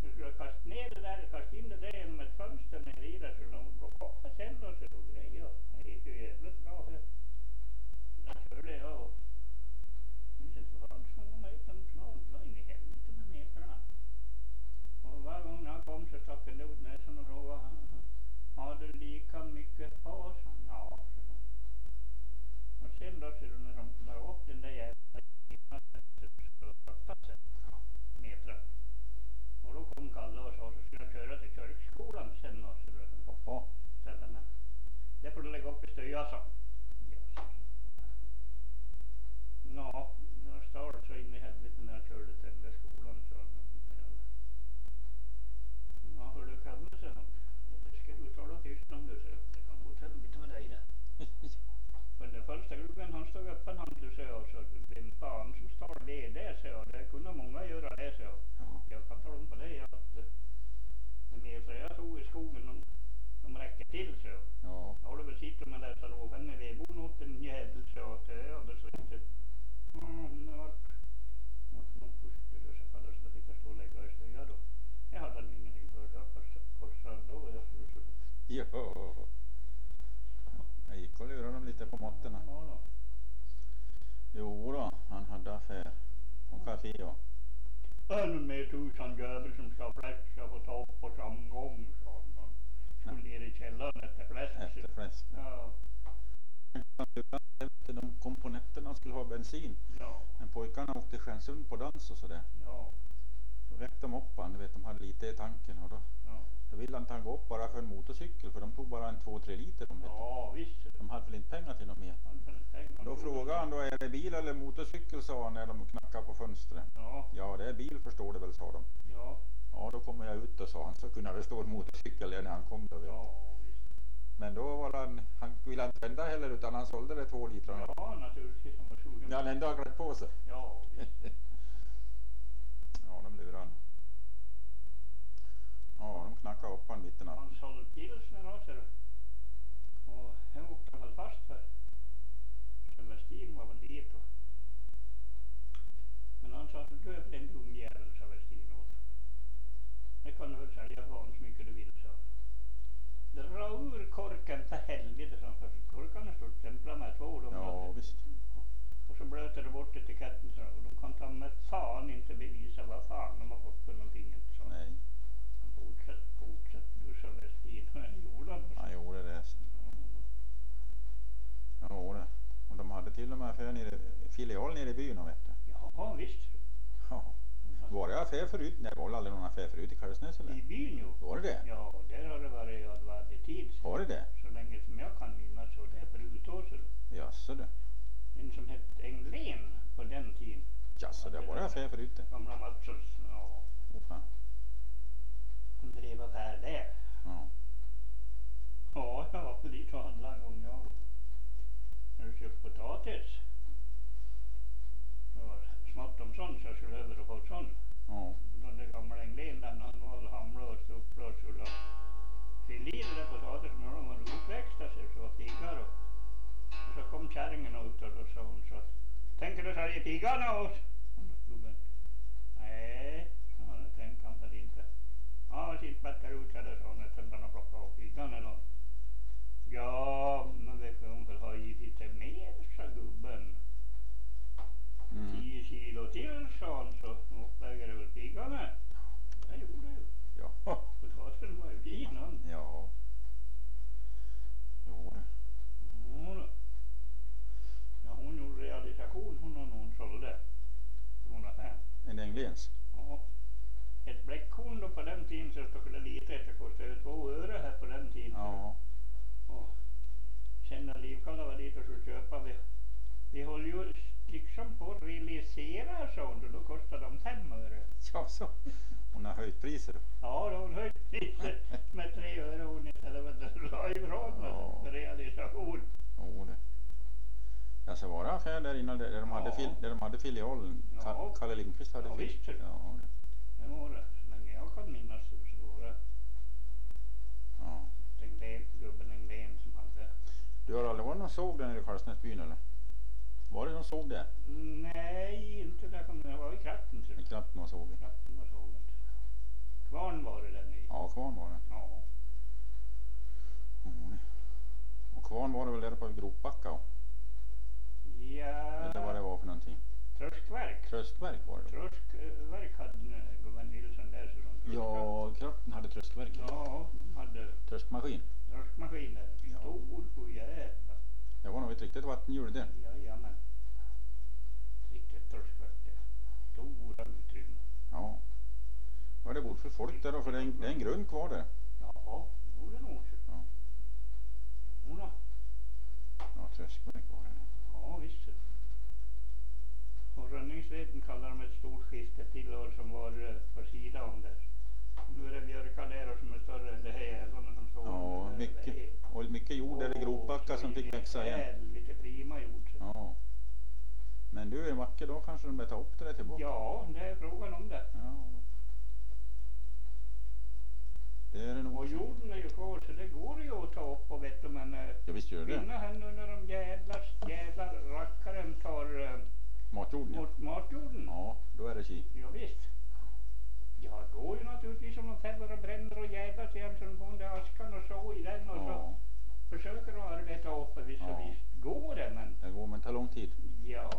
J: så. Du skulle kastat ner det där, kastat in det där genom ett fönster nere i det så de blockade sen och så och grejer. Det gick ju jävligt bra här. Där körde jag och minns inte vad han sa om mig utan snart la in i helvete med metrarna. Och varje gång han kom så stack han ut näsan och frågade har du lika mycket på? sa han. Ja, så. Och sen då så när de la upp den där jävla så satte sig. Och då kom Kalle och sa så skulle jag köra till kyrkskolan sen och så
C: Jaha.
J: det får du lägga upp i stöja sa han. Ja. Ja, jag stal så in i helvete när jag körde till den skolan så Ja, hör du Kalle sa han. Det ska du tala tyst om du så det kan gå åt helvete med dig där. [laughs] Men den första gluggen han stod öppen han du sa och så vem fan som stal det där sa jag. Det kunde många göra det sa jag.
C: Ja.
J: Jag kan tala om på dig att eh, de meter jag tog i skogen de, de räcker till så.
C: Ja.
J: Jag håller väl sitter med dessa råvänner i vedboden åt en jävel så att det är alldeles riktigt. Mm, det vart vart nog först det så kallades det fick jag stå och lägga i stöja då. Jag hade nog ingenting för det. Jag korsade då och jag så.
C: Ja. Jag gick och lurade dem lite på måtterna.
J: Ja då.
C: Jo då, han hade affär. Och kafé
J: En med tusan jävel som ska fläsk ska få ta upp på samma gång, sa han. Han skulle ner i källaren efter fläsk.
C: Efter fläsk.
J: Ja,
C: De kom på nätterna och skulle ha bensin.
J: ja,
C: Men pojkarna åkte till Stjärnsund på dans och sådär.
J: ja,
C: Då väckte de upp han, du vet de hade lite i tanken och då,
J: ja.
C: då ville han inte han gå upp bara för en motorcykel för de tog bara en två, tre liter de.
J: Ja, visst.
C: De hade väl inte pengar till något mer.
J: Hade.
C: Då frågade han då, är det bil eller motorcykel sa han när de knackade på fönstret.
J: Ja,
C: Ja det är bil förstår du väl sa de.
J: ja,
C: Ja då kommer jag ut och sa han så kunde det stå en motorcykel när han kom då. Vet.
J: ja, visst.
C: Men då var han, han ville inte vända heller utan han sålde det två liter.
J: Ja, naturligtvis. Han var sugen.
C: När han ändå har klätt på sig.
J: Ja, visst. [laughs]
C: Ja de lurade han. Ja de knackade upp han mitt i natten.
J: Han sålde pilsner också. Och han åkte han väl fast för. Så Westin var väl dit och. Men han sa, du är väl en dum jävel, sa Westin åt Det kan du väl sälja för honom så mycket du vill, sa. Dra ur korken för helvete, sa han. För korkarna står stämplade med två. De
C: Ja
J: hade.
C: visst.
J: Och så blöter de bort etiketten, sa. Och de kan ta med fan inte bevisa vad fan de har fått för någonting, sa.
C: Nej,
J: fortsatte, du sa Westin. Och han gjorde han.
C: han gjorde det. Ja det. Och de hade till och med affär nere, filial nere i byn vet du.
J: Ja, visst.
C: Ja. Var det affär förut? Nej det var väl aldrig någon affär förut i Karlsnäs
J: I
C: eller?
J: byn ju.
C: Var det det?
J: Ja, där har det varit, ja, det var alltid tid.
C: Var det det?
J: Så länge som jag kan minnas så det är förut också.
C: Jaså du.
J: En som hette Englén på den tiden.
C: Jaså det var det affär förut det?
J: Gamla Matssons, ja.
C: Fan.
J: Han drev affär där.
C: Ja.
J: Ja, jag var på dit och handlade en gång jag. När du köpte potatis. Det var smått om sån så jag skulle över och få sån.
C: Ja.
J: Och den där gamla Englén den han var och hamrade och stupplade och skulle fylla i det där potatisen och de var uppväxta så var piggar och, och så kom kärringen ut och då sa hon så Tänker du sälja piggarna åt? Gubben Nej, aa, siit Pätkäri uut sadas on, et see on täna plakaoki, ta on elanud. ja vi höll ju liksom på att realisera sånt och då kostade de fem öre.
C: Ja så. Hon har höjt priser.
J: Ja, då har hon höjt priset med tre öre hon istället för att dra ifrån
C: Ja.
J: med realisation.
C: Jo det. Ja så var det affär där innan där de, hade,
J: Ja.
C: fil, där de hade filialen.
J: Ja.
C: Ka- Kalle Lindqvist hade
J: Ja,
C: fil.
J: visst.
C: Ja, det.
J: Var det. Så länge jag kan minnas så var det
C: ja.
J: den där gubben Englén som hade.
C: Du har aldrig varit någon såg där nere i Karlsnäsbyn eller? Var det någon såg där?
J: Nej, inte där kom det. var i Kratten. ser
C: Det
J: du.
C: är knappt någon såg.
J: Kratten var sågen. Kvarn var det där nere.
C: Ja, kvarn var det.
J: Ja.
C: Det. Och kvarn var det väl där vid Gropbacka? och-
J: Ja.
C: Eller vad det var för någonting?
J: Tröskverk.
C: Tröskverk var det då?
J: Tröskverk hade gubben Nilsson där. Så.
C: Ja, Kratten hade tröskverk.
J: Ja, de hade
C: Tröskmaskin.
J: tröskmaskiner.
C: Ja.
J: Stor sjujävla.
C: Det var nog ett riktigt vattenhjul det.
J: Jajamän. Riktigt det. Stora utrymmen.
C: Ja. Vad det bor för folk där då? För det är en, det är en grund kvar där.
J: Ja, det gjorde det nog.
C: Ja.
J: Jodå.
C: Ja, tröskverk var det.
J: Ja, visst. Och rönningsveten kallar de ett stort skifte till som var eh, på sidan om det. Nu är det björkar där som är större än det här jävlarna som står.
C: Ja, mycket. Och mycket jord där i Gropbacka som fick växa igen.
J: Helvete prima jord.
C: Ja. Men du, en vacker dag kanske de börjar ta upp det där tillbaka.
J: Ja, det är frågan om det.
C: Ja. Det är det nog.
J: Och jorden är ju kvar så det går ju att ta upp och vet du men eh,
C: Ja, visst gör det.
J: här nu när de jävlar, jävlar rackaren tar eh,
C: Matjorden ja.
J: mot matjorden.
C: Ja, då är det ki.
J: Ja, visst. Ja det går ju naturligtvis om de fäller och bränner och jävlar så jämt som där askan och så i den och
C: ja.
J: så försöker de arbeta uppe visst
C: ja.
J: visst går det men.
C: Det går men tar lång tid.
J: Ja,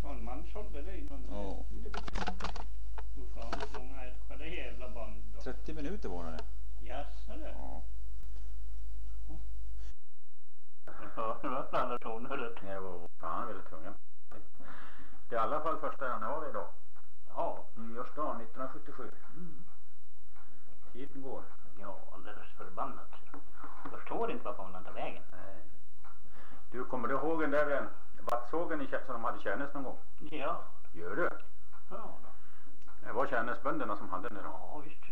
J: från mansålder det är ju.
C: Ja.
J: Hur fan långa är det, det jävla band då?
C: 30 minuter var det.
J: Jaså du?
C: Ja.
J: Ja, det var blandade toner du.
C: Det var fan ville tungan. Det är i alla fall första januari idag.
J: Ja,
C: Nyårsdagen 1977. Tiden går.
J: ja, alldeles förbannat. Jag förstår inte varför hon tar vägen.
C: Nej. Du, kommer du ihåg den där eh, vattsågen i som de hade i Tjärnäs någon gång?
J: Ja,
C: Gör du?
J: ja.
C: Det var Tjärnäsbönderna som hade den
J: ja visst.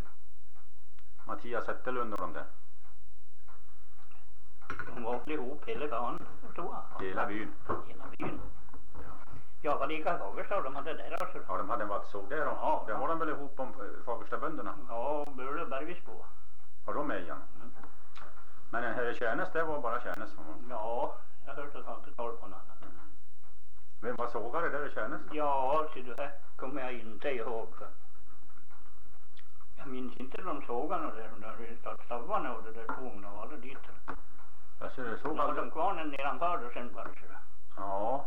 C: Mattias Zetterlund och de där.
J: De var ihop hela dagen, förstår jag.
C: Hela byn.
J: Hela byn. Jag var lika Fagersta de hade där alltså.
C: Ja, de hade en vattsåg där då.
J: Ja,
C: Det var de väl ihop om eh, Fagerstabönderna.
J: Ja, Burle Bergvisbo.
C: Har de med igen? Men den här i Tjärnäs, det var bara Tjärnäs. som var-
J: Ja, jag hörde att han inte tal på något annat.
C: Vem var sågare där i Tjärnäs?
J: Ja, så det här kommer jag inte ihåg. För. Jag minns inte de sågarna där, de där stavarna och det där tågen och alla dit.
C: Alltså, det såg aldrig...
J: de kvarnen nedanför och sen så.
C: Ja.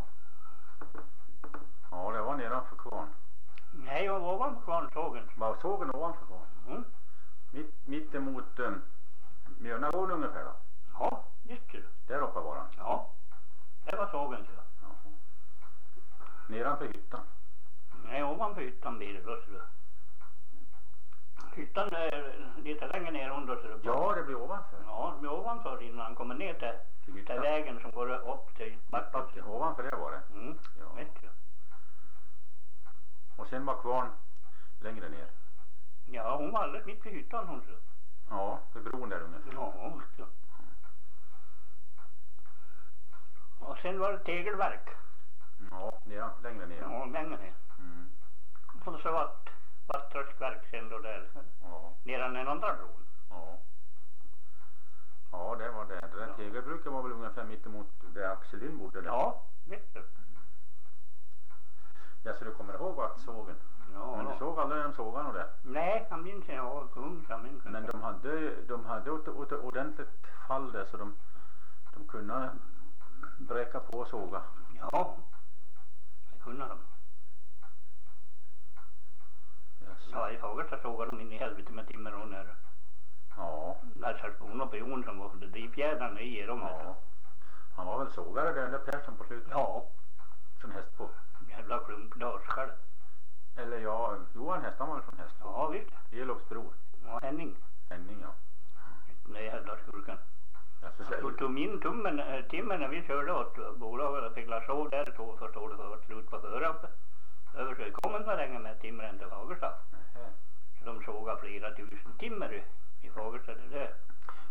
C: Ja, det var nedanför kvarn.
J: Nej, jag var ovanför kvarnsågen.
C: Var sågen ovanför kvarn?
J: Mm.
C: Mitt, mitt emot um, Mjölnagården ungefär då?
J: Ja, just det.
C: Där uppe var den.
J: Ja, det var sågen så.
C: Jaha. Nedanför hyttan.
J: Nej, ovanför hyttan blir det då så. Hyttan är lite längre ner under så.
C: Ja, det blir ovanför.
J: Ja, det blir ovanför innan han kommer ner till,
C: Till
J: till vägen som går upp till backen.
C: Ja, Ovanför det var det.
J: Mm,
C: Ja.
J: vet du.
C: Och sen var kvarn längre ner.
J: Ja, hon var alldeles mitt vid hyttan hon så.
C: Ja, vid bron där ungefär.
J: Ja, du. Och sen var det tegelverk.
C: Ja, nedan, längre ner.
J: Ja, längre ner.
C: Mm.
J: Och så var vattröskverk sen då där.
C: Ja,
J: Nedan den andra bron.
C: ja. Ja, det var det. Där
J: Ja.
C: tegelbruket var väl ungefär mitt emot där Axel Lind bodde där.
J: Ja, vet du.
C: Ja, så du kommer ihåg vattsågen?
J: Ja,
C: Men du såg aldrig de sågarna där?
J: Nej, han minns jag var ung jag minns
C: Men
J: inte.
C: de hade, de hade ett, ordentligt fall där så de, de kunde bräcka på och såga.
J: Ja, det kunde de. Ja, i Fagersta sågade de in i helvete med timmer och när
C: Ja,
J: Lasarsborna på Jon som var drivfjädrarna i dem.
C: ja. Han var väl sågare där, den där Persson på slutet?
J: Ja,
C: Från Hästbo.
J: Jävla klumpdörs själv.
C: Eller ja, Johan Häst, han var från Hästbo?
J: Ja, visst.
C: Elofs bror.
J: Ja, Henning.
C: Henning ja.
J: Den där jävla skurken.
C: Så
J: tog min tummen, äh, timmen när vi körde åt bolaget fick la så där två förstår du för att slut på förra uppe. Över så kom inte länge med timren till Fagersta. Så de sågade flera tusen timmer i, Fagersta det där.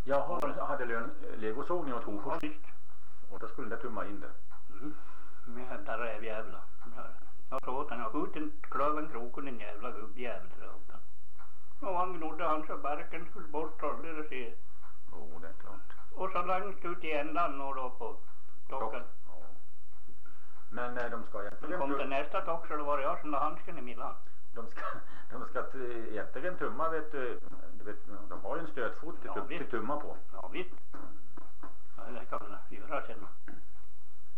C: Jaha, de hade lön, legosågning åt
J: Ja,
C: Hofors.
J: visst.
C: Och då skulle det tumma in det.
J: Mm. Men jävla rävjävla. Ja, Jag sa åt honom, jag skjut en klöven kroken din jävla gubbjävel. sa jag åt honom. Och han gnodde han så barken skulle bort alldeles i.
C: Jo, det är klart.
J: Och så längst ut i ändan och då på dockan.
C: Ja. Men eh, de ska egentligen,
J: kom till nästa dock så det var jag som la handsken i millan.
C: de ska, [laughs] de ska egentligen tumma vet du, du vet, de har ju en stötfot till,
J: Ja,
C: till tumma på.
J: Ja visst. Ja, det kan vi göra sen.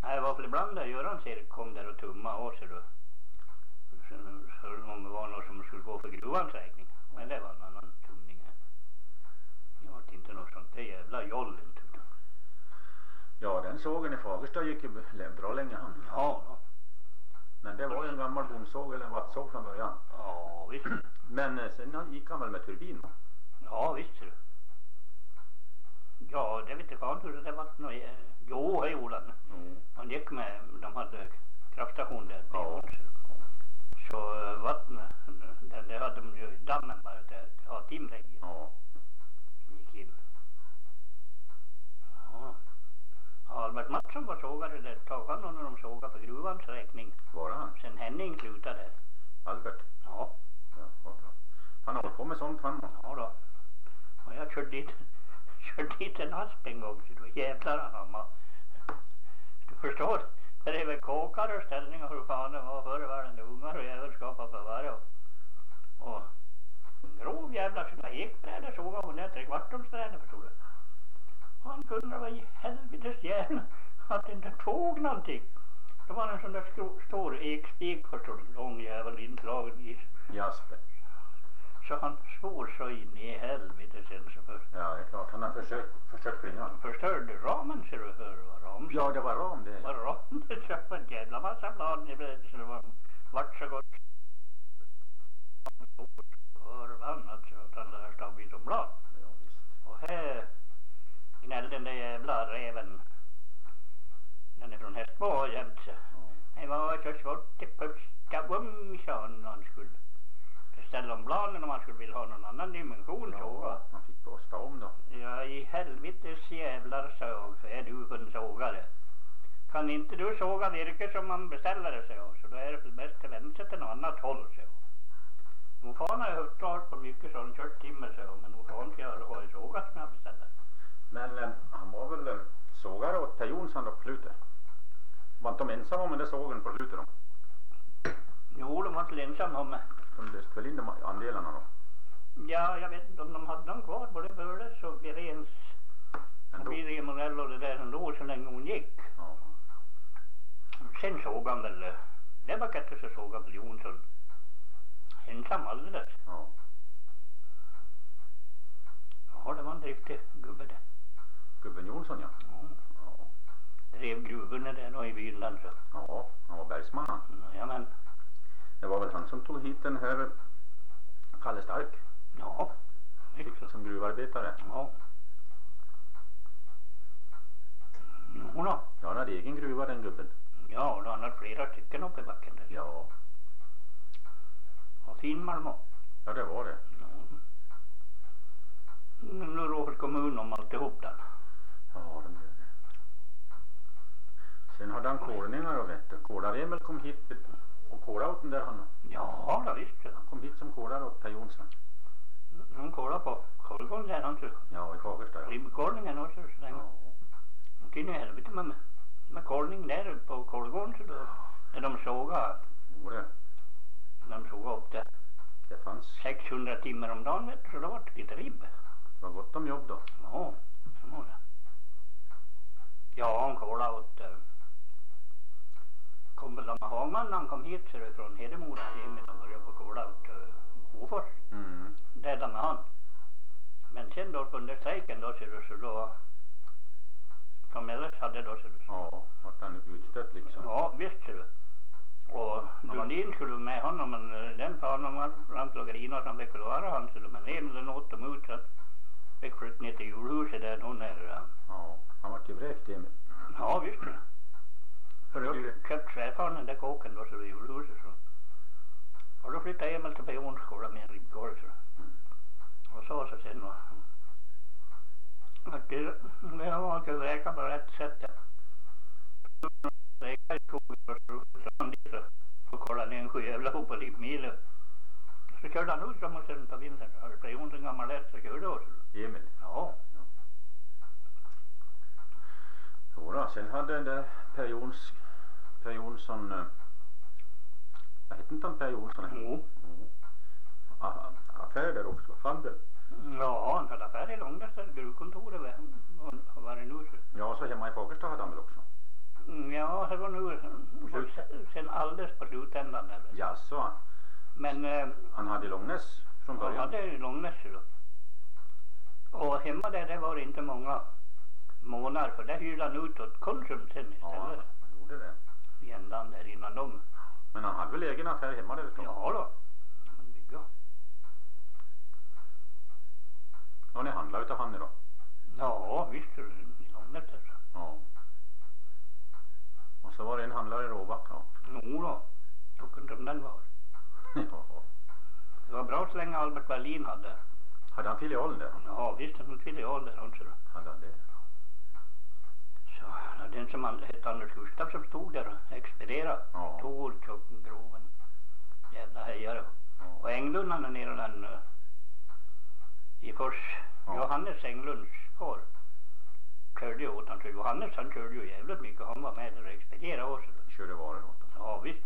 J: Nej, det var väl ibland där Göran kom där och tumma och så då. Sen hörde de om det var något som skulle gå för gruvans räkning. Men det var en annan tumning här. Det var inte något sånt där jävla joll inte.
C: Ja, den sågen i Fagersta gick ju bra länge han.
J: Ja, då.
C: Men det var ju en gammal bondsåg eller en vattsåg från början.
J: ja visst. [clears throat]
C: Men eh, sen gick han väl med turbin?
J: Ja visst ser du. Ja, det vet jag fan hur det var. Nå, eh, Jo, det gjorde han.
C: Jo.
J: Han gick med, de hade kraftstation där. på
C: Ja.
J: Så eh, vattnet, den där hade de ju dammen bara där, ha timret
C: Ja.
J: som gick in. Ja. Ja, Albert Mattsson var sågare där ett tag, han när de sågade för gruvans räkning.
C: Var han?
J: Sen Henning slutade.
C: Albert?
J: Ja,
C: Ja. Han har hållit på med sånt han
J: ja då. Och jag körde dit, körde dit en asp en gång, så då jävlar anamma. Du förstår, det är väl kåkar och ställningar hur fan det var förr i världen, ungar och jävelskap och förvärre. Och, och grov jävla sådana ekbrädor sågade hon där, trekvartomsbrädor förstår du. Han undrade vad i helvetes jävla att det inte tog någonting. Det var en sån där skro- stor ekspik förstår du, lång jävel inslagen i.
C: Jasper.
J: Så han svor så in i helvete sen så för,
C: Ja, det är klart. Han har försökt, försökt springa.
J: förstörde ramen ser du för vad ram
C: Ja, det var ram det.
J: var ram [laughs] det så var en jävla massa blad i brädet så det var vart så gott förbannat så att han där stod vid som blad.
C: Ja, visst.
J: Och här gnällde den där jävla räven. Den är från Hästbo jämt så. Det var så svårt att pusta om sa han när han skulle ställa om bladen om han skulle vilja ha någon annan dimension.
C: Ja, han fick borsta om då.
J: Ja i helvetes jävlar så är du en sågare. Kan inte du såga virke som man beställer det så, så då är det bäst att vända sig till något annat håll så. Nog fan har jag hört talas på mycket sån kört timmer så, men nog fan ska jag ha sågat som jag beställer.
C: Men eh, han var väl eh, sågare åt Per Jonsson då på slutet. Var inte de ensamma om den sågen på slutet då?
J: Jo, de var inte ensamma om
C: De löste väl in de andelarna då?
J: Ja, jag vet inte om de hade dem kvar, både Börles och Birens och? Birger Monell och det där ändå så länge hon gick.
C: Ja.
J: Sen såg han väl, det var kanske så såg han väl Jonsson ensam alldeles.
C: ja.
J: Ja, det var en driftig gubbe det.
C: Gubben Jonsson ja.
J: Ja.
C: Ja.
J: Drev gruvorna där då i Vinland så.
C: Ja, han var bergsman han.
J: Ja, men,
C: Det var väl han som tog hit den här Kalle Stark
J: ja.
C: som gruvarbetare.
J: Ja. Jo då.
C: Ja, han hade egen gruva den gubben.
J: Ja, och han hade flera stycken uppe i backen där.
C: Ja,
J: Och finmalm och.
C: ja det var det.
J: Ja. Nu råkar kommun om alltihop den.
C: Ja, de gör det. Sen hade han kolningar då vet du. Kolar-Emil kom hit och kolade den där han.
J: Ja, det visst.
C: Han kom hit som kolare åt Per Jonsson.
J: Han kollade på kolgång där han så.
C: Ja, i Fagersta ja.
J: Ribbkolningen också så länge.
C: Ja,
J: Han kunde ju helvete med, med kolning där på kolgården så då. När de sågade,
C: jo det.
J: när de sågade upp det.
C: Det fanns,
J: 600 timmar om dagen vet du, så då var det lite ribb.
C: det var gott om jobb då.
J: Ja, så var det. Ja, han kollade åt, äh, kom väl när han kom hit från Hedemora Emil och började på kolla åt Hofors.
C: Mm.
J: Det där med han. Men sen då under strejken då ser du så då som Ellers hade då ser du så.
C: Ja, vart han utstött liksom.
J: Ja visst ser du. Och Lundin skulle med honom men eh, den och grina så han fick klara han så men Emil åt dem ut så att fick flytta ner till julhuset där då när äh,
C: Ja, han vart ju vräkt Emil.
J: Ja visst. För då köpte svärfar den där kåken då så vid julhuset så. Och då flyttade Emil till Pionskolan med en ribbgård så. Och så så sen då. Att det, det var inte räka på rätt sätt. Räka i skogen och så han dit så. Och kollade ner en sjujävla hop på mil. Så körde han ut dem och sen på vintern. Hade Pion en gammal lätt så körde också.
C: Emil.
J: Ja.
C: Jodå, sen hade den där Per, Jons, per Jonsson, eh, vad hette inte han Per Jonsson?
J: Jo.
C: Mm. A- Affär där också, handel.
J: Ja, han hade affär i Långnäs där gruvkontoret var, var, det nu.
C: Ja, så hemma i Fagersta hade han väl också?
J: Mm, Ja, det var nu sen- sen alldeles på slutändan där.
C: Jaså,
J: Men eh,
C: han hade i Långnäs från
J: han
C: början?
J: hade i Långnäs då. Och hemma där det var det inte många månader för där hyrde han ut åt Konsum sen
C: Ja,
J: istället.
C: han gjorde det.
J: I ändan där innan de.
C: Men han hade väl egen affär hemma där du?
J: Ja då. Men bygga.
C: Ja, ni handlade utav han då?
J: Ja, visst är det i Långnäs där.
C: Ja. Och så var det en handlare i Råbacka.
J: Jo då. Tog inte om den var. [laughs]
C: Ja.
J: Det var bra så länge Albert Berlin hade.
C: Hade han filialen där?
J: Ja, visst hade han filial där han.
C: Hade han det?
J: Så ja, den som hette Anders Gustaf som stod där och expedierade.
C: Ja.
J: Tår, tjocken, groven. Jävla hejare.
C: Ja.
J: Och Englund han är nere den uh, i Fors.
C: Ja.
J: Johannes Englunds far. Körde ju åt han. Så Johannes han körde ju jävligt mycket. Han var med där och expedierade också.
C: Körde varor åt honom.
J: Ja visst.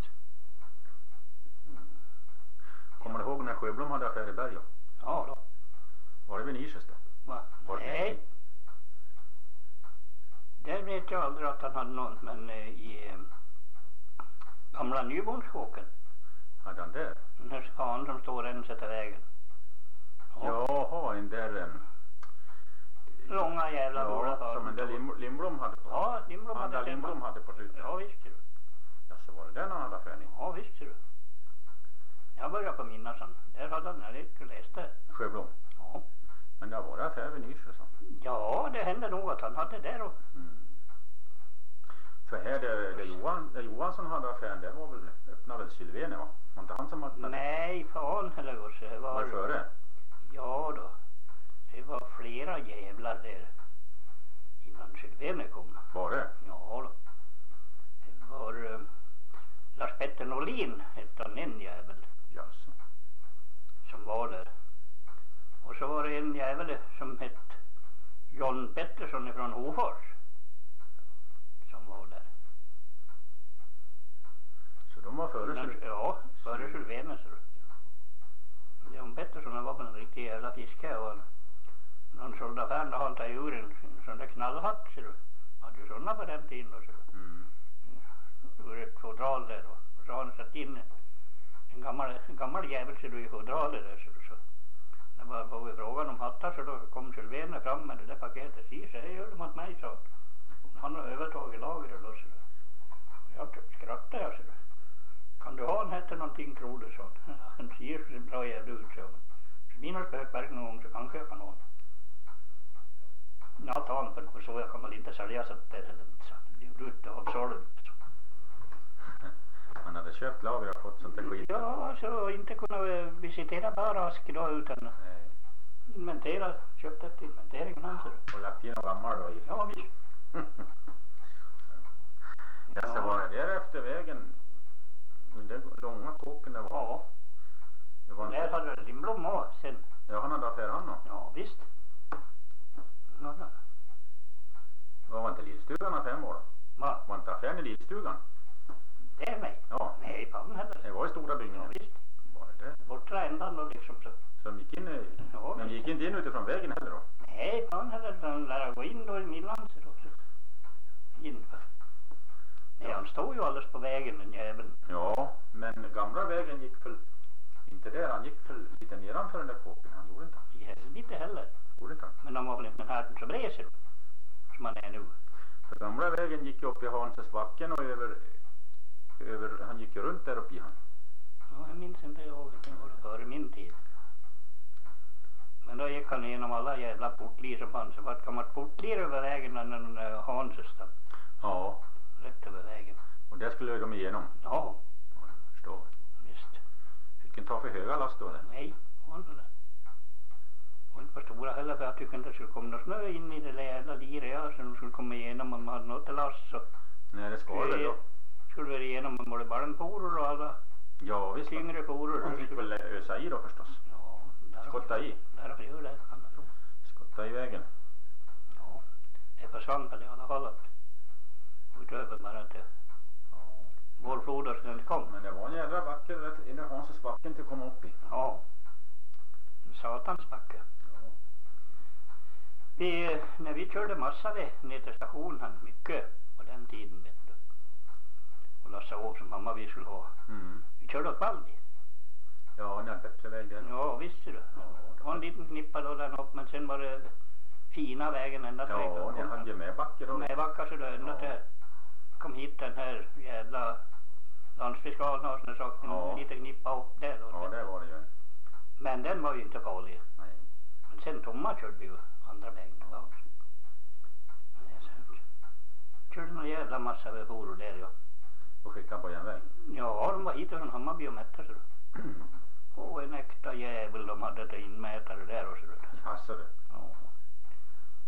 C: Kommer du ihåg när Sjöblom hade affär i Berga?
J: Ja då.
C: Var det vid Nischesta?
J: Va?
C: Var
J: Nej. Där vet jag aldrig att han hade något men eh, i eh, gamla Nybornskåken.
C: Hade han där?
J: Den här span som står än sätter vägen. Ja.
C: Jaha, en där... En,
J: Långa jävla
C: ja,
J: båda
C: som en där Lim, Lindblom hade på.
J: Ja, Lindblom hade
C: Lindblom hade på slutet.
J: Ja visst du.
C: Ja, så var det den han hade affären i?
J: Ja visst du. började på minnas han. Där hade han och läste.
C: Sjöblom.
J: Ja.
C: Men det har varit affär vid Nyrsjö så.
J: ja, det hände nog att han hade där och
C: Mm. För här där, där, Johan, där Johansson hade affären, det var väl, öppnade väl Sylvene va? Var inte han som öppnade?
J: Nej, fan eller vad det
C: Var
J: var.
C: det före?
J: Ja då. Det var flera jävlar där. Innan Sylvene kom.
C: Var det?
J: Ja då. Det var uh, Lars Petter Norlin hette han en jävel
C: Jaså.
J: som var där. Och så var det en jävel som hette John Pettersson ifrån Hofors. Som var där.
C: Så de var före
J: Men,
C: Sylvene?
J: ja, före Sylvene så. John Pettersson var en riktig jävla fiskare och när han sålde affären då han tagit ur en, sån där knallhatt ser du. Hade ju sådana på den tiden då du.
C: Mm.
J: ur ett fodral där och, så har han satt in en, gammal, en gammal jävel du i fodralet där ser du så. När vi var frågan om hattar så då kom Sylvene fram med det där paketet. Si, så här gör de åt mig sa han. Han har övertagit lagret då ser du. Jag skrattade jag ser du. Kan du ha en hette någonting tror du sa han. Han ser så bra jävla ut sa han. Så mina spökverk någon gång så kanske jag kan ha den. Ja, ta den för så jag kan väl inte sälja så att det är så. Det är ju av sålen.
C: Han hade köpt lager och fått sånt där skit.
J: Ja, så inte kunna visitera bara ask då utan
C: Nej.
J: inventera, köpt ett inventeringen ser du.
C: Och lagt in någon gammal då.
J: Ja, visst. [laughs]
C: Ja, så var det där efter vägen. Den där långa kåken där var.
J: Ja,
C: Det var
J: där
C: en,
J: hade Lindblom också sen.
C: ja, han hade affär han då.
J: Ja, visst. Ja.
C: Var inte Lillstugan affären var då?
J: Va?
C: Var inte affären i Lillstugan?
J: Det är mig.
C: Ja.
J: Nej, fan heller.
C: Det var i stora
J: Ja,
C: byggnaden.
J: visst.
C: Var det det?
J: Bortre ändan då liksom så.
C: Så de gick in i,
J: Ja,
C: men de gick inte in utifrån vägen heller då?
J: Nej, fan heller. Han lär gå in då i Millanser också. In. Nej, han stod ju alldeles på vägen den jäveln.
C: Ja, men gamla vägen gick väl inte där. Han gick väl lite nedanför den där kåken. Han gjorde inte.
J: I helvete heller.
C: Gjorde inte han?
J: Men han var väl inte den här så bred ser du. Som han är nu.
C: För gamla vägen gick ju upp i Hansesbacken och över, över, han gick ju runt där uppe i han.
J: Ja, jag minns inte jag. Det var före min tid. Men då gick han igenom alla jävla portlir som fanns. Det var ett gammalt portlir över vägen den där Hanses där.
C: Ja,
J: Rätt över vägen.
C: och där skulle de igenom.
J: Ja,
C: Ja, jag förstår.
J: visst.
C: Fick inte ta för höga last då eller?
J: Nej, det. Och inte för stora heller för jag tycker inte det skulle komma någon snö in i det där jävla liret ja, så de skulle komma igenom om de hade något till last så
C: Nej, det ska väl då.
J: Skulle vi igenom både barnporor och alla
C: Ja, visst.
J: tyngre poror.
C: De fick väl ösa i då förstås.
J: Ja, där
C: Skotta i.
J: Där vi gör det kan jag tro.
C: Skotta i vägen.
J: Ja, det försvann väl i alla fall att utöver bara att det vårfloder sen det kom.
C: Men det var en jädra backe vet, inne i Hansesbacken till att komma upp i.
J: Ja, en satans backe.
C: Ja.
J: Vi, när vi körde massa ner till stationen mycket på den tiden vet lassa av som mamma vi skulle ha.
C: Mm.
J: Vi körde åt Valdi.
C: Ja, en bättre väg där.
J: Ja visst ser du. Det var en liten knippa då den upp men sen var det fina vägen ända till
C: Ja, ni hade ju med backe då.
J: med backar så där ända till kom hit den här jävla landsfiskalen och såna saker.
C: Ja.
J: En liten knippa upp där då.
C: Ja, där var det ju.
J: Men den var ju inte farlig.
C: Nej.
J: Men sen tomma körde vi ju andra vägen tillbaks. Körde någon jävla massa med fordon där ja.
C: Och skicka på järnväg.
J: Ja, de var hit från Hammarby och mätte så. [clears throat] Och en äkta jävel de hade till inmätare där och så.
C: Jaså du.
J: Ja.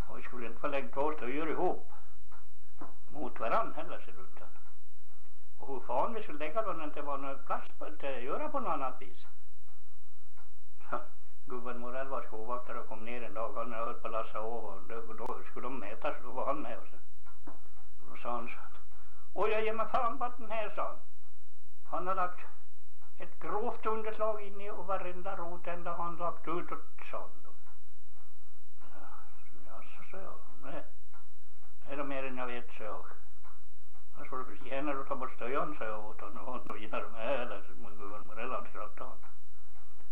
J: Och skulle inte få lägga två styr ihop mot varann heller ser utan. Och hur fan vi skulle lägga då när det inte var någon plats på att göra på något annat vis. [laughs] Gubben Morell var skåvaktare och kom ner en dag han höll på att lassa av och då, då skulle de mäta så då var han med och så. Och då sa han och jag ger mig fan på att den här sa han. Han har lagt ett grovt underslag in i och varenda rotända har han lagt utåt, sa han då. Ja, så sa jag. Nej. Det är mer än jag vet sa jag. Han skulle precis gärna du ta bort stöjan sa jag åt honom och då vidare med eller så mun gubben Morell hade skrattat han.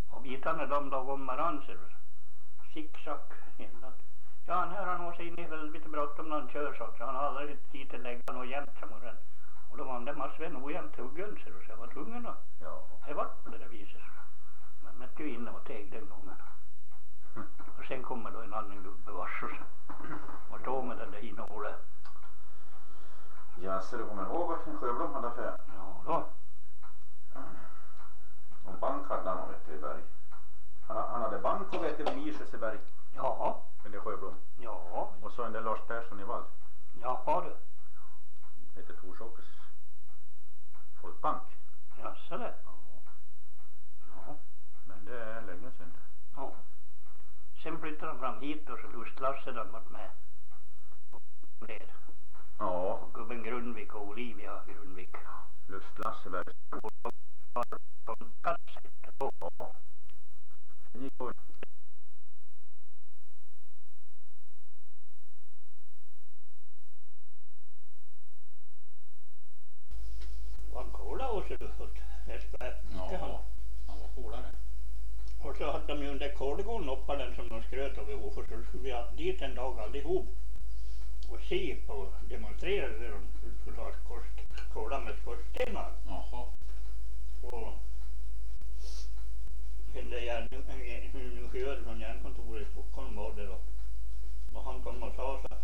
J: Och bitarna de låg om varann ser du. Zigzag. innan. Ja, han här han åsade in i helvete bråttom när han kör, så han. har aldrig tid att lägga något jämt, sa morran. Och då var han där massor med ojämnt huggen, så jag var tvungen att...
C: Ja.
J: Det var på det där viset,
C: Men
J: jag ju in och teg den gången. [laughs] Och sen kommer då en annan gubbe vars och då med den där innehållet.
C: Ja, så du kommer ihåg vad Knut Sjöblom hade affär?
J: Ja, då. Mm.
C: Och bank hade han, vet du, i Berg. Han, han hade bank och vet du, i Berg.
J: Ja.
C: Är Sjöblom.
J: Ja.
C: Och så en där Lars Persson i Vall.
J: Jaha du.
C: Heter Torsåkers folkbank.
J: Jaså det.
C: Ja.
J: Ja.
C: Men det är länge sedan.
J: ja. Sen flyttade de fram hit och så Lust-Lasse de varit med. Ner.
C: Ja.
J: Och gubben Grundvik och Olivia Grundvik.
C: Lust-Lasse
J: då.
C: Ja.
J: Och han oss ju fått SKF.
C: Ja. Han var coolare.
J: Och så hade de ju den där kolgården uppe den som de skröt över Hofors. Så skulle vi ha dit en dag allihop. Och se på demonstrera där de skulle ha kola med skorstenar.
C: Jaha.
J: Och den där järningenjören från järnkontoret i Stockholm var det då. Och han kom och sa så.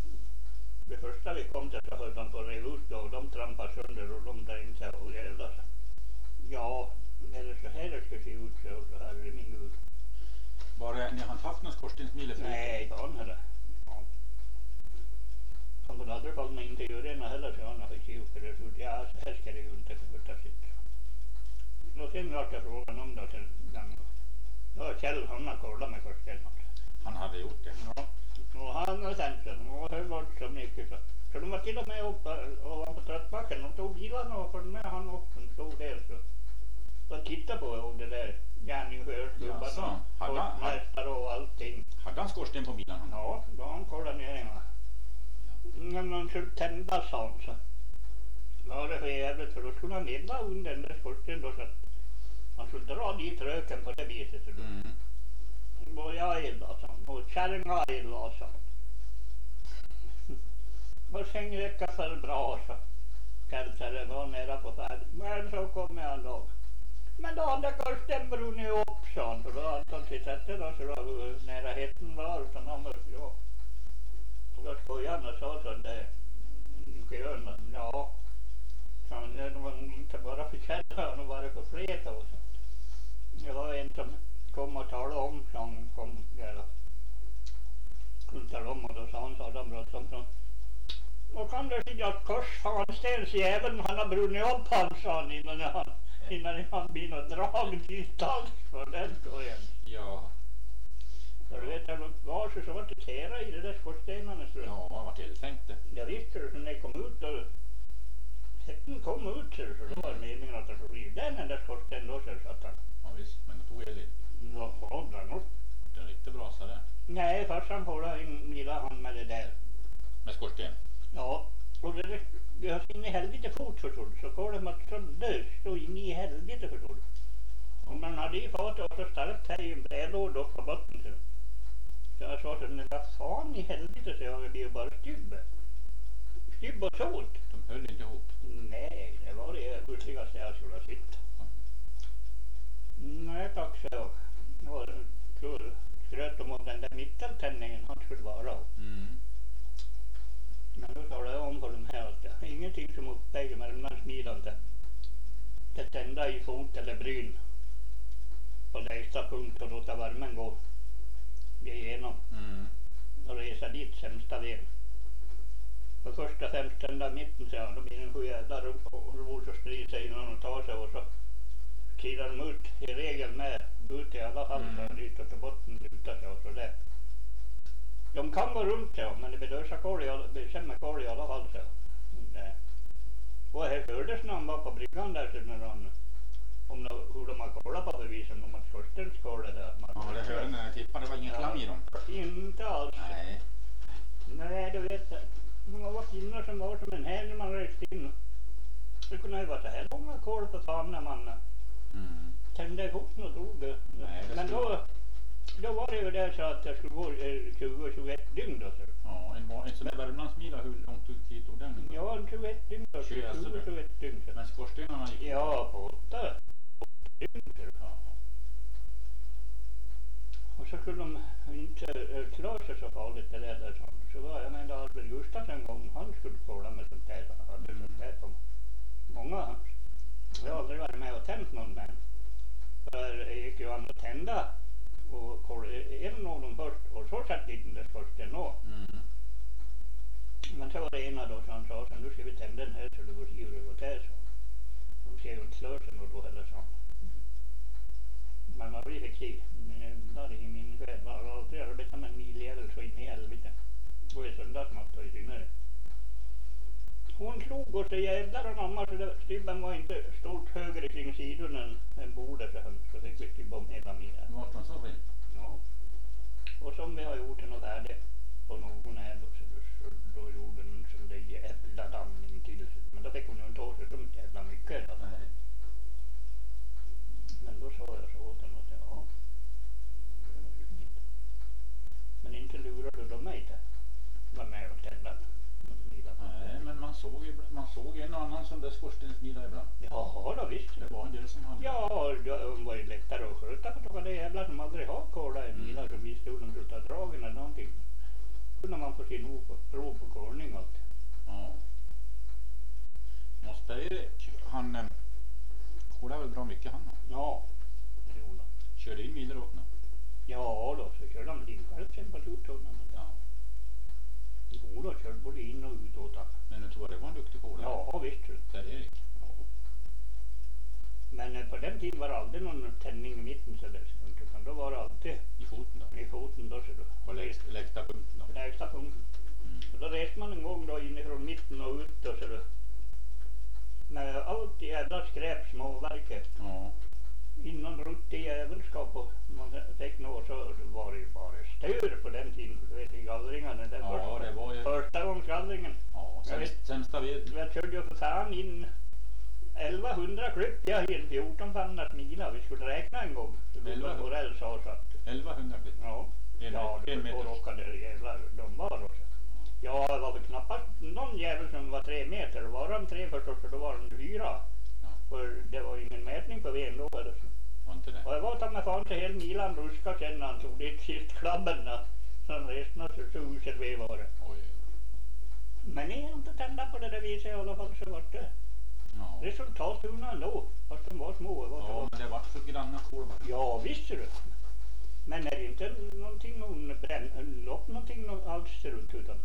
J: Det första vi kom till så höll de på att riva ut och de trampade sönder och de dränkte och sig. Ja, är det så här det ska se ut så, så det min gud.
C: Var det, ni har inte haft någon skorstensmile förut?
J: Nej, inte han heller. Han kunde aldrig mig in till öronen heller så han fått se upp hur det. Ja, så här ska det ju inte skötas. Och sen vart jag frågan om det den. Då Kjell han har kollat med skorstenen.
C: Han hade gjort det.
J: Ja. Och han och Centern och det var så mycket så. Så de var till och med uppe ovanpå tröttbacken. De tog bilarna och följde med han upp en stor del så. Och tittade på det där
C: han-
J: Postmästare och allting.
C: Hade han skorsten på bilen? han?
J: Ja, då han kollat ner henne. Men han skulle tända sa han så. Ja det för jävligt för då skulle han elda under den där skorstenen då så att han skulle dra dit röken på det viset. Så.
C: Mm
J: vad jag gillar sa han. Och kärringar gillar sa han. [laughs] Och sen gick det för bra så. det var nära på färd. Men så kom han då. Men då hade skorstenen brunnit upp sa han. Så då hade han till sättet då så då nära heten var som han var. Ja. Och då skojade han och sa så där. Sjöön. Ja. Så han, det var inte bara för kärringar. Det var för fler då. Så. Det var en som kom och talade om, han kom där och skulle om och då sa han så Adam Brottsson då kan det säga att korsfanstensjäveln han har brunnit upp han sa han innan han, innan han blir något drag dit alls för den skojen.
C: Ja.
J: Så du vet, när de var så, så var det tera i de där skorstenarna så
C: Ja, han var tilltänkt det.
J: jag visste det, så när det kom ut och hetten kom ut så, så då var det meningen att det skulle bli den den där skorstenen då så att han,
C: Ja visst, men det tog eld i.
J: jaha, den upp.
C: Det är en riktig brasa det.
J: Nej, farsan kollade in, gillade han med det där.
C: Med skorsten.
J: Ja, och det, det har in i helvete fort förstår du. Så går det mot så löst och in i helvete förstår du. Och man hade ju fått och så starkt här i en brädlåda upp på botten. Så. så jag sa till henne, vad fan i helvete så jag, det blir ju bara stybb. Stybb och såt.
C: De höll inte ihop.
J: Nej, det var det lustigaste jag skulle ha sett. Nej tack. Och så skröt om den där mittentändningen han skulle vara.
C: Mm.
J: Men då talade jag om för de här att det är ingenting som uppväger Värmlandsmilen till, till tända i fot eller bryn på lägsta punkt och låta värmen gå igenom
C: Mm.
J: och resa dit sämsta vägen. För första femstända mitten så då blir det en sju jävlar upp och ror så sprider sig innan de tar sig och så kilar de ut i regel med ut i alla fall så dit och till botten lutar sig och så där. De kan gå runt så men det blir kol i alla, sämre kol i alla fall så. Det. Och här hördes när han var på bryggan där så när han om de, hur de har kollat på bevisen om att skorstenskolet där.
C: Ja, det hörde när jag tippade. Det var ingen klang i dem.
J: Inte alls.
C: Nej.
J: Nej, du vet, det var kvinnor som var som en här när man reste in. Det kunde ju vara så här långa kol på fan när man
C: Mm.
J: tände ihop och drog det.
C: Nej, det
J: Men
C: skulle-
J: då, då var det ju det så att jag skulle gå eh, 20-21 dygn då. Så.
C: Ja, en, sån där Värmlandsmila, hur lång tid tog den? då?
J: Ja, en 21 dygn då.
C: Tjugo, alltså det.
J: 20-21 dygn. Så.
C: Men skorstenarna gick
J: Ja, på åtta. Åtta dygn. Så.
C: Ja.
J: Och så skulle de inte eh, klä sig så farligt det där. Så, så var jag med Albert Gustafsson en gång. Han skulle kolla med sånt där. Han hade sånt där på många hans. Jag har aldrig varit med och tänt någon men. För det gick ju an att tända och kolla en av dem först och så satt dit den där skorstenen också.
C: Mm.
J: Men så var det ena då han sa så nu ska vi tända den här så det går det går till så. De ju inte slå sig något då heller så. Men man blir. Men jävlar i min själ var det aldrig arbetat med en miljävel så in i helvete. Och i söndagsnatt i synnerhet. Hon slog oss så jävlar anamma så det- stybben var inte stort högre kring sidorna än, än bordet så, så fick vi stybba om hela milen.
C: Vart de så skilt?
J: Ja. Och som vi har gjort och färdig på någon då så, då, så då gjorde den sån där jävla damning till. Men då fick hon ju inte åt sig så jävla mycket. Då. Men då sa jag så åt henne att ja, det var ju fint. Men inte lurade de mig till var med och tända bilar.
C: Nej, men man såg, man såg en och annan sån där skorstensbilar ibland.
J: Ja, då visst.
C: Det var en del som hade.
J: Ja, det var ju lättare att sköta för det var det jävlar som aldrig har kola i bilar som visste hur de skulle ta dragen eller någonting. kunde man få sin prov på körning och allt.
C: Ja. Mossberg, han eh, kolade väl bra mycket han?
J: Ja, det gjorde han.
C: Körde in bilar åt honom?
J: Ja då, så körde han in själv sen på Luttunnan. Jo då, körde både in och ut åt.
C: Men nu tror jag det var en duktig kolare.
J: Ja, visst. du.
C: Per-Erik.
J: Ja. Men eh, på den tiden var det aldrig någon tändning i mitten så där, utan då var det alltid
C: I foten då?
J: i foten då så då.
C: På lägst, lägsta punkten då?
J: lägsta punkten.
C: Mm.
J: Och då reste man en gång då inifrån mitten och ut och så då. Med allt jävla skräp, småverket.
C: Ja.
J: Innan ruttig jävelskap och man fick nå så var det ju bara stör på den tiden. Du vet i gallringarna. Den
C: Ja,
J: första,
C: det var ju-
J: första gångsgallringen.
C: Ja, sämst, sämsta veden.
J: Jag körde ju för fan in 1100 klipp jag i en 14 pannars mila. Vi skulle räkna en gång.
C: 1100?
J: Borell sa så att
C: 1100 klipp.
J: ja,
C: En,
J: ja
C: en meter.
J: rockade jävlar de var också. Ja, det var väl knappast någon jävel som var tre meter. Var de tre förstås så då var de fyra. För det var ingen mätning på ven då.
C: Var inte det?
J: Och det var ta mig fan till hela milan ruska sen när han tog dit sist klabben. Sen resten så, så uselt vi var det.
C: Oj.
J: Men är inte tända på det där viset i alla fall så vart det
C: Ja.
J: resultat ändå. Fast de var små. Var
C: Ja, men det vart för granna kol bara.
J: Ja, visst ser du. Men är det inte någonting hon bränner upp någonting nå- alls ser ut utan.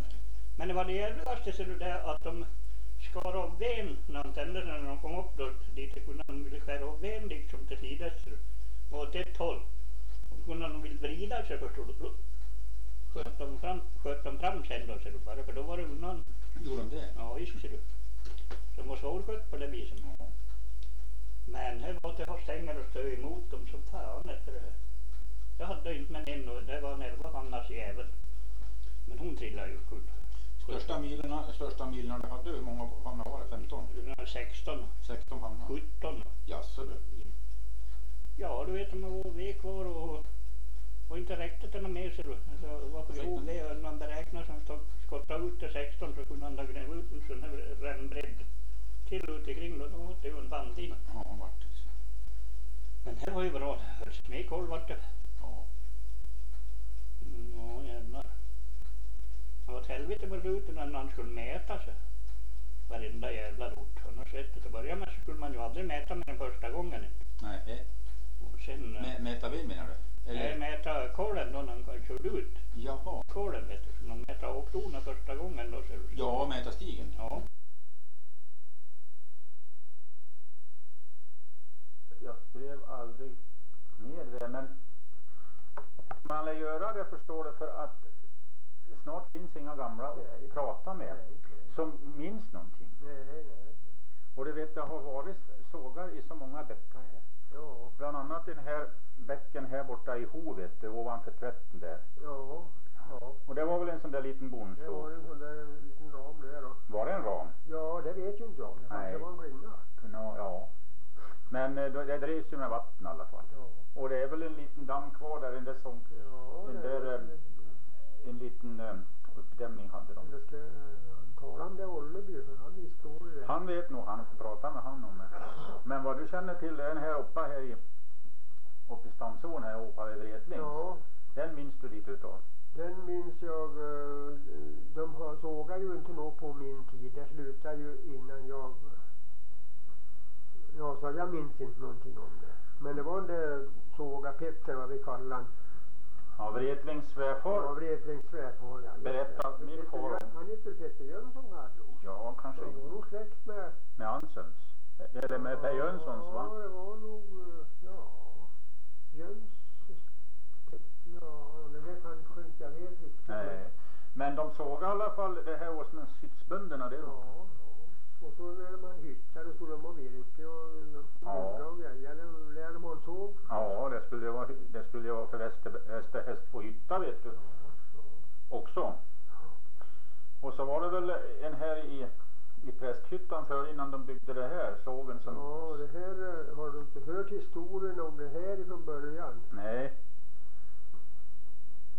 C: Nej.
J: Men det var det jävligaste ser du det att de skar av ven när de tände sig när de kom upp då dit de ville skära av ven liksom till sidan. Och åt ett håll. Och kunde de vill vrida sig förstår du. Sköt de fram, sköt de fram sen då ser du bara för då var det undan.
C: Gjorde de det?
J: Ja visst ser du. Så de var svårskött på det viset.
C: Ja.
J: Men det var att ha stänger och stå emot dem som fan efter det. Jag hade inte med en och det var en elva pannars jävel. Men hon trillade ju skull.
C: Största milerna, största milerna du hade, hur många pannor var det? 15?
J: 16,
C: 16 pannor?
J: 17.
C: Jaså du?
J: Ja, du vet om man var ved kvar och, och inte räckte till något mer så du. Alltså, varför
C: man-
J: det och man beräknar som stod, skottade ut till 16 så kunde han ha grävt ut en sån här rännbredd till ut omkring då. Då var det ju en bandin.
C: Ja, vart det.
J: Men det var ju bra. Smekål vart det.
C: Ja.
J: Ja, jävlar. Var ett helvete på ruten när man skulle mäta sig. Varenda jävla ort. Annars vet du, till att börja med så skulle man ju aldrig mäta med den första gången.
C: Nej, eh,
J: Och sen
C: mä, mäta ved menar du?
J: Eller? mäta kolen då när man körde ut.
C: Jaha.
J: Kolen vet du. Så man mäter åkdonen första gången då. Så
C: Ja, mäta stigen.
J: Ja.
C: Jag skrev aldrig ner det, men man lär göra det förstår du för att snart finns inga gamla att prata med som minns någonting. Och du vet, det har varit sågar i så många bäckar här.
G: Ja,
C: Bland annat den här bäcken här borta i Hovet, det, ovanför tvätten där.
G: ja, ja.
C: Och det var väl en sån där liten
G: Det var
C: bondsåg.
G: en sån där liten ram där då.
C: Var det en ram?
G: Ja, det vet ju inte jag. Det
C: Nej.
G: kanske var en ringa.
C: Ha- ja. Men eh, då- det drevs ju med vatten i alla fall.
G: Ja,
C: Och det är väl en liten damm kvar där, den där som,
G: ja.
C: den
G: det-
C: där, en liten eh, uppdämning hade de.
G: Det ska, han talar om det Olleby för han visste nog det.
C: Han vet nog, han får prata med han om det. Men vad du känner till den här uppe här i, uppe i stamson här uppe vid Vretlings.
G: Ja,
C: Den minns du lite utav?
G: den minns jag. eh, De har sågar ju inte nog på min tid. Det slutade ju innan jag... Ja, så jag minns inte någonting om det. Men det var den där såga Petter vad vi kallade han.
C: Ja, Vretlings svärfar.
G: Ja, Wredlings svärfar ja.
C: Berätta, min far
G: Han heter väl Peter Jönsson Garlo.
C: Ja, kanske
G: Han var nog släkt med...
C: med Ansens. Eller med Per Jönssons va?
G: Ja, det var nog... eh, Ja... Jöns... Ja, det där kanske inte jag vet riktigt.
C: Nej. Men de såg i alla fall det här Åsnenshyttsbönderna det
G: Ja,
C: då.
G: ja. Och så när man hyttade skulle de ha virke och
C: Ja.
G: ja. och grejer. Eller lärde man såg.
C: Ja, det skulle vara, det skulle vara för Väster, Västerhäst på hytta vet du. Också. Och så var det väl en här i, i prästhyttan för innan de byggde det här, sågen som...
G: Ja, det här eh, har du inte hört historien om det här ifrån början.
C: Nej.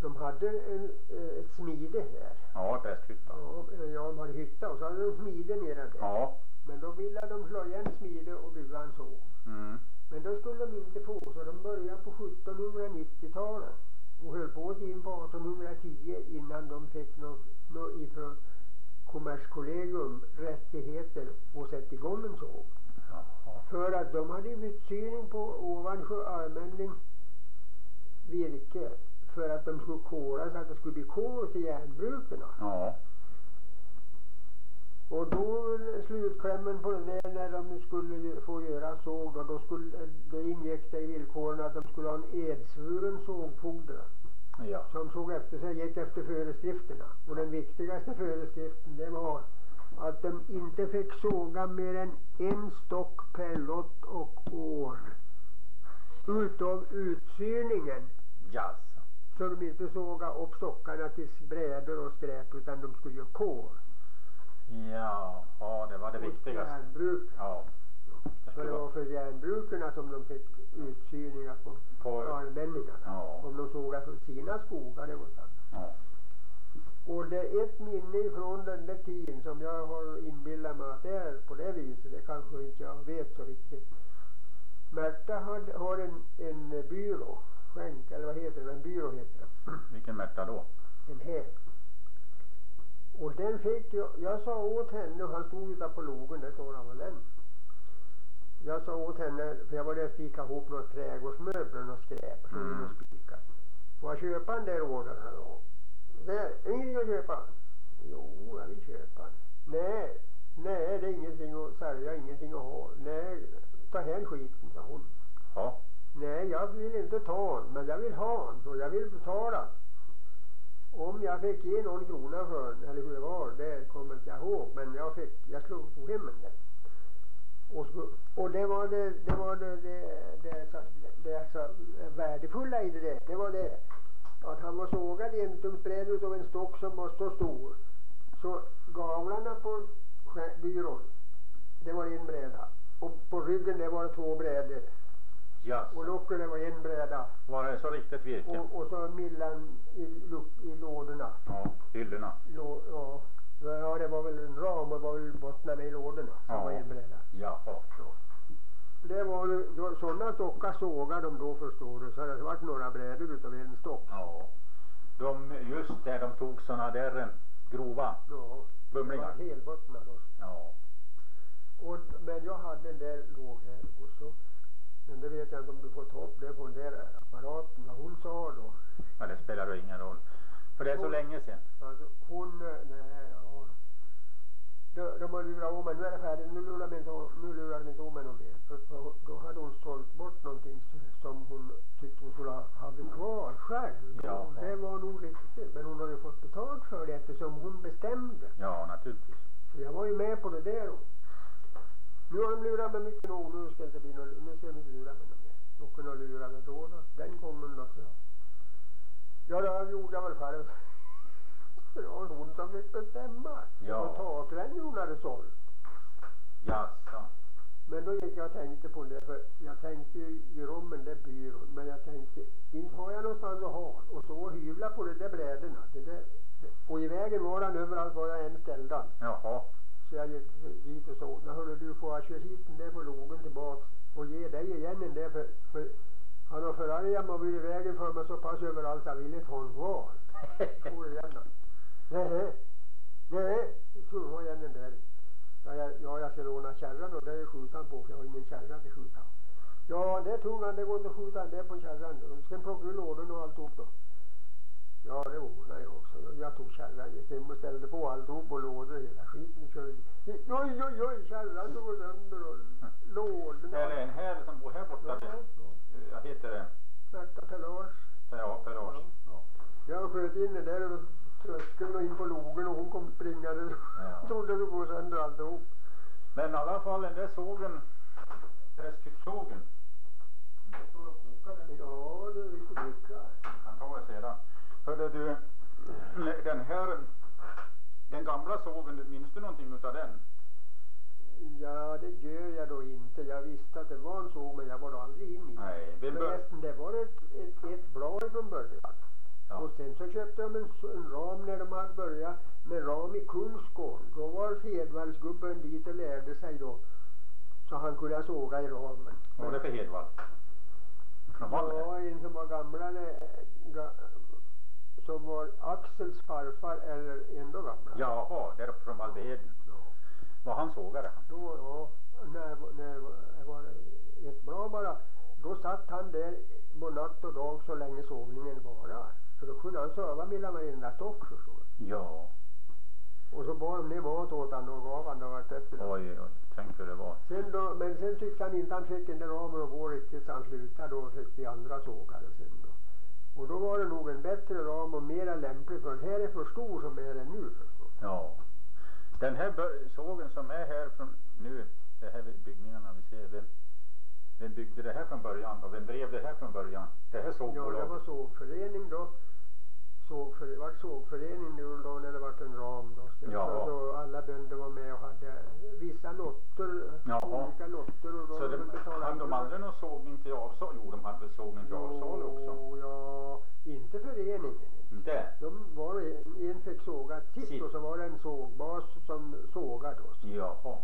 G: De hade en, eh, ett smide här.
C: Ja, prästhyttan.
G: Ja, eh, ja, de hade hytta och så hade de smide nere där.
C: Ja.
G: Men då ville de slå igen smide och bygga en såg.
C: Mm.
G: Men då skulle de inte få så de började på 1790-talet och höll på in på 1810 innan de fick något nå ifrån Kommerskollegium rättigheter och sätta igång en såg.
C: Jaha.
G: För att de hade utsyning på Ovansjö allmänning virke för att de skulle kora så att det skulle bli kol till järnbruken.
C: Ja.
G: Och då slutklämmen på det där när de skulle få göra såg då, då, skulle, då ingick det i villkoren att de skulle ha en edsvuren sågfogde
C: Ja.
G: som såg efter sig, gick efter föreskrifterna. Och den viktigaste föreskriften det var att de inte fick såga mer än en stock per lott och år utav utsyningen.
C: Jaså.
G: Så de inte såga upp stockarna till brädor och skräp utan de skulle göra kol.
C: Ja, ja, det var det
G: Och
C: viktigaste.
G: Järnbruk.
C: Ja. Det
G: För det var för järnbrukarna som de fick utsyningar på
C: på...
G: allmänningarna.
C: Ja.
G: Om de sågar från sina skogar. Det var.
C: Ja.
G: Och det är ett minne ifrån den där tiden som jag har inbillat mig att det är på det viset. Det kanske inte jag vet så riktigt. Märta hade, har en, en byrå. Skänk, eller vad heter det? En byrå heter det.
C: Vilken Märta då?
G: En här. Och den fick jag, jag sa åt henne, och han stod ute på logen, där står han väl än. Jag sa åt henne, för jag var där och spikade ihop några trädgårdsmöbler och skräp. Så
C: Mm.
G: och spika. Får jag köpa den där ordern? Där, ingenting att köpa. Jo, jag vill köpa den. Nej, nej det är ingenting att sälja, ingenting att ha. Nej, ta hem skiten, sa hon.
C: Ja.
G: Nej, jag vill inte ta den, men jag vill ha den och jag vill betala. Om jag fick ge någon krona för den, eller hur det var, det kommer inte jag ihåg. Men jag fick, jag slog på hemmen där. Och, så, och det var det, det var det, det, det, det så värdefulla i det där, det var det att han var sågad i en utav en stock som var så stor. Så gavlarna på byrån, det var en bräda. Och på ryggen det var det två brädor. Och
C: Jaså.
G: locket det var en bräda.
C: Var det så riktigt virke?
G: Och, och så millan i, i lådorna.
C: Ja, hyllorna.
G: Lå, ja. ja, det var väl en ram och var väl bottnarna i lådorna som
C: Ja.
G: var en bräda.
C: Jaha.
G: Det var då- sådana stockar sågade de då förstår du. Så det varit några brädor utav en stock.
C: Ja. De, just där de tog såna där eh, grova
G: Ja. Det
C: bumlingar.
G: var helbottnar då.
C: Ja.
G: Och, men jag hade den där låg här och så. Men det vet jag inte om du får ta upp det på den där apparaten. Vad hon sa då.
C: Men det spelar ju ingen roll. För det är så
G: Hon-
C: länge sedan.
G: Alltså hon, nej, ja. De, de har lurat om mig, nu är det färdigt, nu lurar de inte, nu lurar de inte om något mer. För, för då hade hon sålt bort någonting som hon tyckte hon skulle ha haft kvar själv.
C: Ja.
G: Och det var nog riktigt, men hon hade ju fått betalt för det eftersom hon bestämde.
C: Ja, naturligtvis.
G: Så jag var ju med på det där. Nu har de lurat mig mycket nog, nu ska inte bli något, nu ska de inte lura mig något mer. De kunde ha lurat mig då, då. den gången då. Så. Ja, det gjorde jag väl själv. Det var hon som fick bestämma.
C: Ja.
G: Och takrännor hon hade sålt.
C: Jaså.
G: Men då gick jag och tänkte på det, för jag tänkte ju göra om den där byrån. Men jag tänkte, inte har jag någonstans att ha. Och så och hyvla på de där brädorna. Det där, och i vägen var han överallt var jag än ställde han.
C: Jaha.
G: Så jag gick dit och sa, "Nå, hörru du får jag köra hit den där på logen tillbaks och ge dig igen den där för, för han har för arg han var vid vägen för mig så pass överallt jag ville inte ha honom kvar. [laughs] For igen han. Nej, nej, så var igen den där. Ja, jag, ja, jag ska låna kärran och det är skjutan på för jag har ingen kärra till skjuta. Ja, det tog han, det går inte att skjuta det på kärran. Sen plockade vi lådorna och alltihop då. Ja, det ordnade jag också. Jag tog kärran, gick hem och ställde på alltihop och lådor hela skiten. och Körde. Oj, oj, oj, kärran tog sönder och lådorna.
C: Är det en här som bor här borta?
G: Ja, ja.
C: Vad heter det?
G: Snacka Per Lars.
C: Ja, Per Lars.
G: Ja. Jag sköt in den där över tröskeln och in på logen och hon kom springande.
C: Ja. [laughs]
G: Trodde det gå sönder alltihop.
C: Men i alla fall den där sågen, Prästkyrksågen. Det står och kokar den.
G: Ja, det är riktigt lyckat.
C: Han tar det sedan. Hörde du, den här, den gamla sågen, minns du någonting utav den?
G: Ja, det gör jag då inte. Jag visste att det var en såg men jag var då aldrig in i.
C: Nej, bör...
G: Förresten, det var ett, ett, ett blad från början.
C: Ja.
G: Och sen så köpte de en, en ram när de hade börjat med ram i Kungsgården. Då var Hedvallsgubben dit och lärde sig då. Så han kunde såga i ramen.
C: Vad var det för Hedvall? Från Vallen?
G: Ja, en som var gamlare, ga, som var Axels farfar eller ändå gamlare.
C: Jaha, där uppe från Valveheden.
G: Ja.
C: Var han sågare han?
G: Då, ja, när, när det var ett blad bara, då satt han där på natt och dag så länge sovningen varar. För då kunde han söva mellan varenda stock förstår du.
C: Ja.
G: Och så bar de mat åt han och gav han då vartefter.
C: Oj, oj, tänk hur det var.
G: Sen då, men sen tyckte han inte han fick den där ramen att gå riktigt så han slutade då och fick vi andra sågare sen. Och då var det nog en bättre ram och mera lämplig för den här är för stor som är den nu förstår du.
C: Ja. Den här sågen som är här från nu, det här byggningarna vi ser, vem, vem byggde det här från början då? Vem drev det här från början? Det här
G: Ja, det
C: sågbolaget?
G: var sågförening då. Sågför, det var sågförening nu då när det var en ram då. Så,
C: Ja.
G: så, alla bönder var med och hade vissa lotter,
C: Jaha.
G: olika lotter och då
C: Så det, hade de aldrig någon sågning till avsal? Jo, de hade väl sågning till avsal också?
G: Ja, inte föreningen.
C: Inte?
G: De var en, en fick såga sitt,
C: Sitt.
G: och så var det en sågbas som sågade oss.
C: Jaha.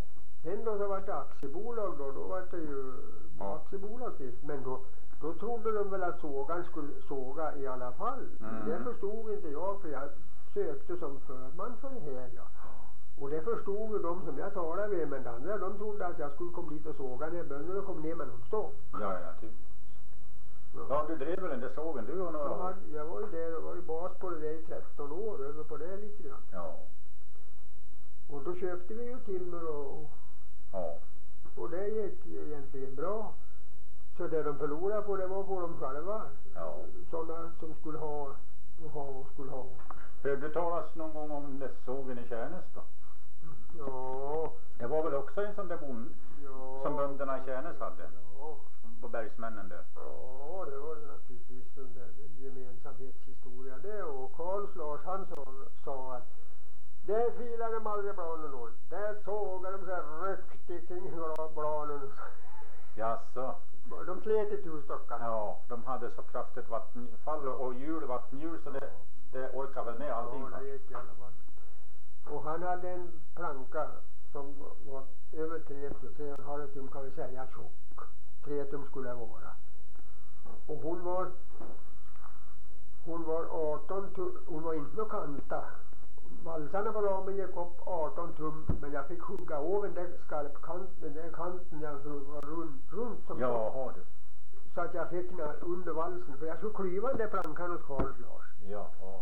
G: Sen då så var det aktiebolag då, då var det ju
C: Ja.
G: aktiebolag till. Men då, då trodde de väl att sågaren skulle såga i alla fall.
C: Mm.
G: Det förstod inte jag för jag sökte som förman för det här ja. Och det förstod ju de som jag talade med men de andra de trodde att jag skulle komma dit och såga när bönderna kom ner med någon stock.
C: Ja, ja, typiskt. Ja, du drev väl den där sågen du och några
G: Jag, hade, jag var ju där och var ju bas på det där i 13 år, över på det lite grann.
C: Ja.
G: Och då köpte vi ju timmer och,
C: Ja.
G: och det gick egentligen bra. Så det de förlorade på det var på dem själva.
C: Ja.
G: Sådana som skulle ha och ha och skulle ha.
C: Hörde du talas någon gång om den sågen i Tjärnäs då?
G: Ja,
C: Det var väl också en sån där bond
G: ja.
C: som bönderna i Tjärnäs hade?
G: Ja,
C: På bergsmännen där?
G: ja det var naturligtvis en där gemensamhetshistoria det. Och Karls Lars han sa, sa att där filade de aldrig bladen någon. Där sågade de så här rökte kring bla- bladen.
C: Jaså?
G: De slet itu stockarna.
C: Ja, de hade så kraftigt vattenfall och hjul, vattenhjul så det, det orkar väl med allting
G: Ja, det gick i alla fall. Och han hade en planka som var över tre tre och halv tum kan vi säga tjock. Tre tum skulle det vara. Och hon var, hon var 18 tum, hon var inte någon kanta. Valsarna på ramen gick upp 18 tum men jag fick hugga av den där skarpkanten, den där kanten där som var runt, runt som
C: Jaha du.
G: så att jag fick den under valsen för jag skulle klyva den där plankan åt Karls Lars.
C: Jaha.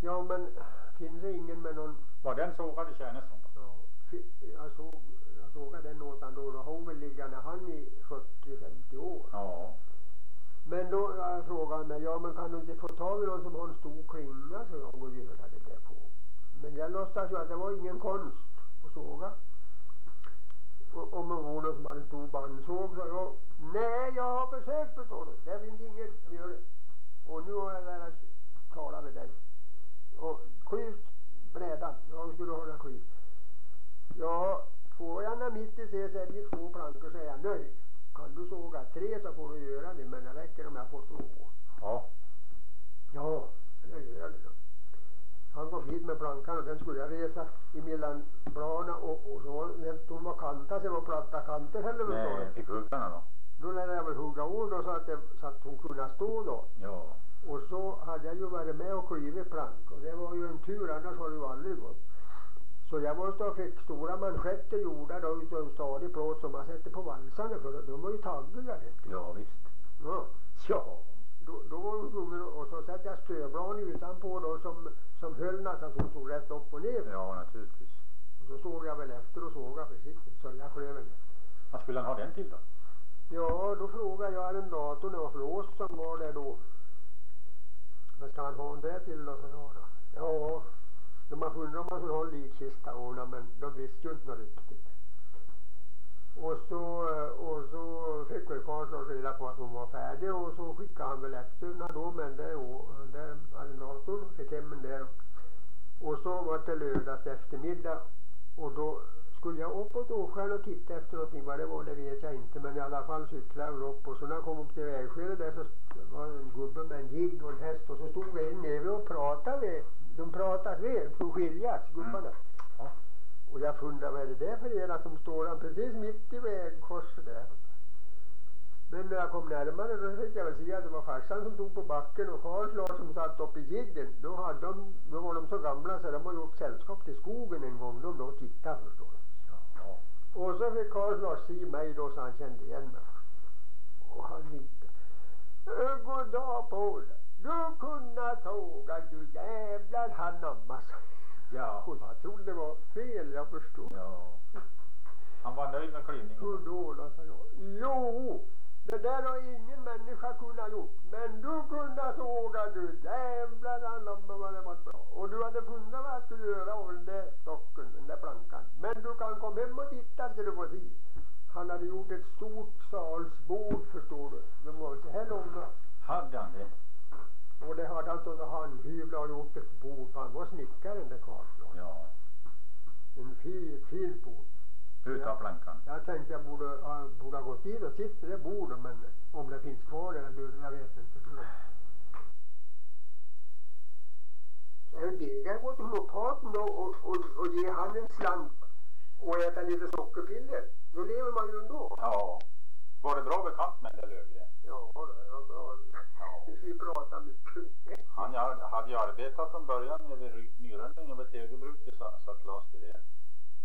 G: Ja men finns det ingen med någon
C: Var den sågad i Tjärnäs? hon då?
G: Ja, jag såg, jag sågade den åt han då. Då har hon väl liggande han i 40-50 år.
C: Ja.
G: Men då frågade han mig, ja men kan du inte få tag i någon som har en stor klinga så jag och göra det där på. Men jag låtsas ju att det var ingen konst att såga. Och om det var någon som hade en stor bandsåg så jag, nej jag har försökt förstår du. Det finns ingen som gör det. Och nu har jag lärt tala med dig. Och klyvt brädan, jag skulle hålla klyv. Ja, får jag när mitt i sig så är det två plankor så är jag nöjd. Kan du såga tre så får du göra det men det räcker om jag får två.
C: Ja.
G: Ja, jag gör det då. Han kom hit med plankan och den skulle jag resa emellan bladen och, och så de var kantade så var platta kanter heller
C: Nej, fick huggarna då?
G: då lärde jag väl hugga ord då så att, det, så att hon kunde stå då.
C: Ja.
G: Och så hade jag ju varit med och klivit plank och det var ju en tur annars har det ju aldrig gått. Så jag var och fick stora manschetter gjorda då utav en stadig plåt som man sätter på valsarna för de var ju taggiga.
C: Ja, visst.
G: Ja.
C: Ja.
G: Då, då var hon tvungen och så satte jag stöblad utanpå då som, som höll henne så hon stod rätt upp och ner.
C: Ja, naturligtvis.
G: Och så såg jag väl efter och sågade försiktigt så jag flög väl efter.
C: Vad skulle han ha den till då?
G: Ja, då frågade jag arrendatorn, det var Flås som var där då. Vad ska han ha det till då, sa jag då. Ja, men man undrade om man skulle ha en likkista ordnad men de visste ju inte något riktigt. Och så, och så fick väl Karlsson reda på att hon var färdig och så skickade han väl efter henne då men det, och, där arrendatorn fick hem den där. Och så var det lördags eftermiddag och då skulle jag uppåt Åskärn och titta efter någonting. Vad det var det vet jag inte men i alla fall cyklade jag upp och så när jag kom upp till vägskälet där så var det en gubbe med en jigg och en häst och så stod en nere och pratade med. De pratade med, skulle skiljas gubbarna.
C: Ja.
G: Och jag funderade vad är det där för ena som står han precis mitt i vägkorset där. Men när jag kom närmare då fick jag väl se att det var farsan som stod på backen och Karlslår som satt uppe i jiggen. Då, hade de, då var de så gamla så de har gjort sällskap till skogen en gång. De då tittade förstår du.
C: Ja.
G: Och så fick Karlslår se mig då så han kände igen mig. Och han vinkade. "Eh, God dag på dig. Du kunna tåga du jävlar anamma sa
C: Ja. [laughs]
G: Och jag trodde det var fel jag förstod.
C: Ja. Han var nöjd med klyvningen.
G: då då sa jag. Jo, det där har ingen människa kunnat gjort. Men du kunde såga du jävlar anamma vad det var bra. Och du hade funnit vad jag skulle göra av den där stocken, den där plankan. Men du kan komma hem och titta ska du få se. Han hade gjort ett stort salsbord förstår du. De var så här långa.
C: Hade han det?
G: Och det hade han då handhyvlat och gjort ett bord. Han var snickare den där Karlsson.
C: Ja.
G: En fin, fin bord.
C: Utan plankan.
G: Jag tänkte jag borde, ha- borde ha gått dit och sitta i det bordet men om det finns kvar där nu, jag vet inte. Sen vill jag gå till homeopaten då och, och, och ge han en slant och äta lite sockerpiller. Då lever man ju ändå.
C: Ja. Var det bra bekant med den där Lövgren?
G: Ja, det var bra. Vi pratar mycket.
C: Han hade ju arbetat från början över Myrönning över Tegelbruket sa, Claes till det.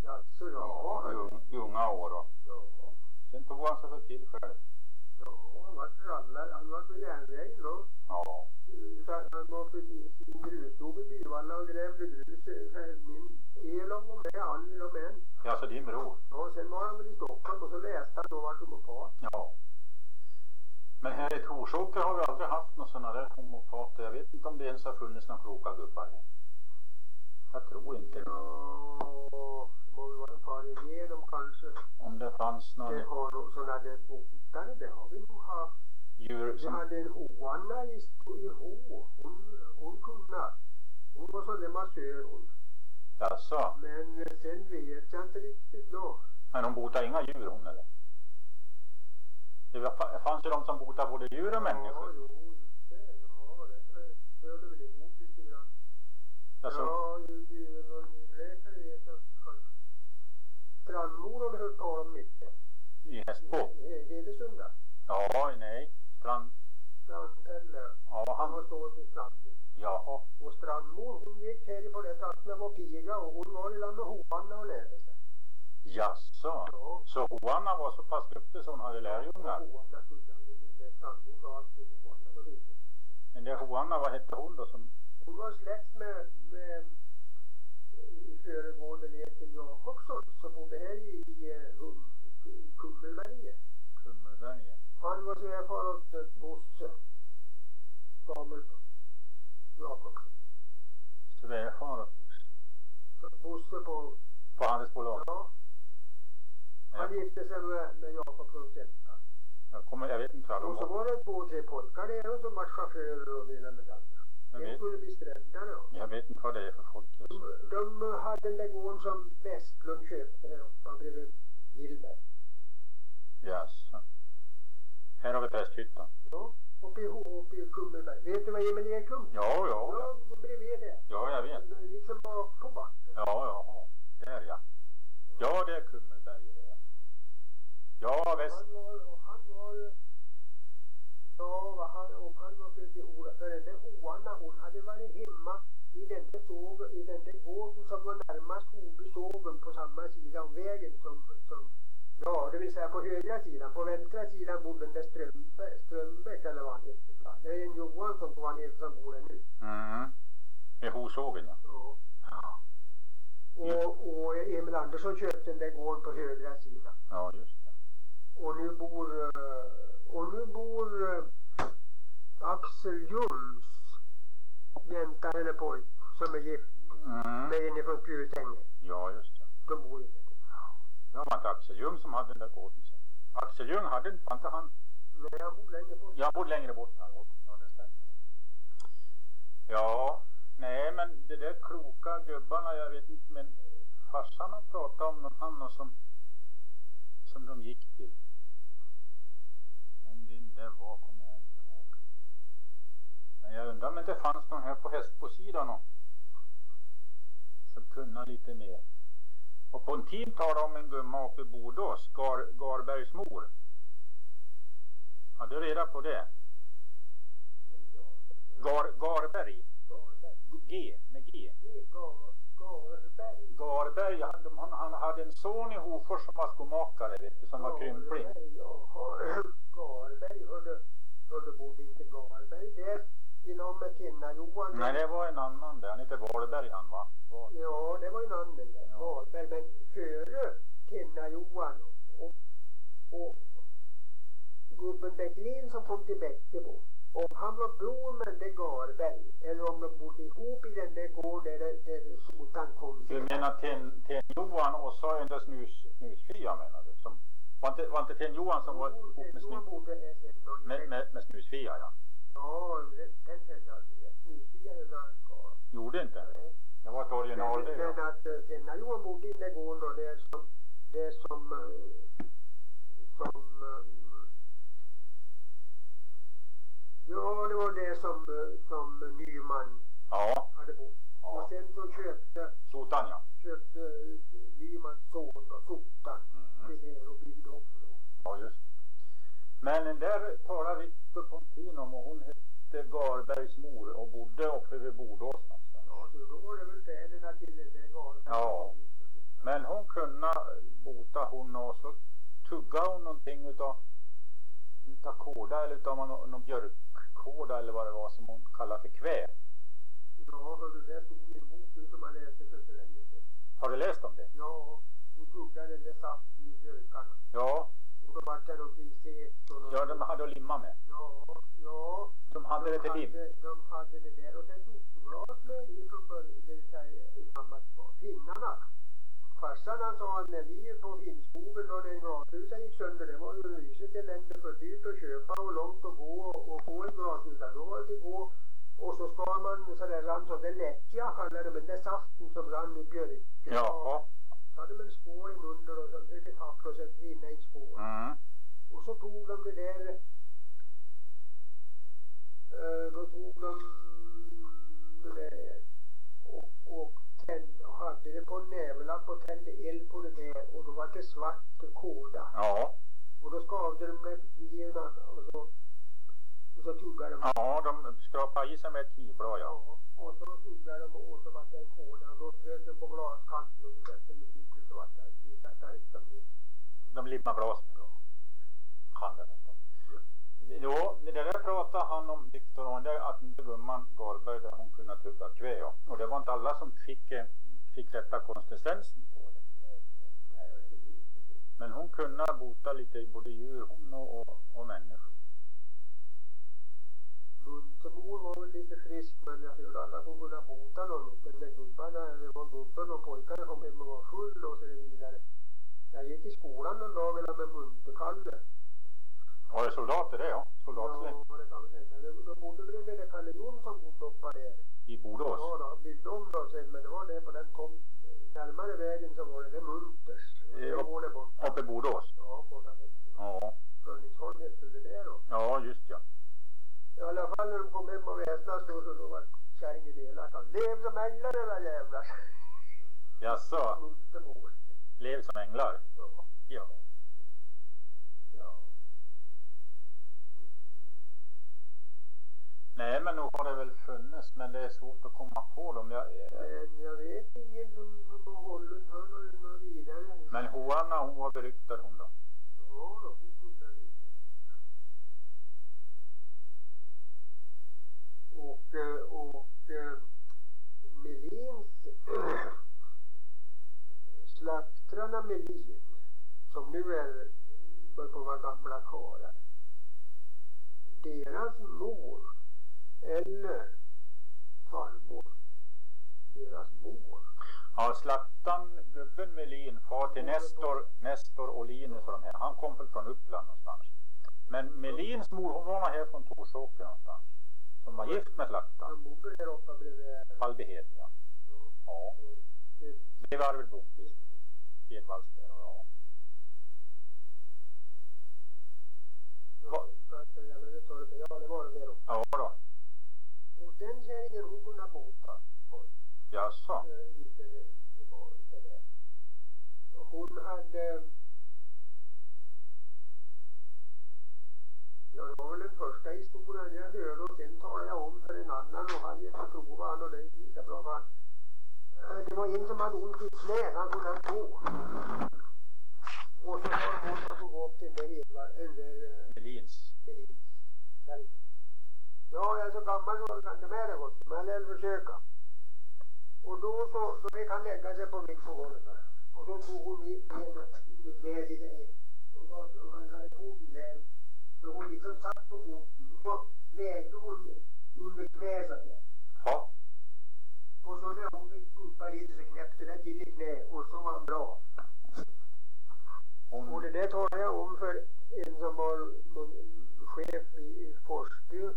G: Jaså, ja.
C: I, ung, I unga år och
G: Ja,
C: sen tog han sig för till själv.
G: Ja, han var rallare. Han var på järnvägen då.
C: Ja.
G: Utan Han var på sin grusskog i Byvalla och grävde grus. Så Min Elon var med, han var med.
C: Ja, så din bror.
G: Ja, sen var han väl i Stockholm och så läste han och var homopat.
C: Ja. Men här i Torsåker har vi aldrig haft några sådana där homopater. Jag vet inte om det ens har funnits några kloka gubbar här. Jag tror inte det.
G: Ja, må väl vara far igenom kanske.
C: Om det fanns någon
G: Det har nog sådana där botare, det har vi nog haft.
C: djur
G: Vi
C: som...
G: hade en Hoanna i, i Ho. Hon, hon kunde. Hon var sån där massör hon.
C: Jaså?
G: Men sen vet jag inte riktigt då.
C: Men hon botar inga djur hon eller? Det fanns ju de som botar både djur och
G: Ja,
C: människor.
G: jo, just det. Ja, det hörde väl ihop.
C: Alltså,
G: Ja, djurläkare vet jag inte kanske. Strandmor har du hört talas om mycket.
C: i Hästbo?
G: He- Hedesunda.
C: Ja, nej. Strand...
G: Strandpelle.
C: Ja,
G: Han var stående till Strandmor.
C: Jaha.
G: Och Strandmor hon gick här på den trakten och var piga och hon var land med Hoanna och lärde sig.
C: Jaså?
G: Ja.
C: Så Hoanna var så pass duktig så hon hade lärjungar?
G: Hoanna kunde hon. Den där Strandmor sa att Hoanna var duktig.
C: Men det Hoanna, vad hette hon då som...
G: Hon var släkt med, med i föregående led till Jakobsson som bodde här i, i eh, i Kummelberget.
C: Kummelberget?
G: Han var svärfar åt eh, Bosse Samuelsson. Jakobsson.
C: Svärfar åt Bosse?
G: Så Bosse på,
C: På handelsbolag?
G: ja. Han
C: Jag,
G: gifte sig med, med Jakobssons jänta.
C: jag, kommer, jag vet inte vad de
G: Och så
C: var.
G: det två, tre pojkar där som var chaufförer och det ena med det andra.
C: Jag vet,
G: skulle bli skräddare.
C: jag vet inte vad det är för folk.
G: De, de hade den där gården som Westlund köpte här uppe bredvid Gillberg.
C: Jaså. Här har vi prästhyttan.
G: Ja, uppe i, uppe i Kummelberg. Vet du vad Emil Eklund?
C: Ja, ja, ja.
G: Bredvid det.
C: Ja, jag vet.
G: Liksom bak på backen.
C: Ja, ja. Där ja. Ja, det är Kummelberget det. ja. Väst.
G: Han var, han var ja vad han, om han var född i Hora, för den där hoarna hon hade varit hemma i den där sågen, i den där gården som var närmast Hoby sågen på samma sida om vägen som, som, ja det vill säga på högra sidan, på vänstra sidan bodde den där Strömbäck, Strömbäck eller vad han hette. Det är en Johansson som han heter som bor där nu.
C: Mm. I Hosågen ja.
G: Ja.
C: Ja,
G: Och, och Emil Andersson köpte den där gården på högra sidan.
C: ja just.
G: Och nu bor, eh, och nu bor eh, Axel Juns jänta eller pojk som är gift
C: Mm.
G: med en ifrån Spjutänge.
C: Ja, just det.
G: De bor inte
C: Det var inte Axel Ljung som hade den där gården sen. Axel Ljung hade var inte han?
G: Nej, han bor längre bort.
C: Ja, han bodde längre bort. Ja, det stämmer. Ja, nej men det där kloka gubbarna, jag vet inte men farsan har pratat om någon annan som, som de gick till. Det var kommer jag inte ihåg. Men jag undrar om det inte fanns någon här på Hästbosidan som kunde lite mer. Och på en tid talade om en gumma uppe i Bodås, Gar, Garbergs mor. Har du reda på det? Gar, Garberg. G, med G.
G: Garberg.
C: Garberg, han, han, han hade en son i Hofors som var skomakare, vet du, som var krympling. [clears throat]
G: Garberg, jaha. Garberg, hörde, hörde bodde inte Garberg där inom med Tinna-Johan?
C: Nej, det var en annan där. Han hette Wahlberg han va? Wahl.
G: Ja, det var en annan där.
C: Ja.
G: Wahlberg. Men före Tinna-Johan och, och gubben Bäcklin som kom till Bäckebo. Om han var bror med den Garberg eller om de bodde ihop i den där gården där, där sotan kom
C: Du menar Ten, Ten Johan och så den där snus, snusfia menar du? Som, var inte, var inte Ten Johan som var ihop med, snus, med, med, med snusfia ja?
G: Ja, den kände jag aldrig. Snusfia höll han kvar.
C: Gjorde inte?
G: Nej.
C: Det var ett original det
G: Men att eh, sen när Johan bodde i den där gården då, det som, det som, eh, som, eh, ja det var det som, som Nyman
C: Ja,
G: hade bott.
C: Ja.
G: Och sen så köpte,
C: Sotan ja.
G: köpte eh, Nymans son då, Sotan,
C: Mm.
G: det där och byggde om då.
C: Ja, just Men där talade Victor Pontin om och hon hette Garbergs mor och bodde uppe vid Bodås någonstans.
G: Ja, så då var det väl fäderna till den Garberg.
C: Ja. Men hon kunde bota hon och så tuggade hon någonting utav, utav kåda eller utav någon, någon björkkåda eller vad det var som hon kallade för kvä.
G: Ja, hördu, det stod i en bok nu som jag läste för så länge sedan.
C: Har du läst om det?
G: Ja, hon tuggade den där saften i björkarna.
C: Ja,
G: Och då vart det någonting segt och
C: ja de hade att limma med.
G: Ja, ja.
C: De hade det till lim.
G: de hade det där och sen sopglas med ifrån början, det vill säga i gammalt var finnarna. Farsan han sa att när vi på Finnskogen då den glashuset gick sönder, det var ju rysligt elände för dyrt att köpa och långt att gå och, och få ett glashus. Då var det att gå och så skar man sådär rann som det lättja kallade de, men det saften som rann i björk.
C: Jaha.
G: Så hade man skålen under och så fick ett hack och sen rinna i en skål.
C: Mm.
G: Och så tog de det där, eh, då tog de det där och, och och hade det på en näverlapp och tände eld på det där och då var det svart kåda.
C: Ja.
G: Och då skavde de med knivarna och så, och så tuggade de.
C: Ja, de skrapade i sig med ett kivblad ja.
G: Ja, och så tuggade de och så var det en kåda och då strök de på glaskanten och så sätter de ihop det så vart det lika starkt som det.
C: De limmade glas med. Kan det förstå. Jo, det där pratade han om, Viktor, om det att gumman Garberg där hon kunde tugga kvä. Och det var inte alla som fick, eh, fick rätta konsistensen på det. Men hon kunde bota lite både djur hon och, och, och människor.
G: Muntemor var väl lite frisk men jag tror alla som kunde bota någon. Men när gubbarna, eh, det var gubben och pojkarna kom hem och var full och så vidare. Jag gick i skolan någon dag med Munter-Kalle.
C: Var det soldater det ja? Soldatsläng
G: Ja, det kan väl hända. De, de bodde bredvid Kalle Jonsson bodde uppe där.
C: i Bodås?
G: Ja, då, han byggde om då sen men det var det på den tomten. Närmare vägen så var det det Munters. Det går där borta.
C: Uppe i Bodås?
G: Ja, borta vid Boden.
C: Ja.
G: Rönningsholm hette det där då.
C: Ja, just ja.
G: I alla fall när de kom hem och väsnades då så då var kärringen elak. Lev som änglar era jävlar.
C: Jaså,
G: Muntermor.
C: lev som änglar?
G: Ja.
C: Ja. Nej, men nog har det väl funnits, men det är svårt att komma på dem. Jag,
G: Men jag vet ingen som, som har hållit för något vidare.
C: men Hoanna, hon var beryktad hon då.
G: Ja, då, hon kunde lite. Och, eh, och eh, Melins [clears throat] slaktrarna Melin som nu är börjar på att vara gamla karlar. Deras mor eller farmor, deras mor.
C: Ja, slaktan gubben Melin, far till Nestor, Nestor Olinus och de här, han kom väl från Uppland någonstans. Men Melins mor, hon var här från Torsåker någonstans. Som var gift med slaktan.
G: Han bodde där uppe bredvid.
C: Falbyheden, ja. Ja. Bredvid Arvid Blomqvist. Edvalls där, ja.
G: Ja, det var det uppe.
C: Ja då.
G: Och den kärringen hon kunde bota folk.
C: Jaså?
G: eh, lite det var det. Hon hade Ja, det var väl den första historien jag hörde och sen talade jag om för en annan och han gick och provade han och det gick lika bra för han. Eh, Det var en som hade ont i knät, han kunde inte gå. Och så var hon som tog upp den där Edvard, den där eh,
C: Melins.
G: Melins kärringen. Ja, jag är så gammal så jag kan inte med det gott, men jag lär försöka. Och då så, då fick han lägga sig på mitt på golvet. Och så tog hon i benet i knät i det. Och så han hade foten där. Så hon liksom satt på foten. Och så vägde hon under knät så här.
C: Ja.
G: Och så när hon fick guppa lite så knäppte den till i knä och så var han bra. Och det där talade jag om för en som var chef i, i Forsby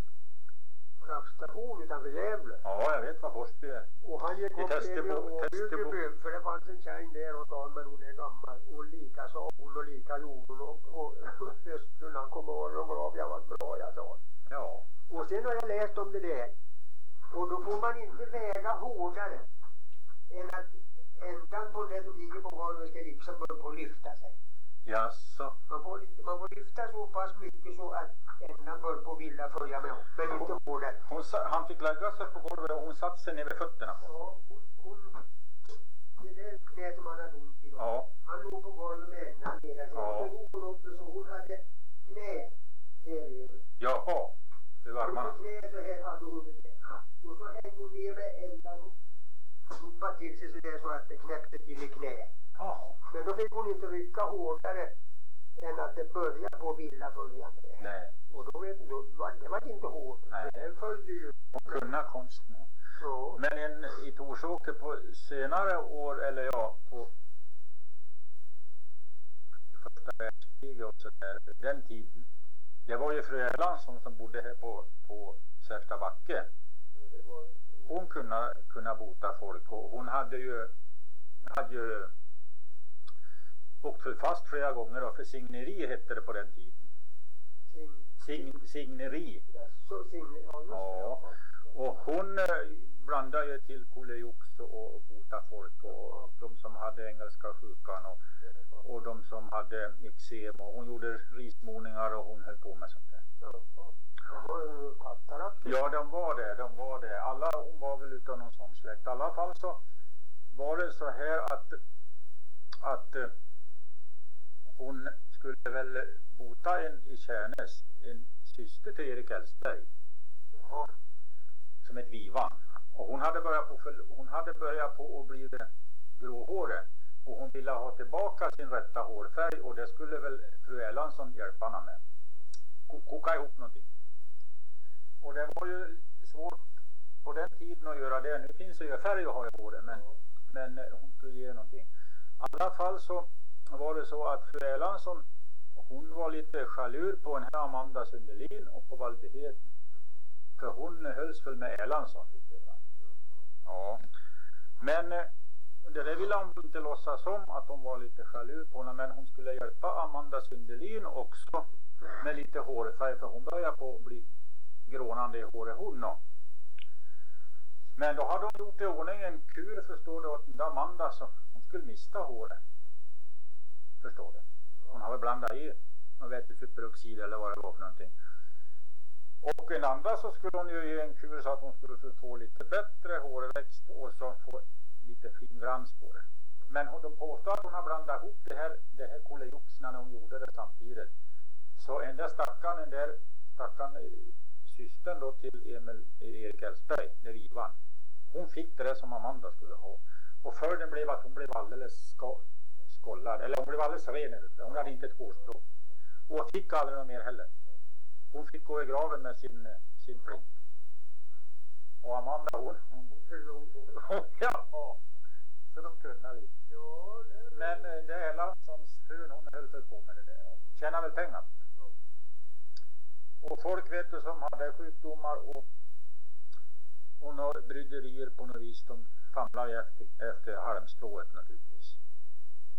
G: kraftstation utanför Gävle.
C: ja, jag vet vad Forsby är.
G: Och han gick
C: I
G: upp
C: Testebo-
G: till
C: Testebo-
G: Åbygeby för det fanns en tjej där och sa men hon är gammal. Och lika sa hon och lika gjorde hon och, och [laughs] Östlund han kom och var glad jag var bra jag sa.
C: Ja.
G: Och sen har jag läst om det där. Och då får man inte väga hårdare än att ändan på det som ligger på golvet ska liksom på att lyfta sig.
C: Jaså?
G: Man får, man får lyfta så pass mycket så att ändan bör på vilja följa med upp, men inte hårdare.
C: Hon, sa- han fick lägga sig på golvet och hon satte sig ner vid fötterna på
G: Ja, hon, hon, det där knät som han hade ont i då.
C: Ja.
G: Han låg på golvet med ändan nere.
C: Ja.
G: Ja. Hon uppe så hon hade knä här över.
C: Jaha. Vid
G: Och
C: armarna.
G: på knä så här hade hon det. Och så hängde hon ner med ändan och ropade till sig så där så att det knäppte till i knä.
C: Jaha.
G: Men då fick hon inte rycka hårdare än att det började på vilja följa med.
C: Nej.
G: Och då, vet, då var det var inte hårt.
C: Nej.
G: Det följde ju.
C: Hon kunde konsten.
G: Ja.
C: Men en, i Torsåker på senare år, eller ja, på första världskriget och sådär, den tiden. Det var ju fru Erlandsson som bodde här på, på Särsta backe.
G: det var,
C: Hon kunde, kunde bota folk och hon hade ju, hade ju åkt för fast flera gånger då, för signeri hette det på den tiden. Sign, signeri.
G: ja.
C: Och hon eh, blandade ju till kolejox och, bota folk och de som hade engelska sjukan och, och de som hade eksem och hon gjorde rismålningar och hon höll på med sånt där.
G: Ja, ja.
C: Ja, de var det, de var det. Alla, hon var väl utav någon sån släkt. I alla fall så var det så här att, att eh, hon skulle väl bota en i Kärnes, en syster till Erik Hellsberg.
G: Jaha.
C: som ett vivan. Och hon hade börjat på, hon hade börjat på att bli gråhårig. Och hon ville ha tillbaka sin rätta hårfärg och det skulle väl fru Erlandsson hjälpa henne med. Ko- Koka ihop någonting. Och det var ju svårt på den tiden att göra det. Nu finns det ju färg att ha i håret men, men eh, hon skulle ge någonting. I alla fall så var det så att fru Erlandsson hon var lite jalur på den här Amanda Sundelin och på Valbyheden. För hon hölls väl med Erlandsson lite grann. Ja. Men eh, det där ville hon inte låtsas om att hon var lite jalur på henne. Men hon skulle hjälpa Amanda Sundelin också med lite hårfärg. För hon började på att bli grånande i håret hon och. Men då hade hon gjort i ordning en kur förstår du åt den där Amanda så hon skulle mista håret. Förstår du. Hon har väl blandat i någon vätesuperoxid eller vad det var för någonting. Och en andra så skulle hon ju ge en kur så att hon skulle få lite bättre hårväxt och så få lite fin glans på det. Men de påstår att hon har blandat ihop det här, det här när hon gjorde det samtidigt. Så den där stackaren, den där stackaren, systern då till Emil, Erik Ellsberg, det Ivan. Hon fick det där som Amanda skulle ha. Och följden blev att hon blev alldeles ska, skollad, eller hon blev alldeles ren. Hon hade inte ett hårstrå. Och hon fick aldrig något mer heller. Hon fick gå i graven med sin, eh, sin flink. Och Amanda hon, hon [laughs] ja, så de kunde lite. Men eh, det är Larssons frun hon höll väl på med det där och tjänade väl pengar på det. Och folk vet du som hade sjukdomar och, och några bryderier på något vis de famlar ju efter, efter halmstrået naturligtvis.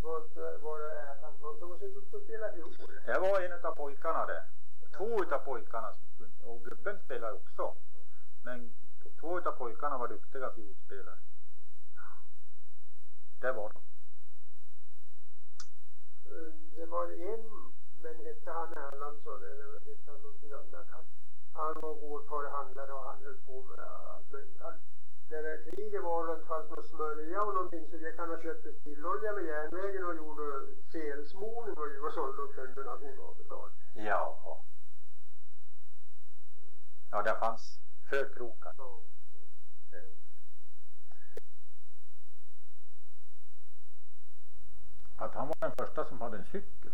G: var, var det Erlandsson som var så duktig att spela fiol.
C: Det var en av pojkarna det. Två utav pojkarna som och gubben spelade också. Men två utav pojkarna var duktiga fiolspelare. Det var de.
G: Eh, Det var en, men hette han Erlandsson eller hette han någonting annat? Han, han var gårdförhandlare och han höll på med allt möjligt. Han, när det kriget var och det fanns någon smörja och någonting så gick han och köpte spillolja vid järnvägen och gjorde selsmorning och, och sålde åt bönderna hon var betald.
C: Ja. Ja, det fanns förkrokar.
G: Ja.
C: Att han var den första som hade en cykel.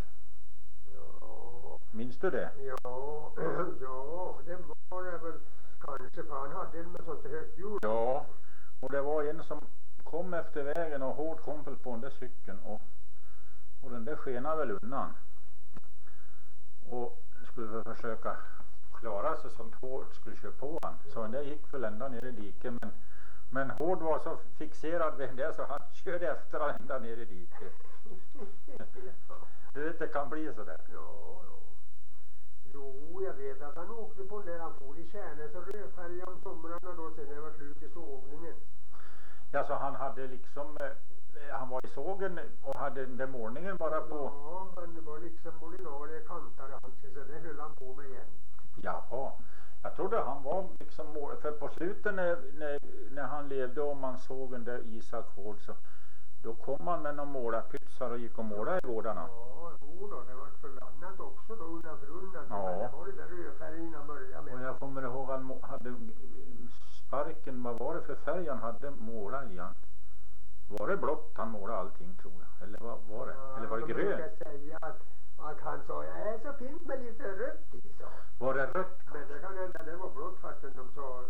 C: Minns du det?
G: ja, [clears throat] ja, det var det väl kanske för han hade en med sånt högt hjul.
C: Ja. Och det var en som kom efter vägen och hårt kom väl på den där cykeln och, och den där skenade väl undan. Och skulle väl försöka klara sig som Hård skulle köra på han. Så den där gick väl ända ner i diket men, men Hård var så fixerad vid den där så han [laughs] körde efter ända ner i diket. [laughs] Du vet det kan bli sådär.
G: Ja, ja. Jo, jag vet att han åkte på den där. Han for i Tjärnäs och rödfärgade om somrarna då sen när det var slut i sågningen.
C: Ja, så han hade liksom, eh, han var i sågen och hade den där målningen bara på.
G: Ja, han var liksom ordinarie kantare han, så det höll han på med jämt.
C: Jaha. Jag trodde han var liksom mål, för på slutet när, när, när han levde och man såg den där Isak Hård så då kom han med några målarpytsar och gick och målade i gårdarna.
G: Ja, jo då, det var förbannat också då undan för undan.
C: Ja.
G: Det var det där rödfärgen han började med.
C: Och jag kommer ihåg han hade sparken, vad var det för färg han hade målat i han? Var det blått han målade allting tror jag? Eller vad var det? Eller var det
G: de
C: grönt?
G: Att, han sa, jag är så fint med lite rött i, sa.
C: Var det rött?
G: Men det kan hända det var blått fastän de sa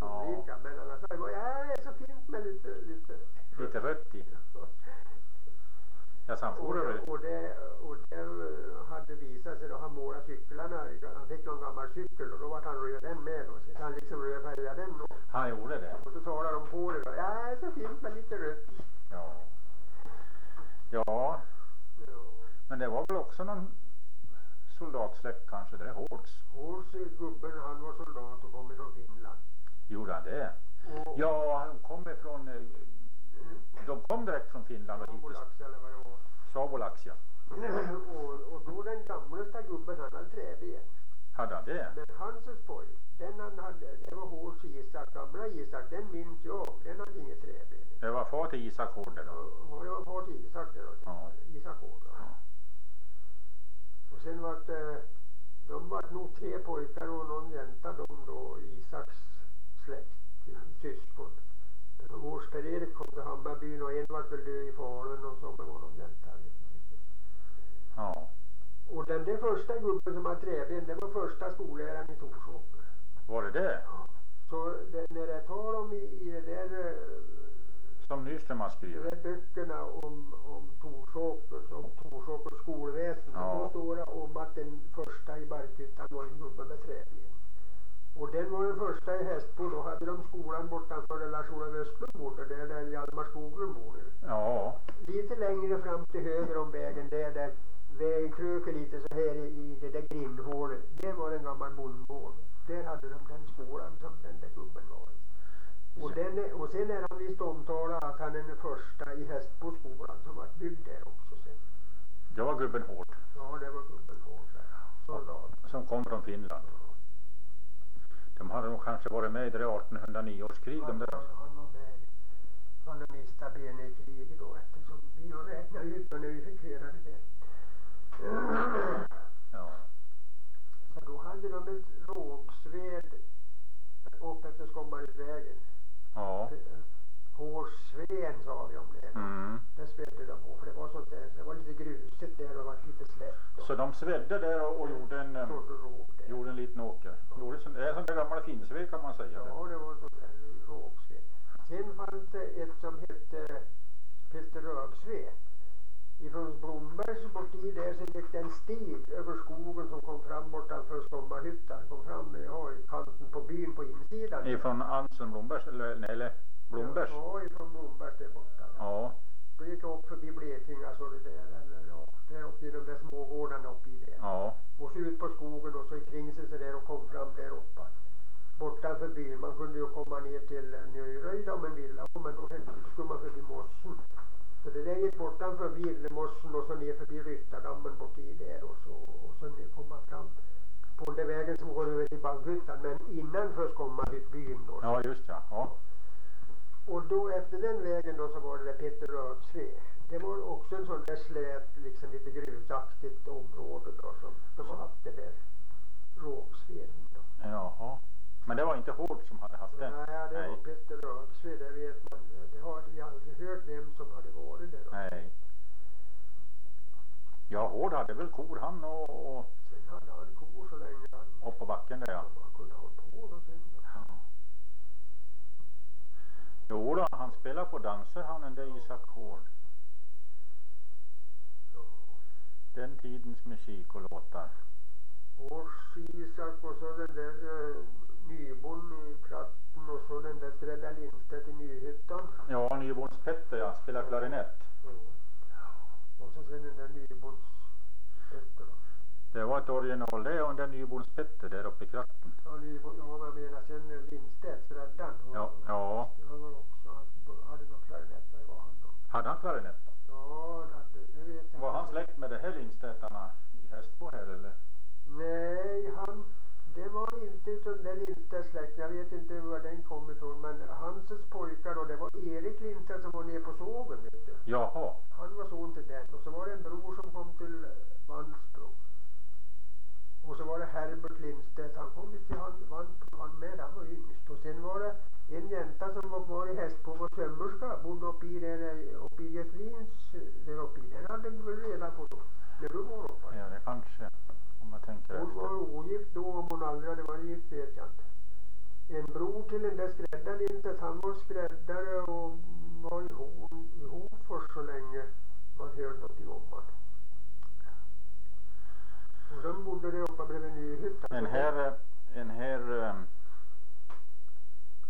C: Ja.
G: olika. Men han sa, jag är så fint med lite, lite
C: Lite rött i? Ja, så han for och röt.
G: och, det, och det hade visat sig då han målade cyklarna. Han fick någon gammal cykel och då var han röd den med då. Så han liksom rödfärgade den då.
C: Han gjorde det?
G: Och så talade de på det då. Ja, det är så fint med lite rött.
C: Ja. Ja,
G: Ja.
C: Men det var väl också någon soldatsläkt kanske, det är Hårds.
G: Hårs gubben han var soldat och kom från Finland.
C: Gjorde han det?
G: Och
C: Ja, han kom ifrån, eh, de kom direkt från Finland och hit till
G: eller vad det var.
C: Sabolax ja. [clears throat]
G: och, och då den gamlaste gubben han hade träben.
C: Hade han det?
G: Men Hanses pojk, den han hade, det var Hårs Isak, gamla Isak, den minns jag. Den hade inget träben.
C: Det var far till Isak Hård det då?
G: Ja, det var far till Isak det då.
C: Ja.
G: Isak Hård.
C: Ja.
G: Och sen var det, de var nog tre pojkar och någon jänta de då, Isaks släkt, syskon. Mors Per-Erik kom till Hammarbyn och en var väl i Falun och så var någon jänta. jag.
C: Ja.
G: Och den där första gubben som hade träben, det var första skolläraren i Torsåker.
C: Var det det?
G: Så det, när det tar dem i, i det där, eh,
C: Som Nyström har
G: de
C: skrivit?
G: där böckerna om, om Torsåker, som Torsåkers skolväsen,
C: Ja.
G: då står det om att den första i Barkhyttan var en gubbe med träben. Och den var den första i Hästbo, då hade de skolan bortanför där Lars-Olof Östlund bodde, där, där Hjalmar Skoglund bor nu.
C: Ja.
G: Lite längre fram till höger om vägen, där, där vägen kröker lite så här i, i det där grindhålet. Det var en gammal bondgård. Där hade de den skolan som den där gubben var i. Och, den är, och sen är han visst omtalad att han är den första i Hästboskolan som var byggd där också sen.
C: Det var gubben Hård
G: Ja, det var gubben Hård där. Soldat.
C: som kom från Finland. hade nog kanske varit med i det där 1809 års krig de
G: Han,
C: där.
G: var- han var med. Han har mistat benet i kriget då eftersom vi har räknat ut när vi fick höra det där.
C: Ja.
G: Så då hade de ett rågsved upp efter Skommarisvägen.
C: Ja.
G: Hårsveden sa vi om det.
C: Mm.
G: Det svedde de på för det var sånt där, det var lite gruset där och var lite slätt.
C: Så de svedde där och, och gjorde en,
G: där.
C: gjorde en liten åker. Gjorde sån, det är sån där gammal finsved kan man säga.
G: Ja, det var en sån där rågsved. Sen fanns det ett som hette Peter Rögsved. Ifrån Blombergs borti där så gick det en stig över skogen som kom fram bortanför sommarhyttan. Kom fram ja, i kanten på byn på insidan.
C: Ifrån Ansen Blombergs, eller, nej, eller Blombergs.
G: Ja, ifrån Blombergs där borta. Ja.
C: Ja.
G: Då gick jag upp förbi Blekinga så det där, eller ja, där uppe i de där smågårdarna uppe i där.
C: Ja.
G: Och så ut på skogen och så kring sig så där och kom fram där uppe. Bortanför byn. Man kunde ju komma ner till Nöjröjda om man ville. Men då skulle man förbi mossen. Så det där gick bortanför Villemossen och så ner förbi Ryttardammen borti där och så, och så ner kom man fram på den där vägen som går över till Bagghyttan. Men innanför Skommahyttbyn då.
C: ja, just ja. ja.
G: Och då efter den vägen då så var det där Peter Rödsved. Det var också en sån där slät, liksom lite grusaktigt område då som de har haft det där rågsveden.
C: Jaha. Men det var inte Hård som hade haft den?
G: Nej, det var Peter Rödsved, det vet man. Det har vi aldrig hört vem som hade varit där.
C: Nej. Ja, Hård hade väl kor han och, och,
G: Sen hade han kor så länge han,
C: och på backen där ja.
G: han kunde hålla på då sen. då.
C: Ja. Jo då, han spelar på danser han den där Isak Hård.
G: Ja.
C: Den tidens musik och låtar.
G: Års-Isak och så den där uh, Nybon i Kratten och så den där Skräddar Lindstedt i Nyhyttan.
C: Ja, Nybons Petter ja, spelar klarinett.
G: Och så sen den där Nybons Petter då.
C: Det var ett original det och den där Nybons Petter där uppe i kratten.
G: Ja, Nybon, ja man menar sen Lindstedt, Skräddaren.
C: Ja, ja.
G: Han var också, han hade någon klarinett, det var han då.
C: Hade han klarinett då?
G: Ja, han hade, det vet jag
C: Var han
G: inte.
C: släkt med de här Lindstedtarna i Hästbo här eller?
G: Nej, han, det var inte utav den Lindstedts. Jag vet inte var den kom ifrån. Men Hanses pojkar då, det var Erik Lindstedt som var nere på sågen vet du.
C: Jaha.
G: Han var son till den. Och så var det en bror som kom till Vansbro. Och så var det Herbert Lindstedt. Han kom ju till Vansbro, han med. Han var yngst. Och sen var det en jänta som var kvar i Hästbo var sömmerska. Bodde uppe i, där, uppe i Götlins, där uppe i. Den hade du väl reda på då. När du var uppe.
C: Ja, det kanske. Man tänker
G: Hon var
C: efter.
G: ogift då, om hon aldrig hade varit gift vet jag inte. En bror till den där skräddaren inte, han var skräddare och var i, Ho i Hofors så länge man hörde någonting om han. Och de bodde där uppe bredvid Nyhyttan.
C: En här, en här um,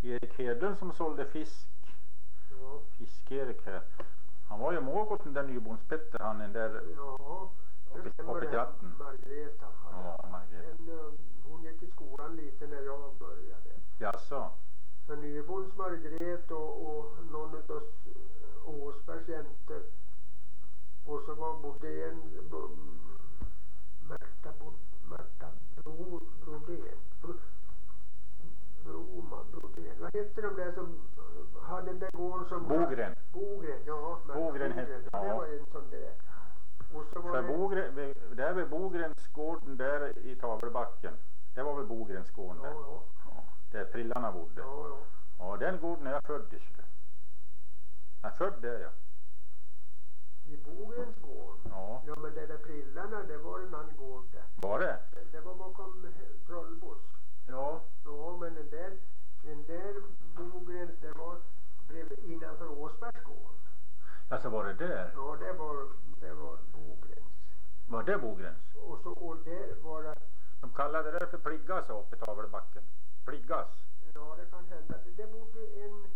C: Erik Hedlund som sålde fisk,
G: Ja,
C: Fisk-Erik här. Han var ju mål den där Nybons Petter han den där.
G: ja.
C: Uppe i.
G: Margreta hade.
C: Ja, Margret.
G: Men, eh, hon gick i skolan lite när jag började.
C: Jaså?
G: Så Nybons Margret och, och någon S- Åsbergs jäntor. Och så var Bodén, Bo- Märta, Bo, Märta Bro, Brodén. Bro, Broman, Brodén. Vad hette de där som hade den där gården som...
C: Bogren.
G: Bogren, ja. Märta
C: Bogren hette-
G: ja. Det var en sån där. Och så var
C: För
G: det...
C: Bogren, där vid Bogrensgården där i Tavelbacken. Det var väl Bogrensgården där.
G: ja,
C: Ja, där prillarna bodde.
G: ja, ja.
C: Ja, den gården är jag född i. Jag född där ja.
G: I Bogrens gård.
C: Ja,
G: Ja, men det där prillarna, det var en annan gård där.
C: var det?
G: Det- Det var bakom eh, Trollbos.
C: Ja.
G: Ja, men den där, den där Bogrens, det var bredvid, innanför Åsbergsgården.
C: Alltså var det där?
G: Ja, det var, det var Bogrens.
C: Var det Bogrens?
G: Och så, och där var det,
C: De kallade det för Pliggas uppe i Tavelbacken. Pliggas.
G: ja det kan hända, det, bodde en,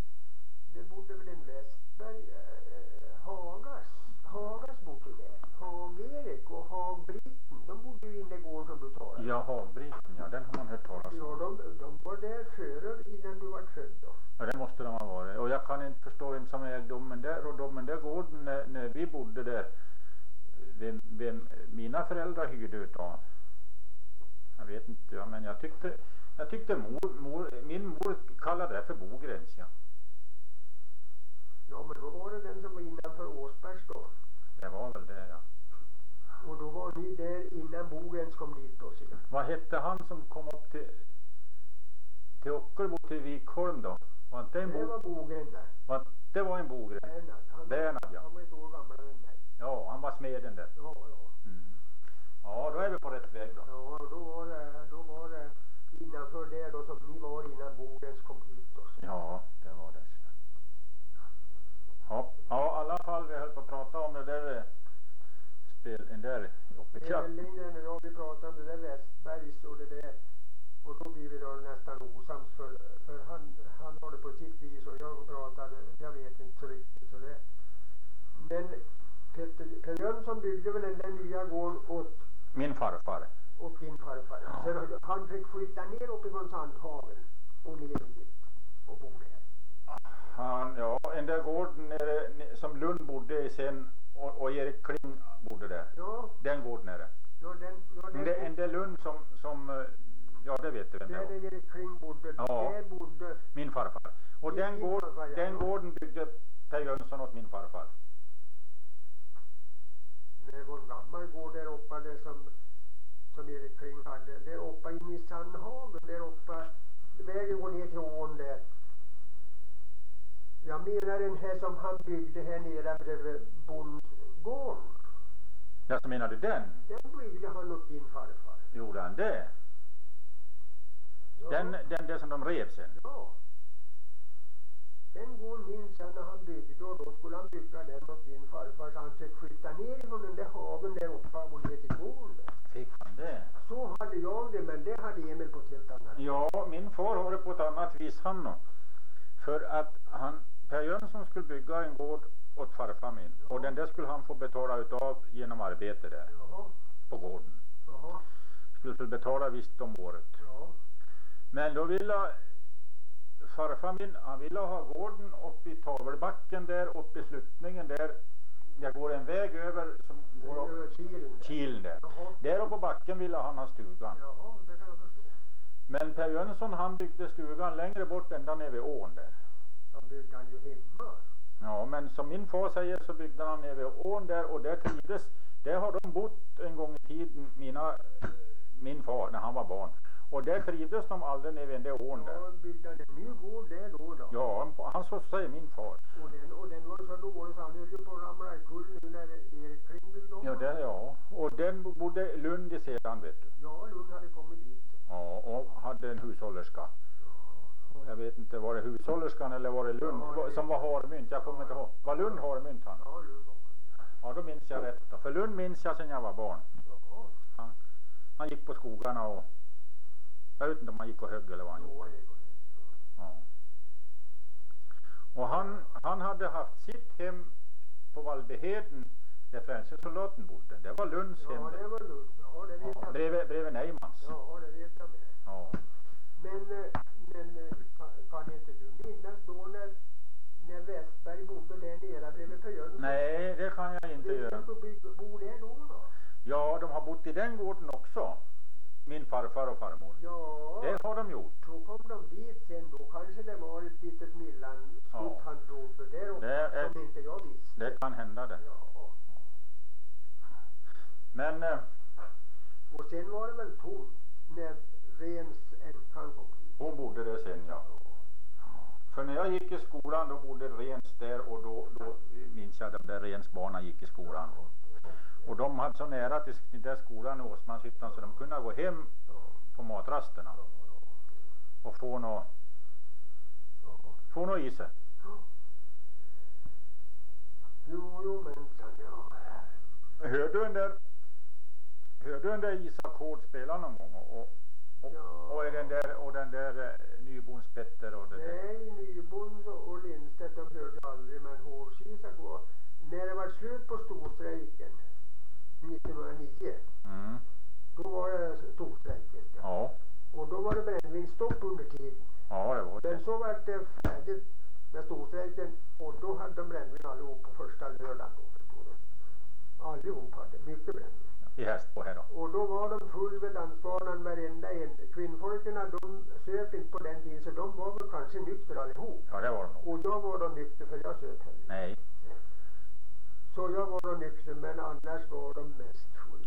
G: det bodde väl en Westberg, eh, Hagas, Hagas bodde där. Hag-Erik och Hag-Britten, de bodde ju inne i gården som du talade om.
C: Ja, Hagbriten ja, den har man hört talas
G: Ja,
C: om.
G: de, de var där före innan du var född då.
C: Ja, det måste de ha varit. Och jag kan inte förstå vem som ägde domen där och domen där gården när, när vi bodde där. Vem, vem mina föräldrar hyrde utav. Jag vet inte, ja, men jag tyckte, Jag tyckte mor, mor, min mor kallade det för Bogräns ja.
G: Ja, men då var det den som var innanför Åsbergs då.
C: Det var väl det ja.
G: Och då var ni där innan Bogens kom dit då, du.
C: Vad hette han som kom upp till, till Ockelbo till Vikholm då? Var inte en
G: Det var Bogen där.
C: var, det var en Bogräns?
G: Bernhard. Han,
C: Bernhard ja.
G: han var ett år gamlare än mig.
C: Ja, han var smeden där.
G: Ja, ja.
C: Mm. Ja, då är vi på rätt väg då.
G: Ja, då var det, då var det innanför där då som ni var innan Bogens kom hit då.
C: Ja, det var det. Ja, ja i alla fall vi höll på att prata om det där spel, den där uppe i kraft.
G: Och jag vi pratade om det där Westbergs och det där. Och då blir vi då nästan osams för, för han, han har det på sitt vis och jag pratade, jag vet inte riktigt så det. Men Peter, Per Jönsson byggde väl den där nya gården åt,
C: Min farfar.
G: åt din farfar.
C: Ja.
G: Sen han fick flytta ner uppifrån Sandhagen och ner hit och bo där.
C: Han, ja, den där gården nere, ne- som Lund bodde i sen och, och Erik Kling bodde där.
G: Ja,
C: Den gården är det.
G: ja den, ja, den,
C: det, en där Lund som, som, eh, ja det vet du vem det
G: där
C: var.
G: Erik Kling bodde,
C: Ja.
G: där bodde
C: Min farfar. Och den,
G: din
C: gård,
G: farfar, ja.
C: den gården byggde Per Jönsson åt min farfar.
G: Det var en gammal gård där uppe där som, som Erik Kling hade. Där uppe inne i Sandhagen, där uppe, vägen går ner till ån där. Jag menar den här som han byggde här nere bredvid bondgården.
C: Ja, så menar du den?
G: Den byggde han åt din farfar.
C: Gjorde han det?
G: Ja.
C: Den, den där som de rev sen?
G: Ja. Den gården minns jag när han byggde och då skulle han bygga den åt din farfar så han fick flytta ner från den där hagen där uppe och ner till gården.
C: Fick han det?
G: Så hade jag det men det hade Emil på ett helt annat
C: Ja, min far har det på ett annat vis han då. För att han, Per Jönsson skulle bygga en gård åt farfar min och den där skulle han få betala utav genom arbete där
G: Jaha,
C: på gården.
G: jaha,
C: Skulle få betala visst om året.
G: ja.
C: Men då ville farfar min, han ville ha gården uppe i tavelbacken där, uppe i sluttningen där. Det går en väg över som går upp,
G: Kilen. där.
C: Där uppe på backen ville han ha stugan. Men Per Jönsson han byggde stugan längre bort ända ner vid ån där.
G: Då byggde han ju hemma.
C: Ja, men som min far säger så byggde han nere vid ån där och där trivdes. Där har de bott en gång i tiden, mina, eh, min far, när han var barn. Och där trivdes de aldrig nere vid den där ån där.
G: Ja, byggde han en ny gård där då då.
C: Ja, han, han så säger min far.
G: Och den, och den var så dålig så han höll ju på att ramla omkull nu när Erik Kling byggde om
C: Ja, det, ja. Och den bodde Lund i sedan, vet du.
G: Ja, Lund hade kommit dit.
C: Ja, och hade en hushållerska. Jag vet inte, var det hushållerskan eller var det Lund som var harmynt? Jag kommer inte ihåg. Var Lund harmynt han?
G: Ja, Lund
C: Ja, då minns jag rätt då. För Lund minns jag sedan jag var barn. Han, han gick på skogarna och jag vet inte om han gick och högg eller vad han gjorde.
G: Ja.
C: Och han, han hade haft sitt hem på Vallbyheden där frälsesoldaten bodde. Det var Lunds hem.
G: Ja, det var Lund. Ja, det vet
C: Ja,
G: jag.
C: bredvid, bredvid Neimans.
G: Ja, det vet jag med.
C: Ja.
G: Men, eh, men eh, kan, kan inte du minnas då när, när Westberg bodde där nere bredvid Per Jönsson?
C: Nej, det kan jag inte göra.
G: fick bygga- bo där då då?
C: Ja, de har bott i den gården också. Min farfar och farmor.
G: Ja,
C: Det har de gjort.
G: då kom de dit sen. Då kanske det var ett litet Millan-skott
C: Ja.
G: han bodde där uppe som inte jag visste.
C: Det kan hända det.
G: Ja.
C: Men eh,
G: Och sen var det väl tomt när Rens änkan kom hit.
C: hon bodde där sen ja. För när jag gick i skolan då bodde Rens där och då, då minns jag där Rensbarnen gick i skolan. Och de hade så nära till den där skolan i Åsmanshyttan så de kunde gå hem på matrasterna och få nå få nå i sig.
G: Jo, jo, mensan, ja.
C: Hörde du den där, hörde du den där Isak Hård spela någon gång? Och, och,
G: Ja.
C: och, är den där, och den där eh, Nybons Petter och det där.
G: Nej, Nybons och Lindstedt de hörde jag aldrig men Hovsisak var, när det var slut på storstrejken 1909,
C: Mm.
G: då var det storstrejken.
C: Ja,
G: Och då var det brännvinstopp under tiden.
C: ja det var
G: Men
C: det.
G: så var det färdigt med storstrejken och då hade de brännvin allihop på första lördagen då. Allihop hade mycket brännvin.
C: I Hästbo här då?
G: Och då var de full vid dansbanan varenda en. Kvinnfolkerna de söp inte på den tiden så de var väl kanske nyktra allihop.
C: Ja, det var de nog.
G: Och jag var då nykter för jag söp heller.
C: Nej.
G: Så jag var då nykter men annars var de mest full.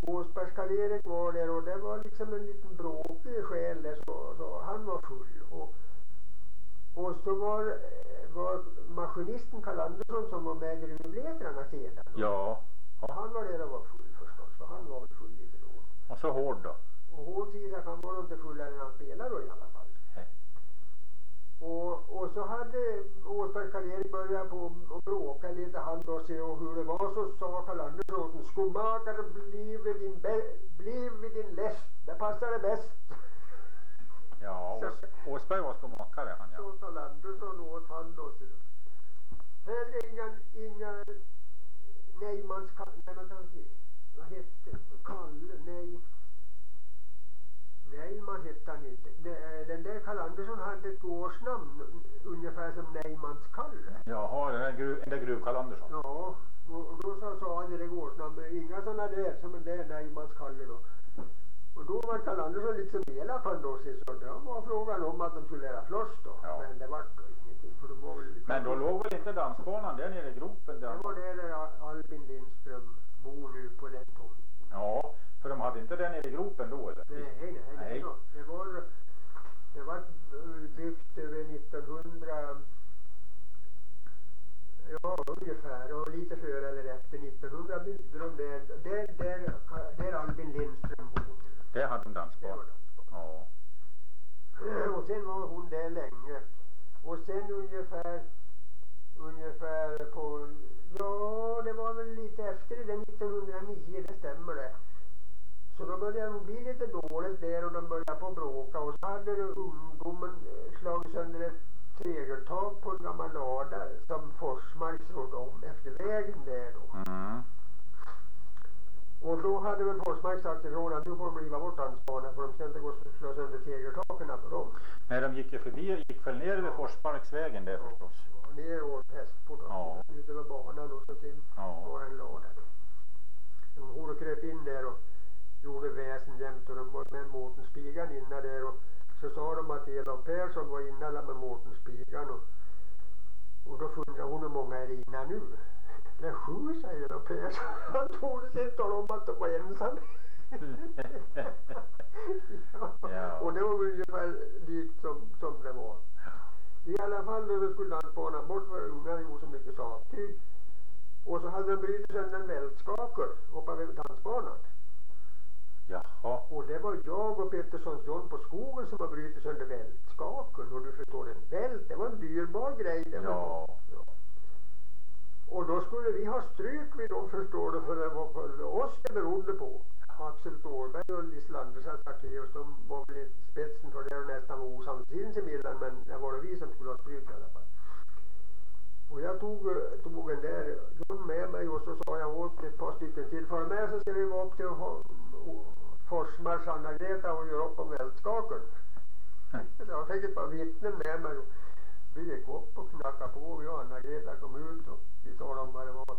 G: Åsbergs Karl-Erik var där och det var liksom en liten bråkig själ där så, så han var full. Och, och så var, var maskinisten Karl Andersson som var med i gruvletrarna sedan.
C: Ja. ja.
G: Han var där och var full han var väl full lite då.
C: Och så hård då?
G: Och hårt Isak han var inte fullare än han spelade då i alla fall.
C: Nej.
G: Och, och så hade Åsberg Karl-Erik börjat på och bråka lite han då se och hur det var så sa Karl Andersson åt honom skomakare bliv vid din, bä- bliv vid din läst, det passar dig bäst.
C: Ja, Åsberg var skomakare han ja.
G: Så Karl Andersson åt han då ser du. Här är inga, inga Neymans, nej vänta och se. Vad hette Kalle, nej. Neyman hette han inte. Ne- Den där Karl Andersson hade ett gårdsnamn ungefär som Neymans Kalle.
C: Jaha, den där, gruv, den där gruv Karl Andersson.
G: Ja, och då sa, sa han det gårdsnamnet, inga sådana där som den där Neymans Kalle då. Och då var Karl Andersson liksom elak han då sig så det var frågan om att de skulle lära slåss då.
C: Ja.
G: Men det vart då ingenting för de var väl
C: Men då låg väl inte dansbanan där nere i gropen där?
G: Det var där där Albin Lindström bor nu på den tomten.
C: Ja, för de hade inte den nere i gropen då eller?
G: Nej, nej, nej.
C: Nej.
G: Det, var, det var, det var byggt över 1900, ja ungefär, och lite före eller efter 1900 byggde de där, där, där, där Albin Lindström bor.
C: Där hade de
G: Det dansbanan.
C: Ja.
G: Och sen var hon där länge. Och sen ungefär, ungefär på, ja det var väl lite efter det, där 1909, det stämmer det. Så då började de bli lite dåligt där och de började på att bråka och så hade ungdomen eh, slagit sönder ett tegeltak på en gammal lada som Forsmark såg om efter vägen där då.
C: Mm.
G: Och då hade väl Forsmark sagt ifrån att nu får de riva bort dansbanan för de ska inte gå och slå sönder tegeltaken för dem.
C: Nej, de gick ju förbi, gick väl ner över Forsmarksvägen där förstås.
G: Ja, ner åt Hästport och
C: Ja.
G: ut över banan och så sen
C: Ja.
G: var en lada. De for och kröp in där och gjorde väsen jämt och de var med Mårten Spigan inne där och så sa de att Elof Persson var inne med Mårten Spigan och, och då funderade hon hur många är det inne nu? Det är sju säger Elof Persson. Han torde inte tala om att de var ensam. ja. [laughs]
C: Ja.
G: Och det var ungefär likt som, som det var. I alla fall då skulle dansbanan bort för ungarna gjorde så mycket sattyg. Och så hade de brutit sönder en vältskakor uppe vid dansbanan.
C: Jaha.
G: Och det var jag och Petterssons John på skogen som har brutit sönder vältskakeln. Och du förstår, en vält, det var en dyrbar grej. Det var
C: Ja.
G: ja. Och då skulle vi ha stryk vi då förstår du, för det var för oss det berodde på. Axel Ståhlberg och Lis Andersson Sackéus, de var väl i spetsen för det och nästan var osams sinsemellan, men det var det vi som skulle ha stryk i alla fall. Och jag tog, eh, tog en där, John med mig och så sa jag åt ett par stycken till, för med så ska vi vara upp till Forsmarks Anna-Greta och göra upp om vältskakeln. Jag fick ett par vittnen med mig vi gick upp och knackade på, vi och Anna-Greta kom ut och vi talade om vad det var.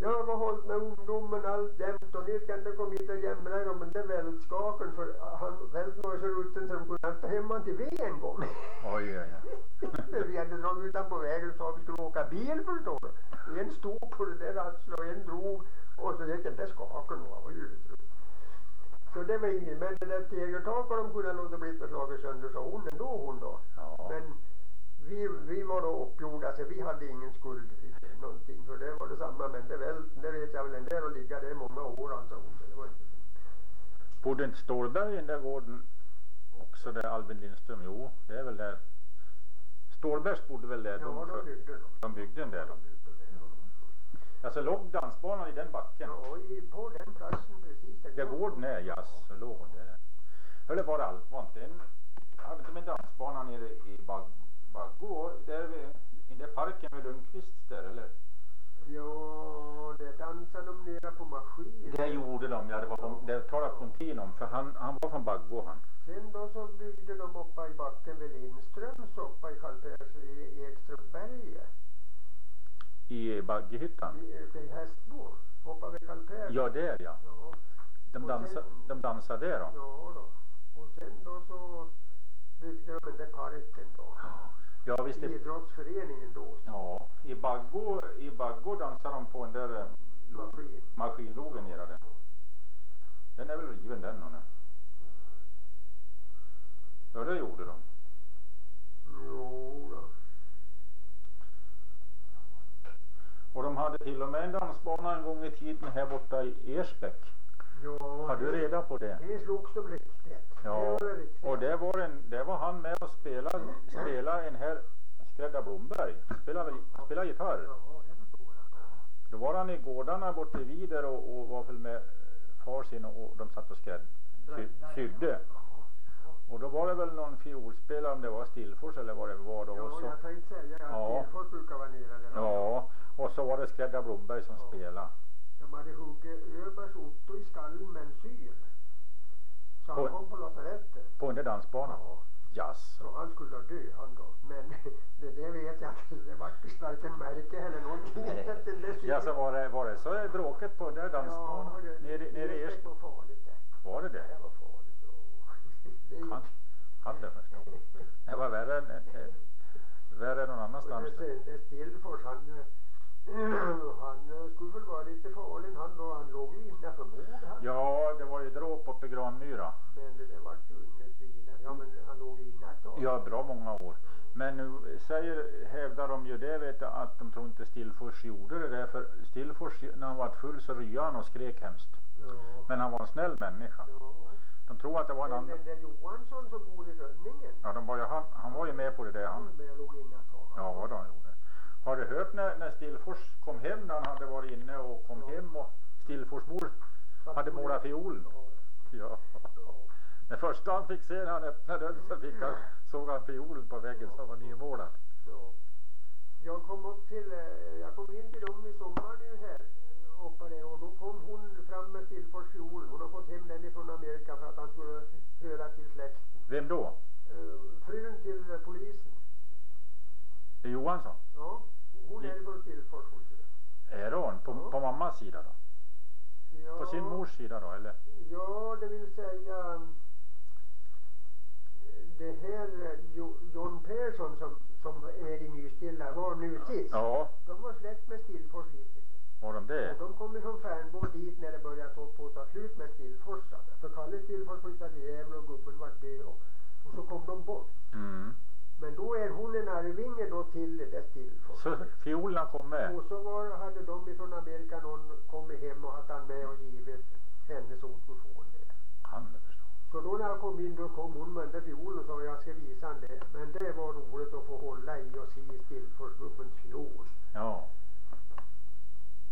G: Jag har hållit med ungdomen allt jämt och ni ska inte komma hit och jämra er om den där vältskakeln för han, välten var så rutten så de kunde inte hem han till ved en gång.
C: Oj, oj, oj. [laughs]
G: vi hade dragit utanpå vägen och sa att vi skulle åka bil förstår du. En stod på det där rasslet och en drog och så gick den där skakeln och han var ju. Så det var inget, men det där tegeltaket de kunde låta bli att slagit sönder så hon ändå hon då.
C: Ja.
G: Men vi, vi var då uppgjorda så vi hade ingen skuld i det, någonting för det var detsamma men det välten, det vet jag väl en del att ligga där i många år alltså. Det var inte
C: Bodde inte Stålberg i den där gården också där Albin Lindström? Jo, det är väl där. Stålbergs bodde väl där?
G: Ja,
C: de,
G: de byggde de.
C: de byggde den där då.
G: Det.
C: Alltså låg dansbanan i den backen?
G: Ja, i, på den platsen precis.
C: Där gården är, så låg hon där. Eller var det allt? Var inte en, hade inte med dansbanan nere i Bag, Baggo, där vid, i den parken med Lundqvists där eller?
G: Ja, det dansade de nere på maskin.
C: Det gjorde de, ja det var på, det talade Pontin om, för han, han var från Baggo han.
G: Sen då så byggde de uppe i backen vid Lindströms uppe i Karl-Pers i Ekströmsberget.
C: I Baggehyttan?
G: i- i Hästbo. Hoppa vid Karl Persson.
C: Ja, där ja.
G: Ja,
C: De, dansa,
G: sen-
C: de dansar där då?
G: ja då. Och sen då så byggde de den där parken då.
C: Ja, visst. Det,
G: Idrottsföreningen då.
C: ja, i Baggo, i Baggo dansar de på den där eh, lo-
G: Maskin.
C: maskinlogen nere där. Den är väl riven den nu. Ja, det gjorde de.
G: Jo då.
C: Och de hade till och med en dansbana en gång i tiden här borta i Ersbäck.
G: Ja,
C: Har du reda på det?
G: det slogs de riktigt.
C: Ja,
G: Det var riktigt.
C: och det var, en, det var han med och spelade, spelade en här Skrädda Blomberg. Spelade, spelade gitarr.
G: Ja, det förstår jag.
C: Då var han i gårdarna borta i Vider och, och var väl med far sin och, och de satt och skräd, sy, sydde. Och då var det väl någon fiolspelare, om det var Stillfors eller vad det var då.
G: Ja,
C: så,
G: jag tänkte säga att
C: Ja.
G: Silfors brukar vara nere där.
C: ja, och så var det Skrädda Blomberg som spelade.
G: De hade huggit Öbergs Otto i skallen med en syl. Så han
C: På-
G: kom på lasarettet.
C: På den där dansbanan.
G: Ja,
C: Jazz.
G: så han skulle dö han då. Men [laughs] det, det vet jag inte. Det vart visst varken märke eller någonting. [laughs]
C: Ja, så var det, var det så bråket på den där dansbanan?
G: Ja, det,
C: nere, nere i
G: det
C: Ersbäck?
G: var farligt det.
C: Var det det?
G: Det var farligt. [laughs] Det gick
C: Han, han det förstå. Det var värre än, värre än någon annanstans.
G: Och det, det Stillfors han, eh, han eh, skulle väl vara lite farlig han då. Han låg ju inne för mord han.
C: Ja, det var ju dråp uppe i Granmyra.
G: Men det där vart ju inget vidare. Ja men han låg inne ett tag.
C: Ja, bra många år. Men nu säger, hävdar de ju det vet jag, att de tror inte Stillfors gjorde det där. För Stillfors när han var full så ryade han och skrek hemskt.
G: Ja.
C: Men han var en snäll människa.
G: ja.
C: De tror att det var en
G: Men
C: annan.
G: den där Johansson som bor i Rönningen.
C: Ja, de var ju, han, han var ju med på det där.
G: Han och låg inne ett tag.
C: ja, vad han gjorde. Har du hört när, när Stillfors kom hem när han hade varit inne och kom
G: Ja.
C: hem och Stillfors mor hade målat fiolen?
G: Ja.
C: Det första han fick se när han öppnade dörren så fick han, såg han fiolen på väggen som var nymålad.
G: Ja. Jag kom upp till, eh, jag kom in till dem i sommar nu här uppe och då kom hon fram med Stillfors fiol. Hon har fått hem den ifrån Amerika för att han skulle höra till släkten.
C: Vem då?
G: Eh, Frun till polisen.
C: Johansson?
G: Ja, hon är från ser.
C: Är hon? På,
G: Ja.
C: på mammas sida då?
G: Ja,
C: På sin mors sida då eller?
G: Ja, det vill säga eh, det här eh, Jo- John Persson som, som är i Nystilla var nu sist.
C: Ja,
G: De var släkt med Stillfors hittills.
C: var de det?
G: Och de kom ju från Färnbo dit när det började ta på ta slut med Stillforsarna. För Kalle Stillfors flyttade till Gävle och gubben vart död och, och så kom de bort.
C: Mm.
G: Men då är hon en arvinge då till det där Stillfors.
C: Så fiolerna kom med?
G: Och så var, hade de ifrån Amerika någon kommit hem och haft han med och givit henne så hon skulle få det.
C: Han det förstår.
G: Så då när jag kom in då kom hon med den där fiolen och sa jag ska visa han det. Men det var roligt att få hålla i och se Stillforsgubbens fiol.
C: Ja.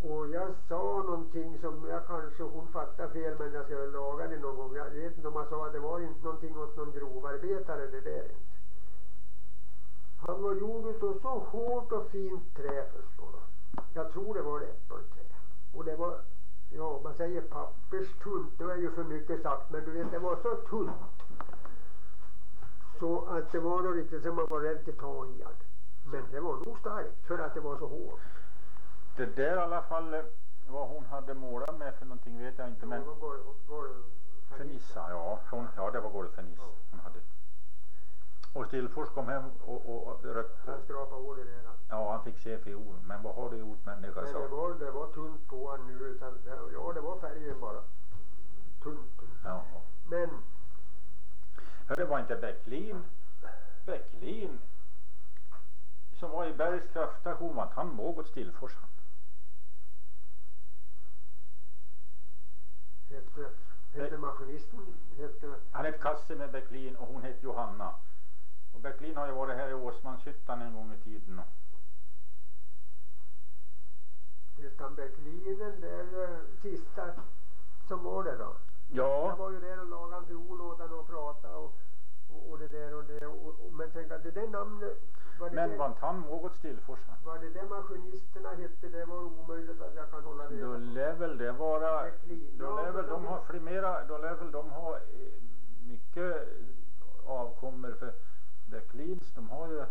G: Och jag sa någonting som jag kanske hon fattade fel men jag ska väl laga det någon gång. Jag vet inte om jag sa att det var inte någonting åt någon grovarbetare det där inte. Han var gjord utav så hårt och fint trä förstår du. Jag tror det var äppelträ. Och det var, ja man säger papperstunt, det är ju för mycket sagt men du vet det var så tunt. Så att det var nog riktigt som man var rädd att ta i det. Men det var nog starkt för att det var så hårt.
C: Det där i alla fall, eh, vad hon hade målat med för någonting vet jag inte men
G: Ja, går, går,
C: Fernissa, ja. Hon, ja det var golvferniss
G: Ja.
C: hon hade. Och Stillfors kom hem och, och, och rött,
G: Han skrapade av det där.
C: ja han fick se fiolen. Men vad har du gjort människa
G: Men det var, det var tunt på han nu. Utan, ja, det var färgen bara. Tunt.
C: Ja.
G: Men
C: Hör, det var inte Bäcklin, Bäcklin som var i Bergs kraftstation, han med åt Stillfors han?
G: hette, hette maskinisten, hette,
C: Han hette Kasse med Bäcklin och hon hette Johanna. Och Bäcklin har ju varit här i Åsmanshyttan en gång i tiden.
G: Han Bäcklinen där eh, sista som var det då. Jag
C: ja,
G: var ju där och lagade en fiol åt och pratade och, och, och det där och det. Och, och, men tänk att det där namnet, var det,
C: men
G: det,
C: var inte han åt Stillfors
G: var det där maskinisterna hette, det var omöjligt att jag kan hålla reda
C: Då
G: på.
C: lär väl det vara,
G: Bäcklin.
C: då lär väl de ha flera, då lär väl de ha eh, mycket avkommor för Bäcklins, de har ju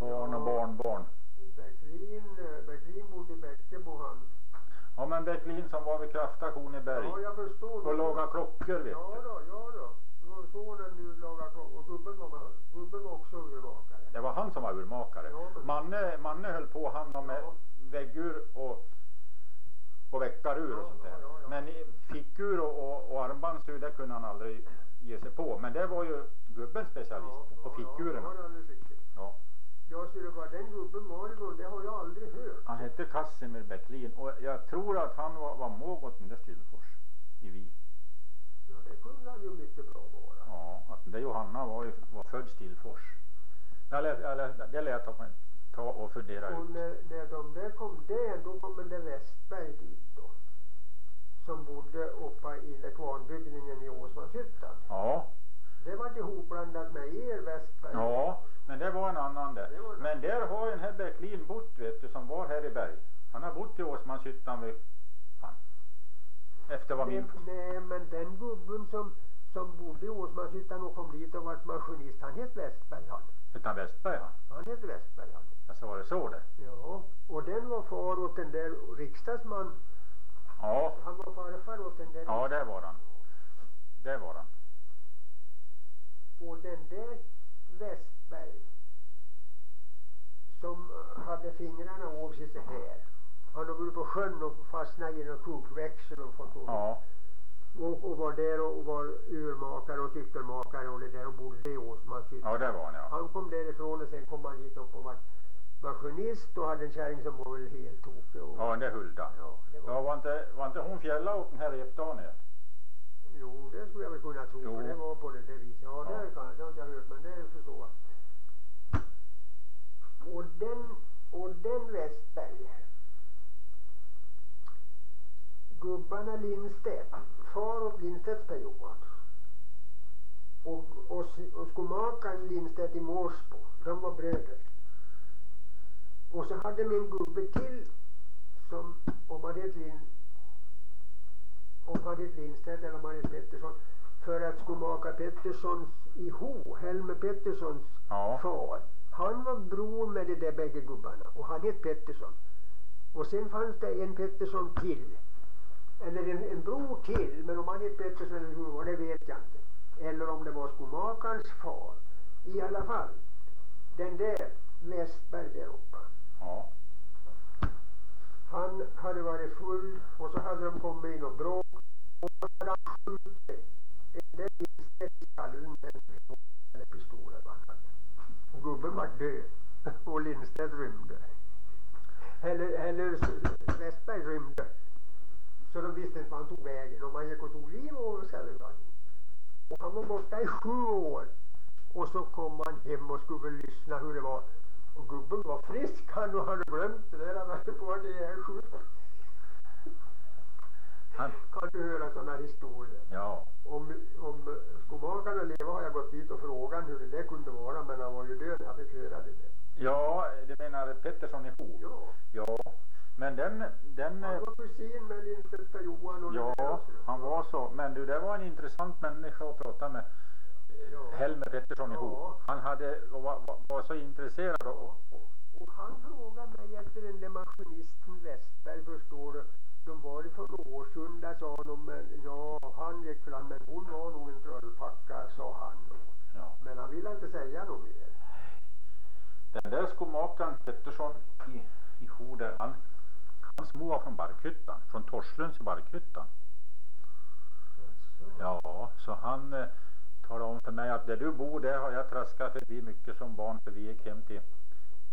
C: barn och barnbarn.
G: Bäcklin, eh, Bäcklin bodde i Bäckebo han.
C: Ja men Bäcklin som var vid kraftstation i Berg.
G: Ja, jag förstår.
C: Och lagade klockor vet
G: Ja
C: du.
G: då, ja då. Sonen nu lagar klockor och gubben var, gubben var också urmakare.
C: Det var han som var urmakare.
G: Ja,
C: Manne, Manne höll på han med
G: Ja.
C: väggur och, och väckarur och sånt där. Men fickur och, och, och armbandsur det kunde han aldrig ge sig på. Men det var ju gubben specialist på fickurerna.
G: Ja, det alldeles riktigt.
C: Ja.
G: Jag skulle bara den gubben var det det har jag aldrig hört.
C: Han hette Casimir Bäcklin och jag tror att han var, var måg åt den där Stillfors i Vi.
G: Ja, det kunde han ju mycket bra vara.
C: Ja, att den där Johanna var, ju, var född Stillfors. Jag lät, jag lät, det ta och fundera
G: Och
C: ut.
G: när, när de där kom där, då kom den där Westberg dit då. Som bodde uppe i den kvarnbyggningen i Åsmanshyttan.
C: Ja,
G: Det var ihopblandat med er Westberg.
C: ja, men det var en annan där.
G: Det en
C: Men där har ju den här Bäcklin bott vet du, som var här i Berg. Han har bott i Åsmanshyttan vid, han. Efter vad min,
G: Nej, men den gubben som, som bodde i Åsmanshyttan och kom dit och var maskinist, han hette Westberg han.
C: hette han Westberg han?
G: Han hette Westberg han.
C: Alltså var det så det?
G: Ja, och den var far åt den där riksdagsman.
C: Ja,
G: Han var farfar åt den där.
C: ja det var han. Det var han.
G: Och den där Westberg som hade fingrarna av sig så här. Han har varit på sjön och fastnat i en kokväxel och fått
C: Ja,
G: och, och var där och, och var urmakare och cykelmakare och det där och bodde i Åsmanshyttan.
C: ja det var han ja.
G: Han kom därifrån och sen kom han hit upp och var maskinist och hade en kärring som var väl helt tokig. Och,
C: Ja, den där Hulda.
G: ja, det var,
C: Ja, var inte, var inte hon den här repdaniel?
G: Jo, det skulle jag väl kunna tro
C: Jo.
G: för det var på det där viset. Ja,
C: Ja.
G: det, kan, det har inte jag hört men det förstår jag. Och den, och den Westberg. Gubbarna Lindstedt, far åt Lindstedts Per-Johan. Och, och, och skomakaren Lindstedt i Mårsbo, de var bröder. Och så hade min gubbe till som, om han hette Lind, om han hette Lindstedt eller om han hette Pettersson, för att skomakare Petterssons i Ho, Helmer Petterssons
C: Ja.
G: far, han var bror med de där bägge gubbarna och han hette Pettersson. Och sen fanns det en Pettersson till. Eller en, en bror till, men om han hette Pettersson eller hur var, det vet jag inte. Eller om det var skomakarens far. I alla fall, den där Westberg där uppe.
C: Ja.
G: Han hade varit full och så hade de kommit in och bråk och så hade han skjutit en del i skallen med en pistol eller vad hade. Och gubben var död och Lindstedt rymde. Eller, eller Westberg rymde. Så de visste inte var han tog vägen. Om han gick och tog liv av sig. Och han var borta i sju år. Och så kom han hem och skulle väl lyssna hur det var. Och gubben var frisk han och hade glömt det där. Han hade varit ihjälskjuten.
C: Han,
G: Kan du höra sådana historier?
C: ja.
G: Om, om skomakaren levde har jag gått dit och frågat hur det där kunde vara. Men han var ju död när jag fick höra det där.
C: Ja, du menar Pettersson i Ho?
G: Ja,
C: Ja. Men den, den,
G: han var kusin med Lindstedt och det där,
C: ja, han var så. Men du, det var en intressant människa att prata med.
G: Ja.
C: Helmer Pettersson.
G: Ja.
C: Han hade, var, var, så intresserad och, och,
G: Och han frågade mig efter den där maskinisten Westberg förstår du. De var ifrån Årsunda sa de, men ja han gick fram men hon var nog en trollpacka sa han nog.
C: ja.
G: Men han ville inte säga något mer.
C: Den där skomakaren Pettersson i, i Ho där, han, hans mor var från Barkhyttan, från Torslunds i Barkhyttan. Ja, så han talade om för mig att där du bor där har jag traskat förbi mycket som barn för vi gick hem till,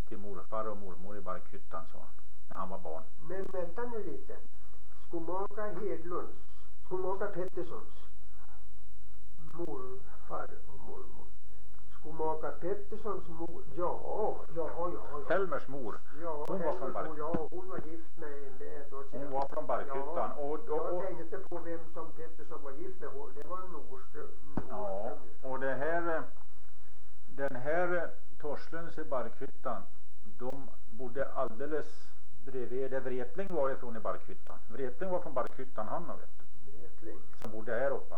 C: till morfar och mormor i Barkhyttan sa han, när han var barn.
G: Men vänta nu lite. Skomakare Hedlunds, skomakare Petterssons morfar och mormor. Skomakare Petterssons mor, ja, ja, ja, ja.
C: Helmers mor,
G: Ja,
C: hon var från Bark-
G: ja, hon var gift med en där. Då,
C: hon var från Barkhyttan och, och,
G: Jag
C: och,
G: tänkte på vem som Pettersson var gift med. Det var Nordström.
C: Ja, och det här, den här Torslunds i Barkhyttan, de bodde alldeles bredvid där Wretling var ifrån i Barkhyttan. Wretling var från Barkhyttan han vet du, som bodde här uppe.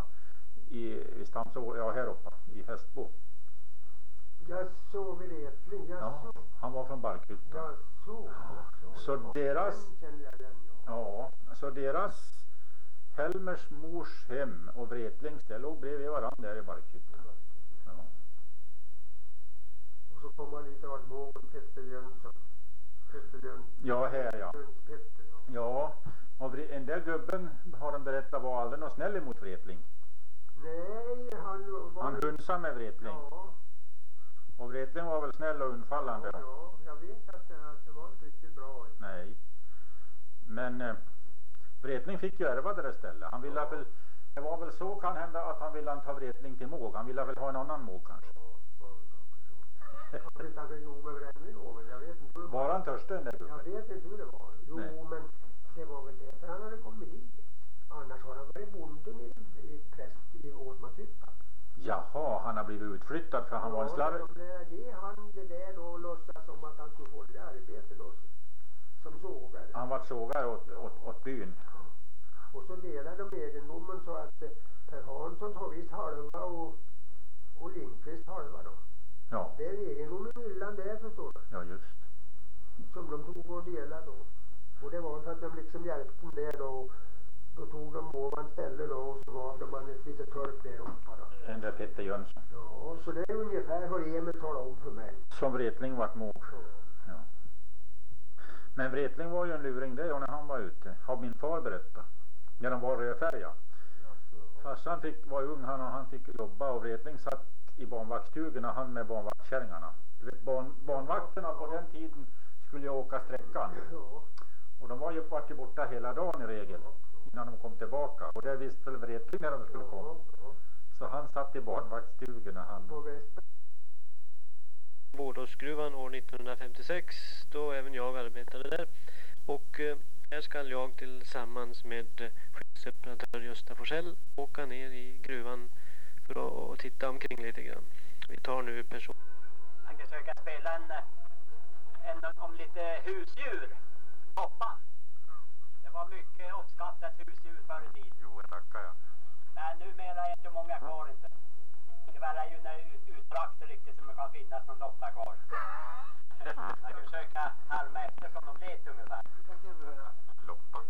C: I, i Stamså, ja här uppe, i Hästbo.
G: Jaså, Wretling,
C: Ja,
G: jaså?
C: han var från Barkhyttan.
G: Jaså.
C: Så
G: Ja,
C: deras-
G: ja.
C: Ja, så deras Helmers mors hem och Wretlings, det låg bredvid varandra där i Barkhyttan. Ja.
G: Och så kom han lite vart mån, Petter Jönsson. Petter Jönsson.
C: ja, här ja.
G: Petter, ja.
C: Ja, och den där gubben har de berättat var aldrig någon snäll emot Wretling.
G: Nej, han var...
C: Han hunsade med Wretling.
G: Ja,
C: Och Wretling var väl snäll och undfallande.
G: ja, jag vet att det, att det var inte riktigt bra.
C: Nej. Men eh, Wretling fick ju ärva det där stället. Han ville väl, det var väl så kan hända att han ville ta Wretling till måg. Han ville väl ha en annan måg kanske.
G: Ja, ja, kanske så. Kanske inte han fick nog med brännvin då, men jag vet inte hur det
C: Var han törstig den där
G: Jag
C: gubben?
G: vet inte hur det var. Jo,
C: Nej.
G: men det var väl därför han hade kommit dit. Annars har han varit bonden i, i präst i Åsmanshyttan.
C: Jaha, han har blivit utflyttad för han var en
G: Ja,
C: slarv.
G: De lär ge han det där då och låtsas som att han skulle få det arbete då. Som sågare.
C: Han var sågare åt, åt, åt byn.
G: Och så delar de egendomen så att eh, Per Hansson tar visst halva och, och Lindqvist halva då.
C: Ja,
G: Det är egendomen i villan där förstår du.
C: ja just.
G: Som de tog och delade då. Och det var för att de liksom hjälpte dem där då. Då tog de ovan ställe då och så gav de han ett litet torp där uppe då.
C: Den där Petter Jönsson.
G: Ja, så det är ungefär hur Emil talade om för mig.
C: Som Wretling vart måg.
G: Ja.
C: Ja. Men Wretling var ju en luring det när han var ute. Har min far berättat. När de var rödfärga.
G: Alltså,
C: Farsan fick, var ung han och han fick jobba och Wretling satt i barnvaktstugorna han med barnvaktskärringarna. Du vet barn, barnvakterna på den tiden skulle ju åka sträckan. Och de var ju vart borta hela dagen i regel. Innan de kom tillbaka. Och det visste väl Wretling när de skulle komma.
G: Ja, ja.
C: Så han satt i barnvaktstugorna han.
F: Bårdåsgruvan år 1956 då även jag arbetade där. Och eh, här ska jag tillsammans med eh, chefsoperatör Gösta Forsell åka ner i gruvan för att, att titta omkring lite grann. Vi tar nu person...
K: Han kan försöka spela en, eh, en om lite husdjur. Hoppan. Det var mycket uppskattat husdjur förr i tiden.
C: Jo, tackar jag.
K: Men numera är inte många kvar inte. Tyvärr är ju utbrakt riktigt som det kan finnas någon lotta kvar. [laughs] Man kan försöka härma efter som de lät ungefär.
C: Loppa.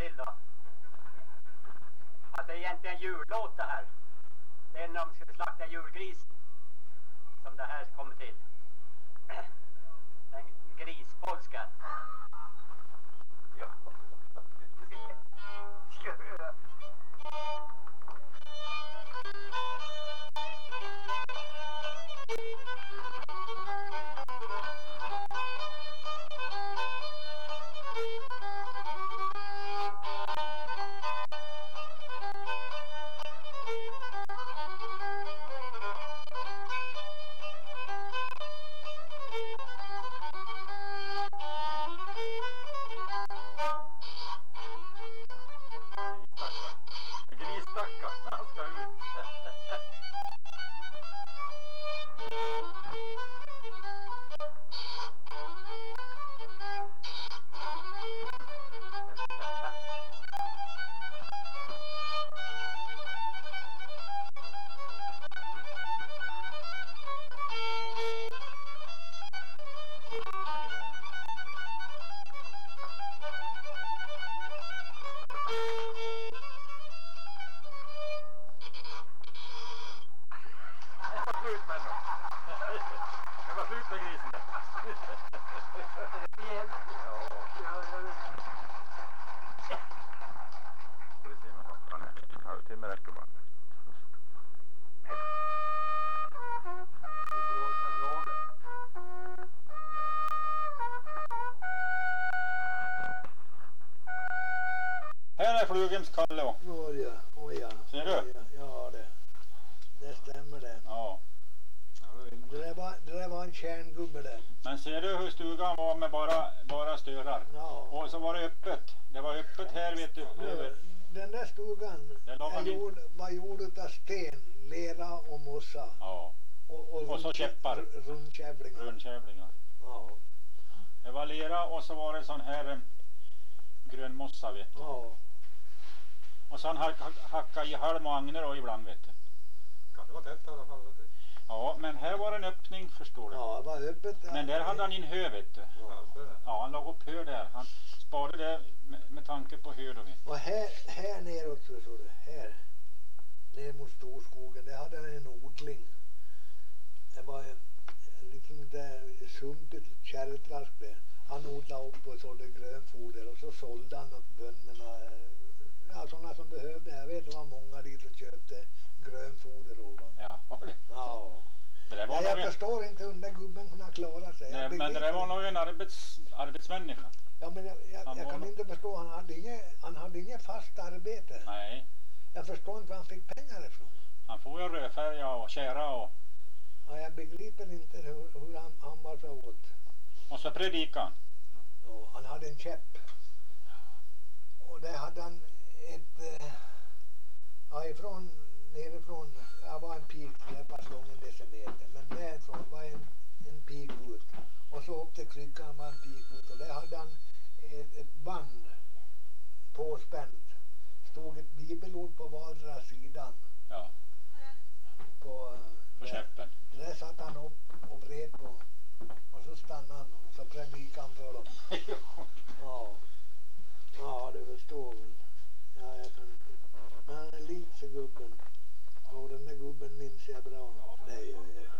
K: Till då. Att det är egentligen en jullåt det här. Det är när de ska slakta julgrisen. Som det här kommer till. [clears throat] En grispolska.
C: Här är Flugims Kalle och.
L: Oj ja, ja.
C: Ser du?
L: Ja, ja det. Det stämmer det.
C: Ja.
L: Det där var, det där var en kärngubbe det.
C: Men ser du hur stugan var med bara, bara störar?
L: Ja.
C: Och så var det öppet. Det var öppet här vet du. Över.
L: Den där stugan
C: in.
L: gjord, var gjord av sten, lera och mossa.
C: Ja.
L: Och,
C: Och så
L: rund-
C: käppar.
L: Rundkävlingar.
C: Rundkävlingar.
L: Ja.
C: Det var lera och så var det sån här eh, grönmossa vet du.
L: Ja.
C: Och sen hack, hack, hacka i halm och ibland vet du.
M: Kan det vara tätt i alla fall?
C: Ja, men här var en öppning förstår du.
L: Ja, det var öppet.
C: Men där hade han in hö vet du. Ja, han la upp hö där. Han sparade det med, med tanke på hö då.
L: Och här, här neråt så såg du, här. Ner mot Storskogen, där hade han en odling. Det var en, en liten där sumpigt kärrtrask där. Han odlade upp och sålde grönfoder och så sålde han åt bönderna. Ja, sådana som behövde. Jag vet det var många dit och köpte grönfoder och vad.
C: Ja, det.
L: Ja.
C: Det där var
L: Nej, jag
C: en,
L: förstår inte hur den där gubben kunde klara sig.
C: Nej, men det där var nog en arbets, arbetsmänniska.
L: Ja, men jag, jag, jag kan
C: nog-
L: inte förstå. Han hade inget, han hade inget fast arbete.
C: Nej,
L: Jag förstår inte var han fick pengar ifrån.
C: han får ju rödfärga och kära och,
L: Ja, jag begriper inte hur, hur han, han var så åt.
C: och så predikade han.
L: Ja, han hade en käpp. Och där hade han ett, eh, ja ifrån, nerifrån, jag var en pik, släpas lång en decimeter. Men därifrån var en, en pik ut. Och så upp till kryckan var en pik ut. Och där hade han ett, ett band påspänt. Stod ett bibelord på vardera sidan.
C: Ja,
L: På,
C: på
L: där.
C: käppen.
L: Det där satt han upp och vred på. Och så stannade han och så predikade han för dem. [laughs] Ja. Ja, du förstår väl. Ja, jag kan inte. Men han är lik sig gubben. Och den där gubben minns jag bra. Det gör jag.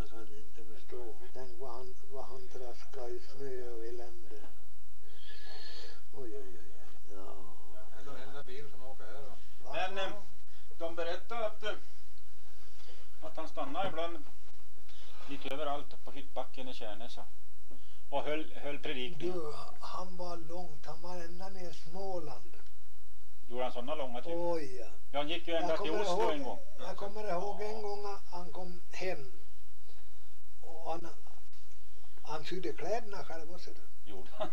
L: Jag kan inte förstå. Tänk vad han, vad han traskade i snö och elände. Oj, oj, oj. oj. Ja.
M: Eller en där bil som åker här. då.
C: Men eh, de berättade att, eh, att han stannade ibland lite överallt på hyttbacken i Kärnäsa och höll, höll predikning.
L: Du, han var långt. Han var ända ner i Småland.
C: Gjorde han sådana långa turer?
L: Oj, ja.
C: Ja, han gick ju ända till Oslo en gång.
L: Jag kommer ihåg en gång han kom hem och han, han sydde kläderna själv också.
C: Gjorde han?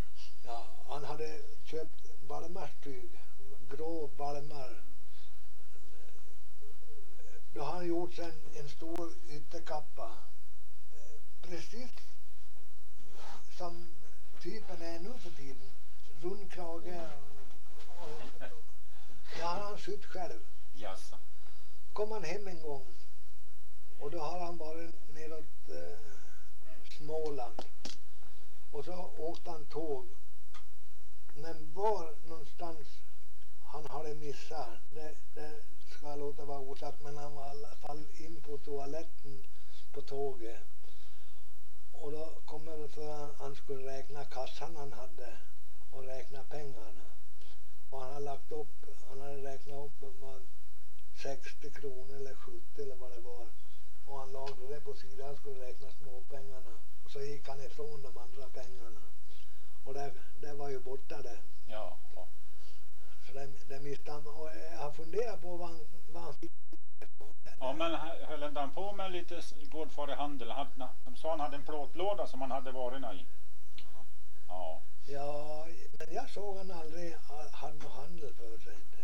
L: Ja, han hade köpt balmarstyg, grå balmar. Då har han gjort en, en stor ytterkappa. Precis som typen är nu för tiden. Rund krage. och- och- Det har han sytt själv.
C: Jaså.
L: kom han hem en gång och då har han varit neråt eh, Småland och så åkte han tåg. Men var någonstans han hade missat, det, det ska jag låta vara osagt, men han var i alla fall in på toaletten på tåget. Och då kommer det för han, han skulle räkna kassan han hade och räkna pengarna. Och han hade lagt upp, han hade räknat upp vad 60 kronor eller 70 eller vad det var. Och han lagde det på sidan, han skulle räkna småpengarna. Och så gick han ifrån de andra pengarna. Och det, det var ju borta det.
C: Ja. ja.
L: Så det, det miste han. Och jag har funderat på vad han, vad han fick.
C: Ja, men hö- höll inte han på med lite gårdfarehandel? Han- De sa han hade en plåtlåda som han hade varorna i. Ja.
L: Ja, men jag såg han aldrig ha- hade någon handel för sig. Inte.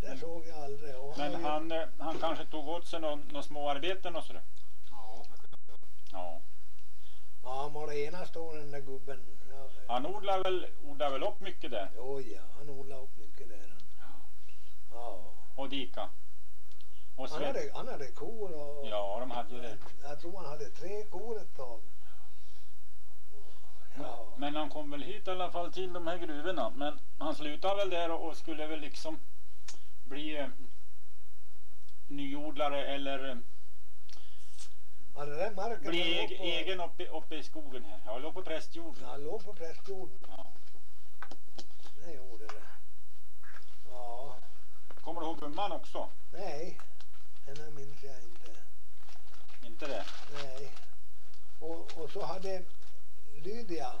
L: Det
C: Men-
L: såg jag aldrig. Och
C: Men
L: ju-
C: han, eh, han kanske tog åt sig några nå småarbeten och sådär.
M: Ja.
C: Ja.
L: Ja, han var enastående den där gubben. Ja,
C: Han odlar väl, odlar väl upp mycket där
L: jo, ja, han odlade upp mycket där. han. Ja.
C: och dika. Och
L: Han hade, han hade kor och...
C: Ja, de hade ju det.
L: Jag tror han hade tre kor ett tag. Ja.
C: Men han kom väl hit i alla fall till de här gruvorna. Men han slutade väl där och skulle väl liksom bli eh, nyodlare eller eh,
L: Ja, det där marken
C: bli eg,
L: på,
C: egen uppe, uppe i skogen här. Jag låg på prästjorden.
L: Ja, låg på prästjorden.
C: Ja.
L: Det gjorde det. Ja,
C: Kommer du ihåg gumman också?
L: nej. Henne minns jag inte.
C: Inte det?
L: Nej. Och, och så hade Lydia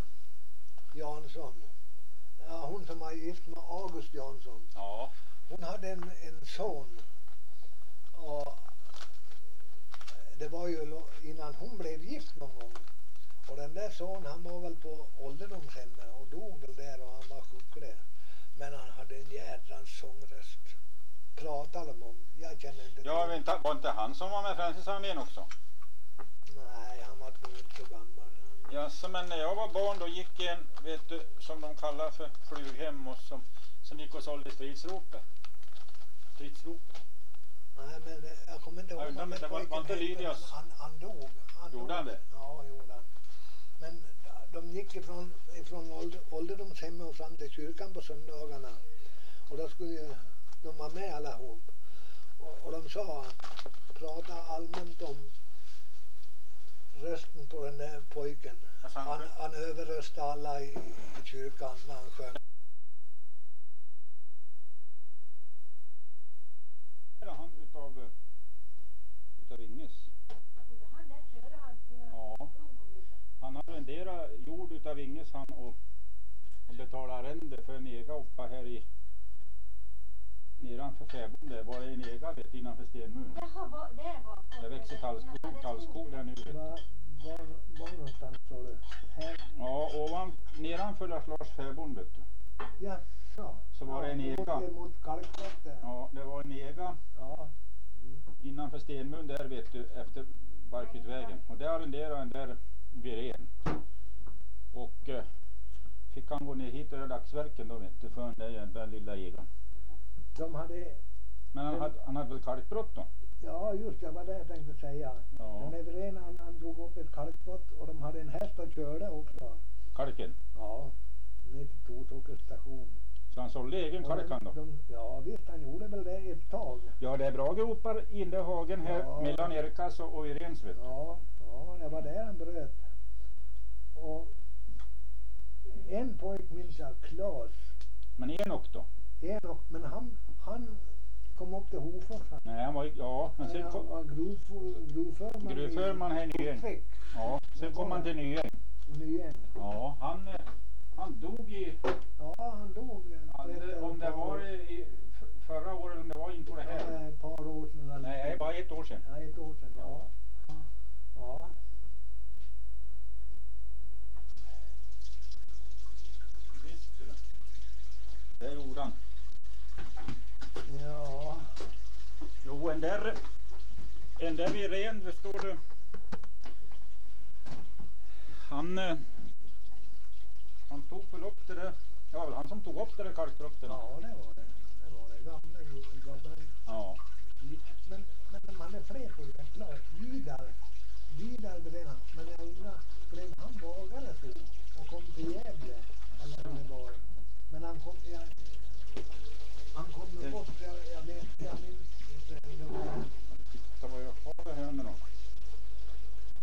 L: Jansson, ja, hon som var gift med August Jansson,
C: Ja.
L: hon hade en, en son. Och det var ju innan hon blev gift någon gång. Och den där sonen han var väl på ålderdomshemmet och dog väl där och han var sjuklig. Men han hade en jädrans sångröst. Pratade de om. Jag känner inte
C: Ja,
L: till.
C: men inte, var inte han som var med Frälsningsarmén också?
L: Nej, han var nog inte så gammal. Han-
C: Jaså, men när jag var barn då gick en, vet du, som de kallar för flughem och som, som gick och sålde stridsropet. Stridsropet.
L: Nej, men jag kommer inte ihåg
C: Ja, men det var- var inte Lydias?
L: Han, han dog. Han
C: Gjorde
L: dog.
C: han det?
L: Ja, gjorde han. Men de gick ifrån, ifrån ålder, ålderdomshemmet och fram till kyrkan på söndagarna. Och då skulle ju de vara med allihop. Och, och de sa, prata allmänt om rösten på den där pojken.
C: Han
L: Han, han överröstade alla i, i kyrkan när han sjöng.
C: Han utav, utav Inges? Ja. Han arrenderade jord utav Inges han och, och betalade arrende för en ega uppe här i nedanför Fäbon där. Var det en ega vet du, innanför Stenmun?
N: Jaha, vad- det var
C: Det växer tallskog, tallskog där nu. Vet du.
L: Var, var, var någonstans sa du? Här?
C: Ja, ovan, nedanför Lars Lars Fäbon vet du.
L: Jaså?
C: Så var det en ega.
L: Mot?
C: Ja, det var en ega
L: Ja.
C: innanför Stenmun där vet du, efter Barkhyttvägen. Och det arrenderade han där vid Ren. Och eh, fick han gå ner hit och göra dagsverken då vet du, för den där lilla egan.
L: De hade,
C: Men han hade, han hade väl kalkbrott då?
L: ja just det, var det jag tänkte säga.
C: Ja.
L: Den Everén han, han drog upp ett kalkbrott och de hade en häst och körde också.
C: Kalken.
L: Ja. Ner till Torsåkers station.
C: Så han sålde egen kalk han då?
L: de, ja visst, han gjorde väl det ett tag.
C: Ja, det är bra gropar in i hagen här
L: Ja.
C: mellan Erikas och, och vet du.
L: Ja, ja, det var där han bröt. Och en pojk minns jag, Klas.
C: Men Enok då?
L: Enok, men han, han kom upp till Hofors. Han.
C: Nej, han var ja, men sen
L: Han
C: kom
L: var gruv- gruvförman.
C: här i Nyäng. Ja, sen kom han till Nyäng.
L: Nyäng.
C: Ja, han, eh, han dog i,
L: Ja, han dog. eh,
C: aldrig,
L: eller
C: om det var i, förra året eller om det var in på det här.
L: Ja, ett par år sedan. eller
C: Nej, bara ett år sedan.
L: Ja, ett år sedan, ja. Ja.
C: Du. Det gjorde han.
L: Ja.
C: Jo, en där, en där vid Ren, det står det. Han, eh, han tog väl upp det där, ja väl han som tog upp det där kalkbrottet.
L: Ja, det var det. Det var det. Gamla gubben.
C: Ja.
L: Men, men de hade fler pojkar, klart. Vidar. Vidar blev han. Men jag undrar, blev han bagare så och kom till Gävle? Eller hur det var. Men han kom, jag, han kom nog bort, jag, jag vet, jag minns inte det var.
C: Titta vad jag har här nu då.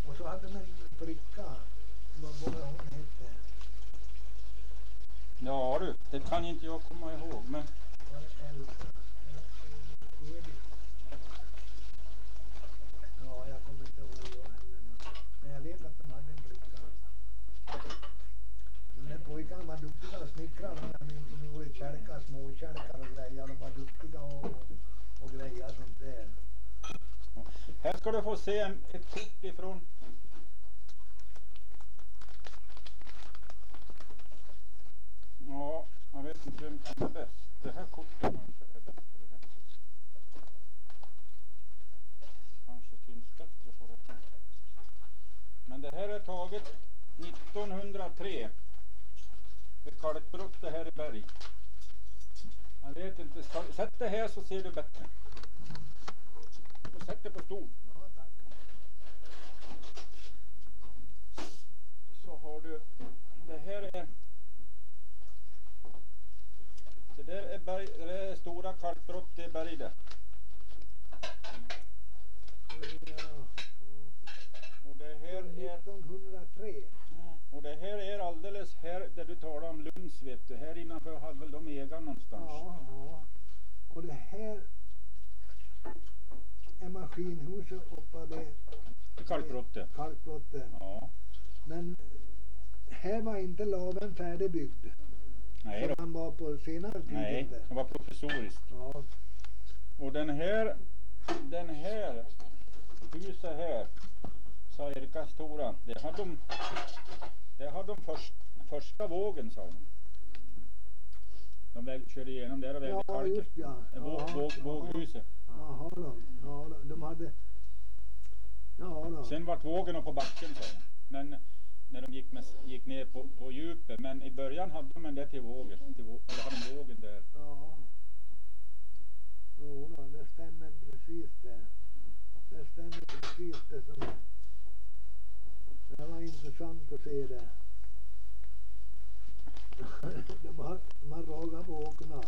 L: Och så hade de en flicka, vad vad hon hette.
C: Ja du, det kan inte jag komma ihåg men
L: Var det Elsa? Ja, jag kommer inte ihåg jag heller. Men jag vet att de hade en flicka. De där pojkarna var duktiga att snickra. Småkälkar och grejer. De var duktiga och, och, och grejer sånt där.
C: här ska du få se ett kort ifrån Ja, jag vet inte vem som är bäst. Det här kortet kanske är bättre. Kanske syns bättre på det. Men det här är taget 1903. Ett kalkbrott det här i berg. Jag vet inte, sätt det här så ser du bättre. Och sätt det på stol. Så har du, det här är det där är, berg, det där är stora kalkbrott, det är berg det.
L: Ja. 1803.
C: Och det här är alldeles här där du talar om Lunds vet du. Här innanför hade väl de egan någonstans.
L: Ja, ja. Och det här är maskinhuset uppe vid
C: Kalkbrottet.
L: Kalkbrottet.
C: Ja.
L: Men här var inte laven färdigbyggd.
C: Nej
L: Som
C: då.
L: han var på senare tid.
C: Nej, det var provisoriskt.
L: Ja.
C: Och den här, den här, huset här, sa Erika Stora, det hade de, det hade de först, första vågen sa hon. De väg, körde igenom där och vägde
L: Ja,
C: kalken.
L: just ja.
C: Våg,
L: Ja,
C: våg,
L: ja.
C: våghuset.
L: Jaha då. Ja, de hade... Ja då.
C: Sen vart vågen på backen sa hon. Men när de gick, med, gick ner på, på djupet. Men i början hade de en där till vågen. Till, vå- eller hade de vågen där.
L: Ja. Jo då, det stämmer precis det. Det stämmer precis det som... Det var intressant att se det. [laughs] De har, de har ragat på åkerna.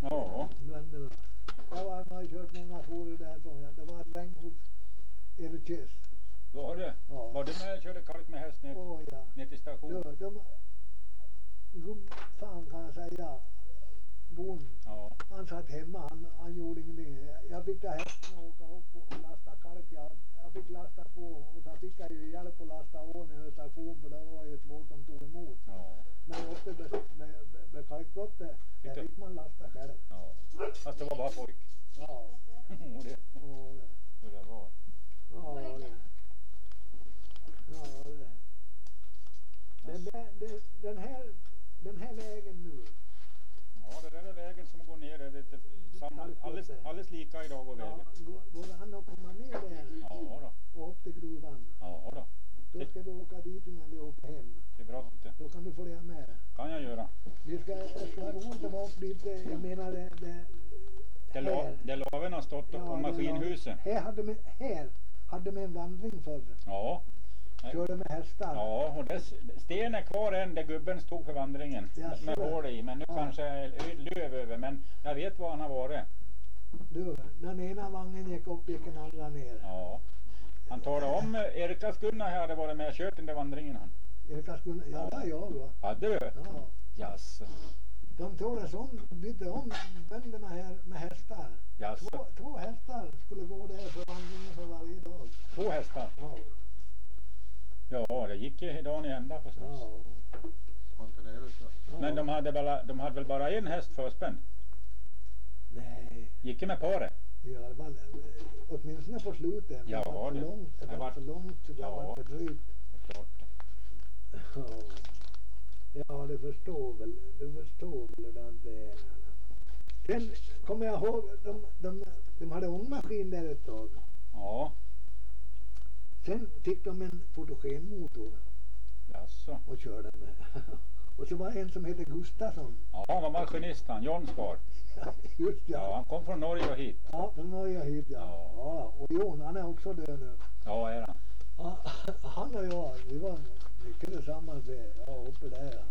C: Ja.
L: Bönderna. Var, man har kört många fåror därifrån. Ja. Det var ett regn hos Erikes.
C: Var det?
L: Ja.
C: Var du med och körde kalk med häst ner,
L: Åh ja.
C: ner till stationen?
L: De, de, gubb fan kan jag säga. Bon.
C: Ja.
L: Han satt hemma, han, han gjorde ingenting. Jag fick ta hästen och åka upp och lasta kalk. Jag, jag fick lasta på och så fick jag ju hjälp att lasta å nere station för det var ju ett båt som tog emot.
C: Ja.
L: Men uppe med, med, med, kalkbrottet, där fick man lasta själv.
C: ja. Fast det var bara pojk.
L: Ja.
C: Och det,
L: Och det,
C: hur det var.
L: ja, det. Ja, det. Men det, det, den, här, den här vägen nu.
C: Ja, det där är vägen som går ner. Det är lite samma, alldeles, alldeles lika idag går
L: Ja,
C: vägen.
L: går, går det an att komma ner där
C: Ja då.
L: och upp till gruvan?
C: Ja då.
L: Då ska vi åka dit innan vi åker hem.
C: Till brottet.
L: Då kan du följa med.
C: Kan jag göra.
L: Vi ska, det ska vara roligt att vara upp dit. eh, Jag menar det, det,
C: Där, la, där laven har stått
L: Ja, det
C: maskinhuset.
L: Här hade vi, här hade vi en vandring förr.
C: Ja.
L: Körde med hästar.
C: Ja, och det, sten är kvar än där gubben stod för vandringen.
L: Jaså,
C: med hål i. Men nu
L: Ja.
C: kanske löv över. Men jag vet var han har varit.
L: Du, den ena vagnen gick upp, gick den andra ner.
C: Ja. Han talade om eh, Erikas Gunnar här hade varit med och kört den där vandringen han.
L: Erika skulle, ja det är jag va.
C: Hade du?
L: Ja.
C: Jaså.
L: De tordes om, bytte om bönderna här med hästar.
C: Jaså.
L: Två, två hästar skulle gå där för vandringen för varje dag.
C: Två hästar?
L: Ja.
C: Ja, det gick ju dagen i ända förstås.
L: Ja.
M: Kontinuerligt.
C: Men de hade, bara, de hade väl bara en häst förspänd?
L: Nej,
C: Gick ju med paret?
L: ja, det var, åtminstone på slutet.
C: Ja,
L: det var
C: det-
L: för långt. Det
C: det
L: var
C: var-
L: för långt. Det
C: Ja.
L: var för drygt.
C: Det är klart.
L: Ja. Ja, du förstår väl. Du förstår väl hur det är. Sen kommer jag ihåg, de, de, de hade ångmaskin där ett tag.
C: Ja,
L: Sen fick de en fotogenmotor
C: jaså.
L: och körde med. [laughs] Och så var det en som hette Gustafsson.
C: Ja, han var maskinist han, Johns [laughs] far.
L: Just
C: Ja,
L: ja.
C: han kom från Norge och hit.
L: Ja, från Norge hit ja.
C: Ja.
L: ja. Och Jon, han är också död nu.
C: Ja, är han.
L: Ja, [laughs] han och jag, vi var mycket tillsammans där. Ja, uppe där ja.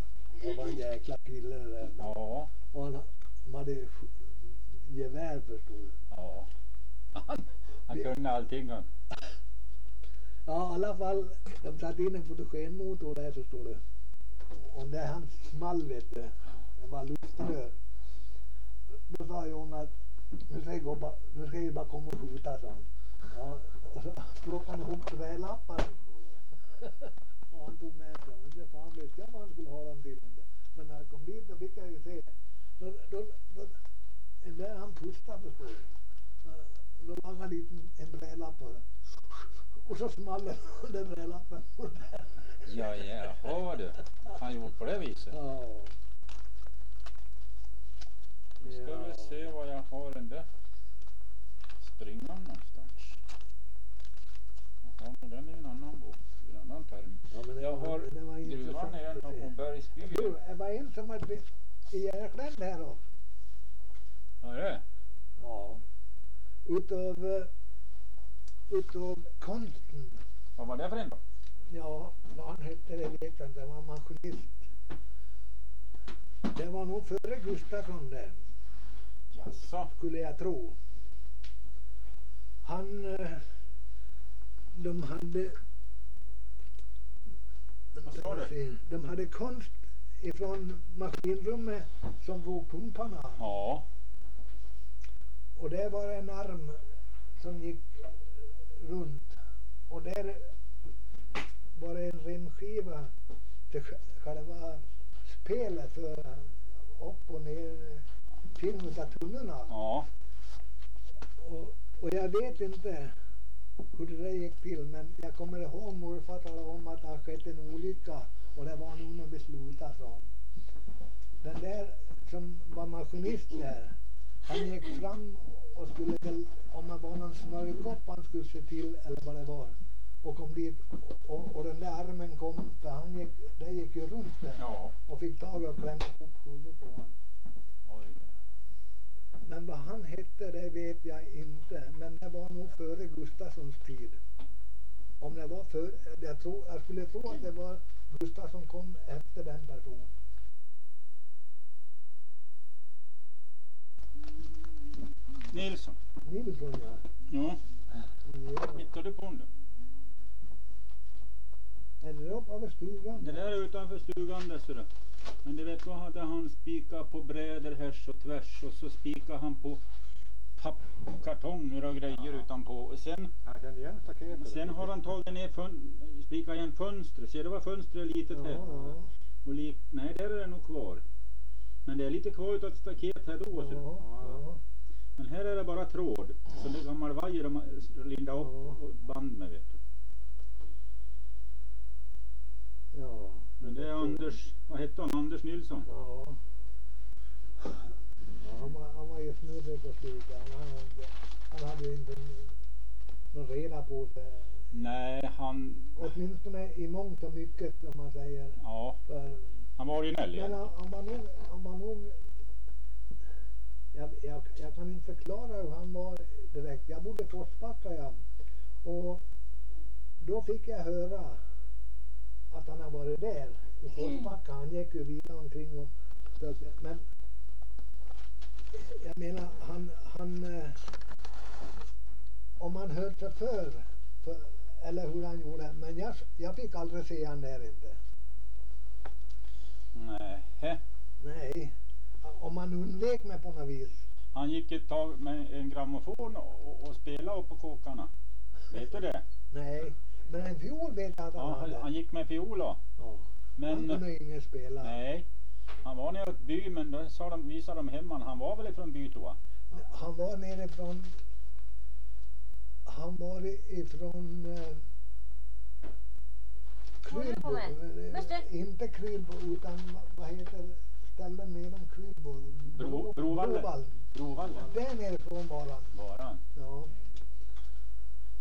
L: Det var en jäkla kille det där.
C: Ja,
L: Och han, han hade gevär förstår du.
C: ja. Han, han kunde allting han.
L: Ja, i alla fall, de satte in en fotogenmotor där förstår du. Och där han small vet du, det var luftrör. Då sa Jon att nu ska jag, gå nu ska jag bara komma och skjuta sa han. Ja, och så plockade han ihop trälappar. förstår du. Och han tog med sig, men det fan vet jag vad han skulle ha dem till. Men, när jag kom dit då fick jag ju se. Då, då, då, där han pustade förstår du. Då lade han dit en, en brädlapp på det. Och så small den [laughs] den brädlappen.
C: Ja, jaha du. Han gjort på det viset.
L: Ja.
C: Nu ska vi se var jag har den där springan någonstans. Nog den i en annan bok, i en annan term.
L: Ja, men
C: Jag
L: var-
C: har
L: det var
C: gruvan är på Bergsbyn.
L: Du, det var en som var ihjälklämd här då.
C: Ja, det är.
L: Ja. Utav, eh, utav konsten.
C: Vad var det för en då?
L: Ja, vad han hette det vet jag inte. Han var maskinist. Det var nog före Gustafsson det,
C: Jaså?
L: skulle jag tro. Han, eh, de hade
C: sa du?
L: De hade konst ifrån maskinrummet som drog pumparna.
C: Ja.
L: Och det var en arm som gick runt. Och där var det en remskiva till sj- själva spelet för upp och ner film utav tunnorna.
C: Ja.
L: Och, och jag vet inte hur det där gick till men jag kommer ihåg morfar talade om att det har skett en olycka och det var nog slutade sa han. Den där som var maskinist där, han gick fram och skulle väl, om det var någon smörjkopp han skulle se till eller vad det var. Och kom dit och, och den där armen kom, för han gick, det gick ju runt där.
C: Ja.
L: Och fick tag och klämde ihop huvudet på honom. Men vad han hette det vet jag inte. Men det var nog före Gustafssons tid. Om det var för, jag, tror, jag skulle tro att det var Gustafsson kom efter den personen.
C: Nilsson.
L: Nilsson ja.
C: Ja.
L: ja.
C: Hittar du på den?
L: Är det upp över stugan?
C: Det där är utanför stugan där ser du. Men du vet då hade han spikat på brädor härs och tvärs och så spikade han på pappkartonger och grejer utanpå. Och sen, sen har han tagit ner fön, spikat igen fönstret. Ser du vad fönstret är litet här?
L: Ja,
C: Och lik, nej där är det nog kvar. Men det är lite kvar utav ett staket här då.
L: ja, ja.
C: Men här är det bara tråd. Så det är gammal vajer de har lindat upp och band med vet du.
L: ja.
C: Men det är Anders, vad hette han? Anders Nilsson?
L: Ja. ja han, var, han var ju snurrig på slutet. Han, hade- han hade ju inte någon reda på det.
C: Nej, han,
L: Åtminstone i mångt och mycket om man säger.
C: ja,
L: För,
C: han var originell
L: men han, han var nog, han var nog jag, jag, jag kan inte förklara hur han var direkt. Jag bodde i Forsbacka ja. Och då fick jag höra att han har varit där i Forsbacka. Han gick ju vidare omkring och sökte. Men jag menar han, han eh, om han höll sig för, för eller hur han gjorde. Men jag, jag fick aldrig se han där inte.
C: Nej?
L: Nej. Om han undvek mig på något vis.
C: Han gick ett tag med en grammofon och, och spelade upp på kåkarna. Vet du det?
L: Nej. Men en fiol vet jag att han
C: Ja, han,
L: hade.
C: han gick med fiol då.
L: Ja. Han
C: Men
L: kunde ingen spela.
C: nej, han var nere i ett by men då sa de, visade de hem han. Han var väl ifrån by tror jag.
L: Han var nere från han var ifrån eh, Krylbo. Eh? Inte Krylbo utan vad- vad heter stället nedan Krylbo?
C: Bro, Brovallen.
L: Brovallen. Där nerifrån var han.
C: Var han.
L: Ja.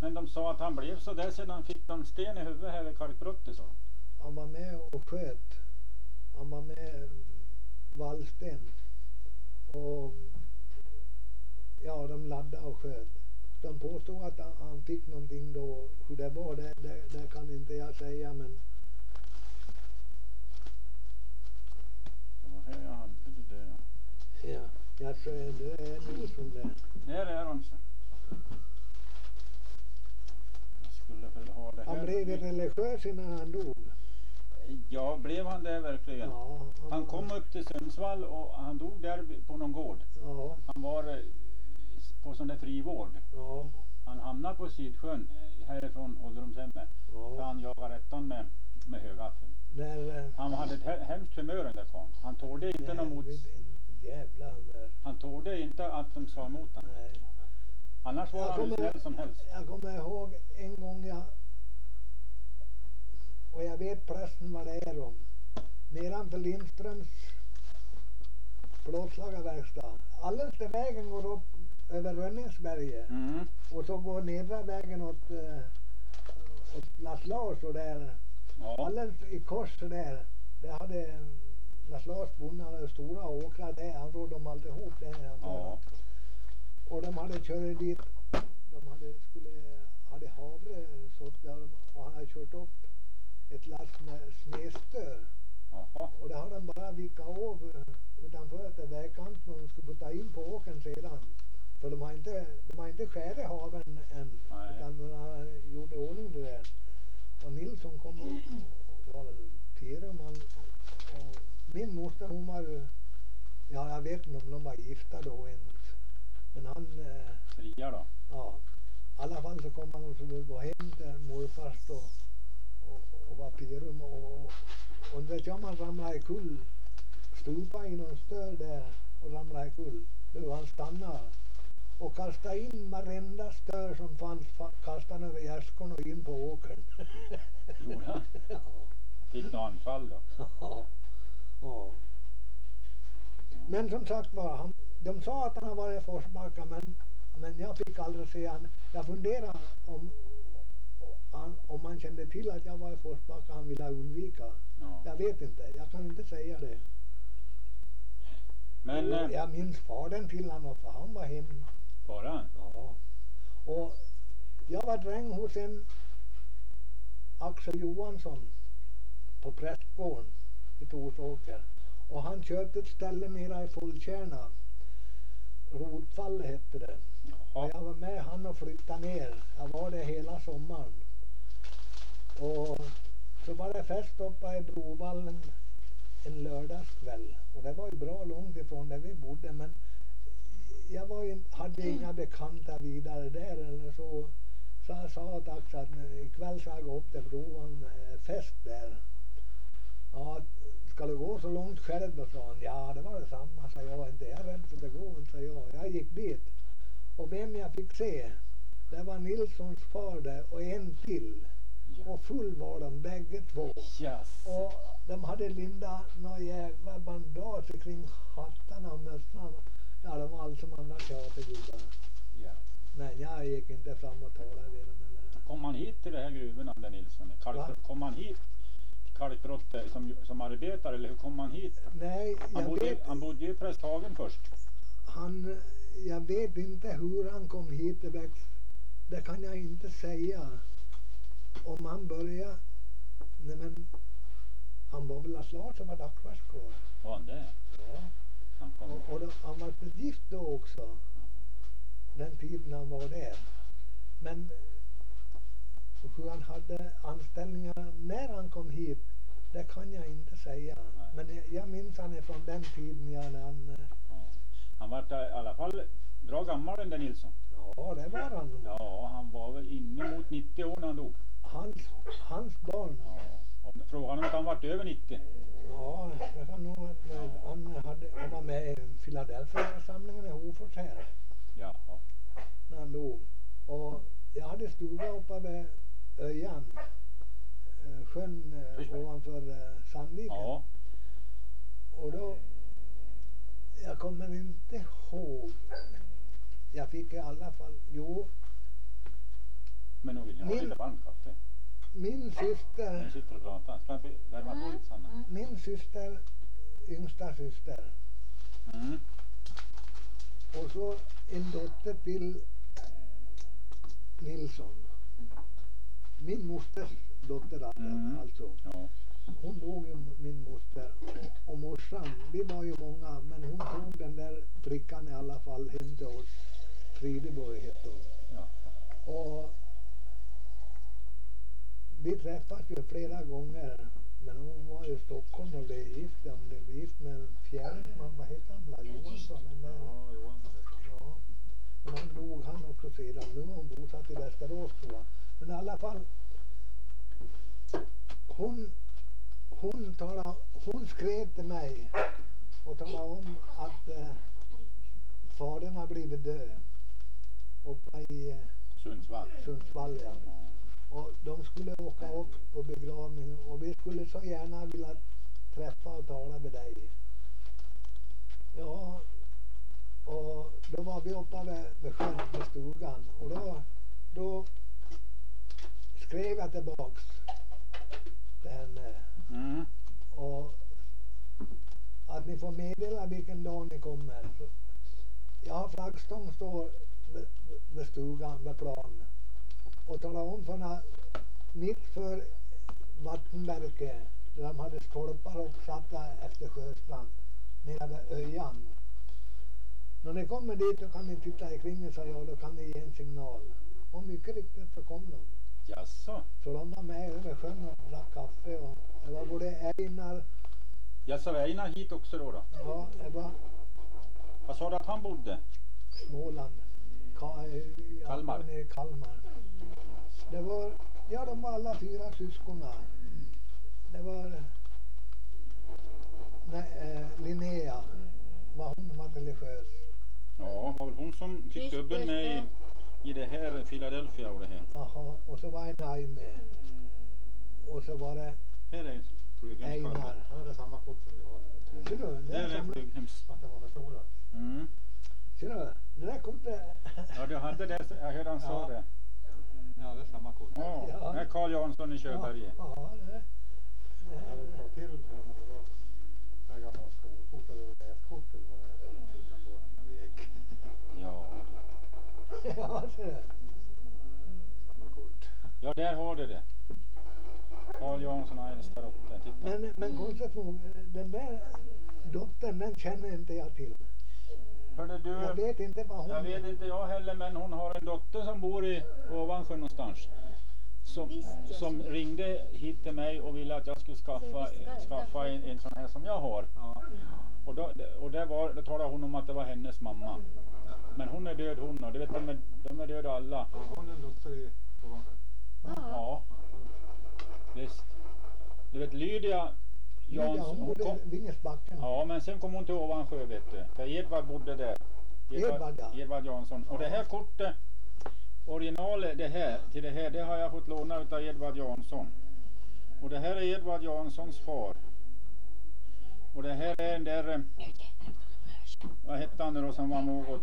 C: Men de sa att han blev så där sedan fick de sten i huvudet här vid kalkbrottet sa.
L: Han var med och sköt. Han var med Wallsten. Och ja, de laddade och sköt. De påstod att han, han fick någonting då. Hur det var, det, det, det kan inte jag säga men
C: Det var här jag hade det där. ja.
L: ja, jag tror det är nog som det.
C: Där är de så. Jag skulle väl ha det här.
L: Han blev ju religiös innan han dog.
C: Ja, blev han det verkligen?
L: Ja,
C: Han kom upp till Sundsvall och han dog där på någon gård.
L: Ja,
C: Han var eh, på sån där frivård.
L: ja,
C: Han hamnade på Sydsjön eh, härifrån ålderdomshemmet. För
L: ja.
C: han jagade rättan med, med högaffeln.
L: När, eh,
C: Han hade ett he- hemskt humör den där karln. Han tålde inte någon mot...
L: jävla humör.
C: Han tålde inte att de sa emot honom. Annars var
L: Jag
C: han hur snäll som helst.
L: Jag kommer ihåg en gång jag och jag vet prästen vad det är om. Nedanför Lindströms plåtslagarverkstad. Alldeles där vägen går upp över Rönningsberget
C: Mm.
L: och så går nedre vägen åt, uh, åt Las Laos och där.
C: Ja.
L: Alldeles i kors där. Det hade Las Laos bonde hade stora åkrar där. Han rådde dem alltihop där.
C: Ja.
L: Och de hade kört dit, de hade, skulle, hade havre sått där och han hade kört upp ett lass med snedstör. Och det hade de bara vikat av utanför till vägkanten och de skulle få ta in på åkern sedan. För de har inte, de har inte skärit haven än.
C: Nej.
L: Utan de har gjort i ordning det där. Och Nilsson kom och, det var väl Tirum han, och min moster hon var ja jag vet inte om de var gifta då ens. Men han, eh,
C: Fria då?
L: ja, i alla fall så kom han och skulle gå hem till morfars då och, och var Pirum och, och, och vet jag man ramlade i kull, stupa i någon stör där och ramlade i kull. Då han stannade och kastade in varenda stör som fanns, fa- kastade han över gärdsgården och in på åkern.
C: Gjorde han? [laughs]
L: ja.
C: Fick något anfall då? [laughs]
L: Ja. ja. Men som sagt var, han, de sa att han har varit i Forsbacka men, men jag fick aldrig se han. Jag funderade om, om, han kände till att jag var i Forsbacka han ville undvika.
C: Ja.
L: Jag vet inte, jag kan inte säga det.
C: Men, eh,
L: jag minns fadern till honom för han var hem.
C: Var han?
L: Ja. Och jag var dräng hos en Axel Johansson på prästgården i Torsåker. Och han köpte ett ställe nere i Follkärna. Rotfallet hette det. Och jag var med han och flyttade ner. Jag var där hela sommaren. Och så var det fest uppe i Brovallen en lördagskväll. Och det var ju bra långt ifrån där vi bodde men jag var ju, hade inga bekanta vidare där eller så. Så jag sa åt Axel att "Nu, ikväll ska jag gå upp till Brovallen, eh, fest där. Ja, ska du gå så långt själv då, sa han. Ja, det var detsamma, sa jag. Inte jag rädd för det går inte, sa jag. Jag gick dit. Och vem jag fick se, det var Nilssons far där och en till. Och full var de bägge två.
C: Yes.
L: Och de hade lindat några jävla bandage kring hattarna och mössorna. Ja, de var allt som andra teatergubbar.
C: Ja.
L: Men jag gick inte fram och talade med dem. Eller.
C: Kom han hit till de här gruvorna, den Nilsson? Kalk, kom han hit till kalkbrottet som, som arbetare eller hur kom han hit?
L: Nej,
C: Han
L: jag
C: bodde,
L: vet,
C: han bodde ju i Prästhagen först.
L: han, jag vet inte hur han kom hit. Det kan jag inte säga. Om han började, nej men han var väl snart som var dagsfärskår.
C: Var han det?
L: Ja.
C: Han kom.
L: Och, och då, han var väl gift då också. Den tiden han var där. Men hur han hade anställningar när han kom hit, det kan jag inte säga. Men jag, jag minns han är från den tiden ja, när han, eh,
C: Ja. Han var i alla fall bra gammal den där Nilsson.
L: ja det var han.
C: Ja, han var väl inemot 90 år när han dog.
L: Hans, hans barn.
C: Ja. Frågan om att han vart över 90.
L: Ja, det kan nog vara med. Han, hade, han var med i Philadelphia-församlingen i Hofors här.
C: Jaha.
L: när han dog. Och jag hade stuga uppe vid Öjan, eh, sjön eh, ovanför eh, Sandviken.
C: Ja.
L: Och då, jag kommer inte ihåg, jag fick i alla fall, jo,
C: Men nog vill jag ha
L: Min-
C: lite varmt kaffe.
L: Min syster,
C: sitter och pratar. Ska inte värma på lite Sanna?
L: min syster, yngsta syster
C: Mm.
L: och så en dotter till Nilsson. Min mosters dotter alltså.
C: Mm.
L: alltså.
C: Ja.
L: Hon dog ju min moster och, och morsan, vi var ju många men hon tog den där flickan i alla fall hem till oss. Frideborg hette hon.
C: Ja.
L: Och vi träffades ju flera gånger men hon var i Stockholm och blev gift. Hon blev gift med en fjärilsman, vad heter han? Bla Johansson?
M: Ja, Johansson heter han.
L: Ja. Men han dog han också sedan. Nu är hon bosatt i Västerås tror jag. Men i alla fall. Hon, hon, talade, hon skrev till mig och talade om att eh, fadern har blivit död. Uppe i eh,
C: Sundsvall.
L: Sundsvall ja. Och de skulle åka upp på begravningen och vi skulle så gärna vilja träffa och tala med dig. Ja, och då var vi uppe vid, vid stugan och då, då skrev jag tillbaks till henne
C: Mm.
L: och att ni får meddela vilken dag ni kommer. Jag har flaggstång står vid, vid stugan, vid plan och talar om henne mitt för vattenverket där de hade stolpar uppsatta efter Sjöstrand nere vid Öjan. När ni kommer dit så kan ni titta i kring er, sa jag, då kan ni ge en signal. Och mycket riktigt så kom de.
C: Jaså?
L: Så de var med över sjön och drack kaffe och det var både Einar,
C: Jaså, var Einar hit också då? då?
L: ja det var
C: Vad sa du att han bodde?
L: Småland, Ka, ja,
C: Kalmar.
L: Kalmar. Det var, ja de var alla fyra syskonen. Det var nej, eh, Linnea, var hon var religiös.
C: Ja, var väl hon som fick gubben med i, i det här Philadelphia och det här.
L: Jaha, och så var Enai med. Och så var det
C: Här är
L: Einar.
M: det är samma kort som vi har.
L: Ser du? Det är
C: är
L: som,
C: Flughems.
M: Att det var förstorat.
C: Mm.
L: ser du? Det där kortet.
C: Ja, du hade det. Jag hörde han sa
M: Ja.
C: det.
M: Ja, det är samma kort.
C: Ja,
L: Ja.
C: det är Carl Jansson i Köberget.
L: Ja, det,
M: Jag till det när det var det här gamla skolkort eller läskort eller vad det är. som vi tittade på när vi gick.
C: Ja.
L: ja.
M: Samma kort.
C: ja, där har du det. Carl Jansson har äldsta dottern. Titta.
L: Men, men konstigt nog, den där dottern den känner inte jag till.
C: Hörde du,
L: Jag vet inte vad hon
C: jag vet inte jag heller, men hon har en dotter som bor i Ovansjö någonstans. Som, som ringde hit till mig och ville att jag skulle skaffa, skaffa en, en sån här som jag har.
M: Ja.
C: Och, då, och det var, då talade hon om att det var hennes mamma. Men hon är död hon och du vet de är, de är döda alla.
M: Ja, Hon är en dotter i Ovansjö.
C: Ja, visst. Du vet Lydia
L: Ja,
C: Jansson,
L: hon bodde
C: kom,
L: i Vingesbacken.
C: Ja, men sen kom hon till Ovansjö vet du. För Edvard bodde där.
L: Edvard, ja.
C: Edvard Jansson. Och det här kortet, originalet det här, till det här, det har jag fått låna utav Edvard Jansson. Och det här är Edvard Janssons far. Och det här är den där, eh, vad hette han nu då som var något,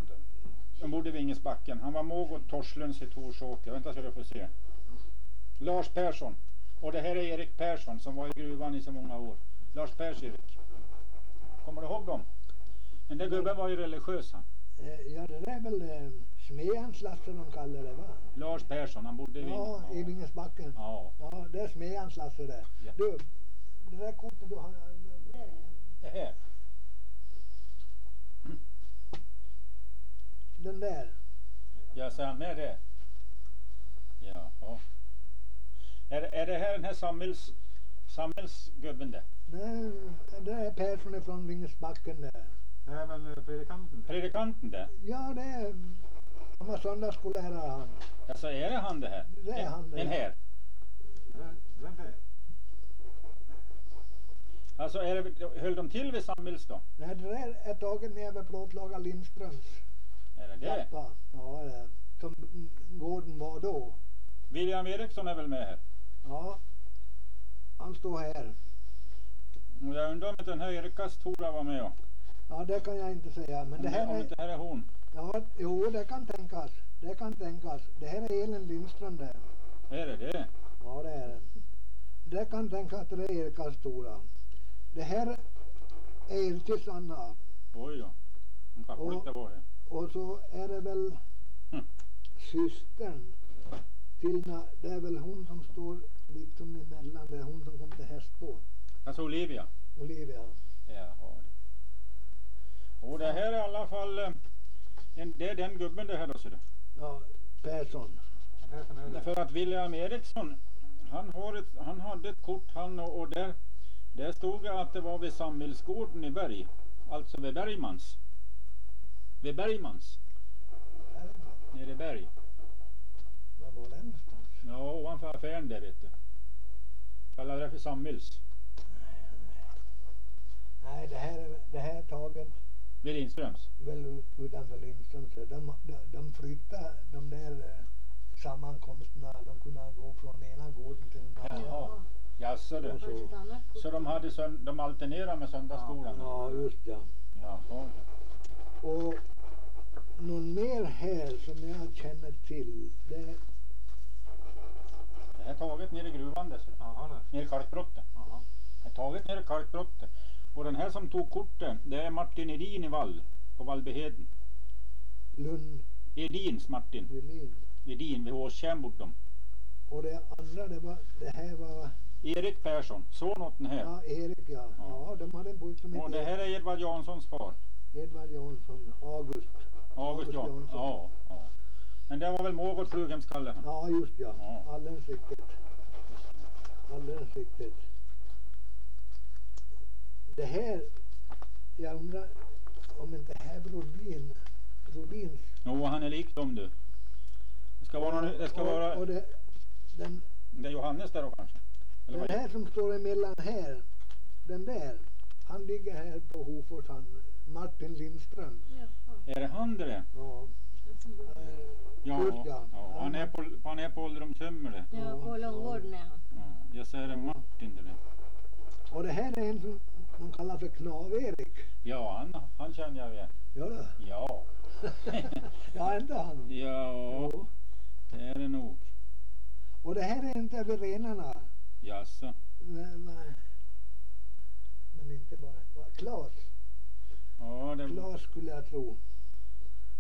C: han bodde i Vingesbacken. Han var något Torslunds i Torsåker. Vänta så du får se. Lars Persson. Och det här är Erik Persson som var i gruvan i så många år. Lars Pers-Erik. Kommer du ihåg dem? Den där gubben var ju religiös han.
L: Eh, Ja, det där är väl eh, Smedjans Lasse de kallar det va?
C: Lars Persson, han bodde i Ving.
L: Ja, i Vingesbacken.
C: Ja.
L: Ja, det är Smedjans Lasse det.
C: Ja.
L: Du, det där kortet du har...
C: Det här.
L: Den där.
C: Ja, så han med det? Jaha. Är, är det här den här samhälls, samhällsgubben det?
L: Nej, det är Persson från Vingesbacken där.
M: Det är väl eh, predikanten?
C: Predikanten det?
L: Ja, det är... Han var söndagsskollärare han.
C: Alltså är det han det här?
L: Det är han det.
C: Den här?
M: Den där.
C: Alltså är det, höll de till vid samhälls då?
L: Nej, det där är taget ner vid plåtlaga Lindströms
C: Är det det?
L: trappa. Ja, det är. Som gården var då.
C: William Eriksson är väl med här?
L: Ja. Han står här.
C: Och jag undrar om inte den här Erikas Tora var med och,
L: Ja, det kan jag inte säga. Men det här
C: om
L: är...
C: inte det här är hon.
L: Ja, jo, det kan tänkas. Det kan tänkas. Det här är Elin Lindström det.
C: Är det det?
L: Ja, det är det. Det kan tänkas att det är Erikas Stora. Det här är Iltis Anna.
C: Oj då. Hon kan
L: Och-
C: lite vara här.
L: Och så är det väl
C: Mm.
L: systern till, det är väl hon som står liksom emellan. Det är hon som kom till Hästbo.
C: Alltså Olivia.
L: Olivia.
C: Jaha. Och det här är i alla fall, eh, en, det är den gubben det här då ser du.
L: Ja, Persson.
C: För att William Eriksson, han, har ett, han hade ett kort han och, och där, där stod det att det var vid Samhällsgården i Berg. Alltså vid Bergmans. Vid Bergmans, nere i Berg.
L: Var var den någonstans?
C: Ja, ovanför affären där vet du. Kallar det för Samhälls.
L: Nej, det här, är- det här är taget
C: Vid Lindströms.
L: väl utanför Lindström. Så de, de, de flyttade de där eh, sammankomsterna. De kunde gå från ena gården till den andra.
C: Jaha. Jaså du.
L: Så.
C: Så de, hade sönd- de alternerade med söndagsskolan?
L: Ja, just ja.
C: Jaha.
L: Och någon mer här som jag känner till, det
C: Det här är taget nere i gruvan
M: det.
C: Nere i kalkbrottet. Det är taget nere i kalkbrottet. Och den här som tog kortet, det är Martin Edin i Vall. På Vallbyheden.
L: Lund
C: Edins Martin.
L: Julin.
C: Edin vid Åstjärn de.
L: Och det andra, det, var, det här var
C: Erik Persson, son åt den här.
L: ja, Erik ja. Ja, de hade en pojke som
C: Och det
L: hette
C: här är Edvard Janssons far.
L: Edvard Jansson, August.
C: August Jansson.
L: Jansson.
C: Ja, ja. Men det var väl Mågot Flughemskalle?
L: Ja, just ja.
C: Ja.
L: Alldeles riktigt. Alldeles riktigt. Det här, jag undrar om inte här Brodin, Brodins...
C: Jo, han är lik dem du. Det ska vara, någon, det ska
L: och,
C: vara,
L: och det, den,
C: det är Johannes där då kanske? Eller
L: den
C: vad?
L: här som står emellan här, den där, han ligger här på Hofors, han, Martin Lindström.
C: Är det han det är?
L: Ja.
C: Ja.
L: ja,
C: han är på, han är på ålderdomshemmet det.
N: Ja, på långvården är han.
C: Ja, jag säger det Martin det där.
L: Och det här är en som de kallar för Knav-Erik.
C: Ja, han, han känner jag igen.
L: Gör du?
C: Ja. [laughs]
L: Ja, inte han.
C: Ja, det är det nog.
L: Och det här är inte över renarna.
C: Jaså?
L: Nej, nej. Men inte bara, bara Klas.
C: Ja, det,
L: Klas skulle jag tro.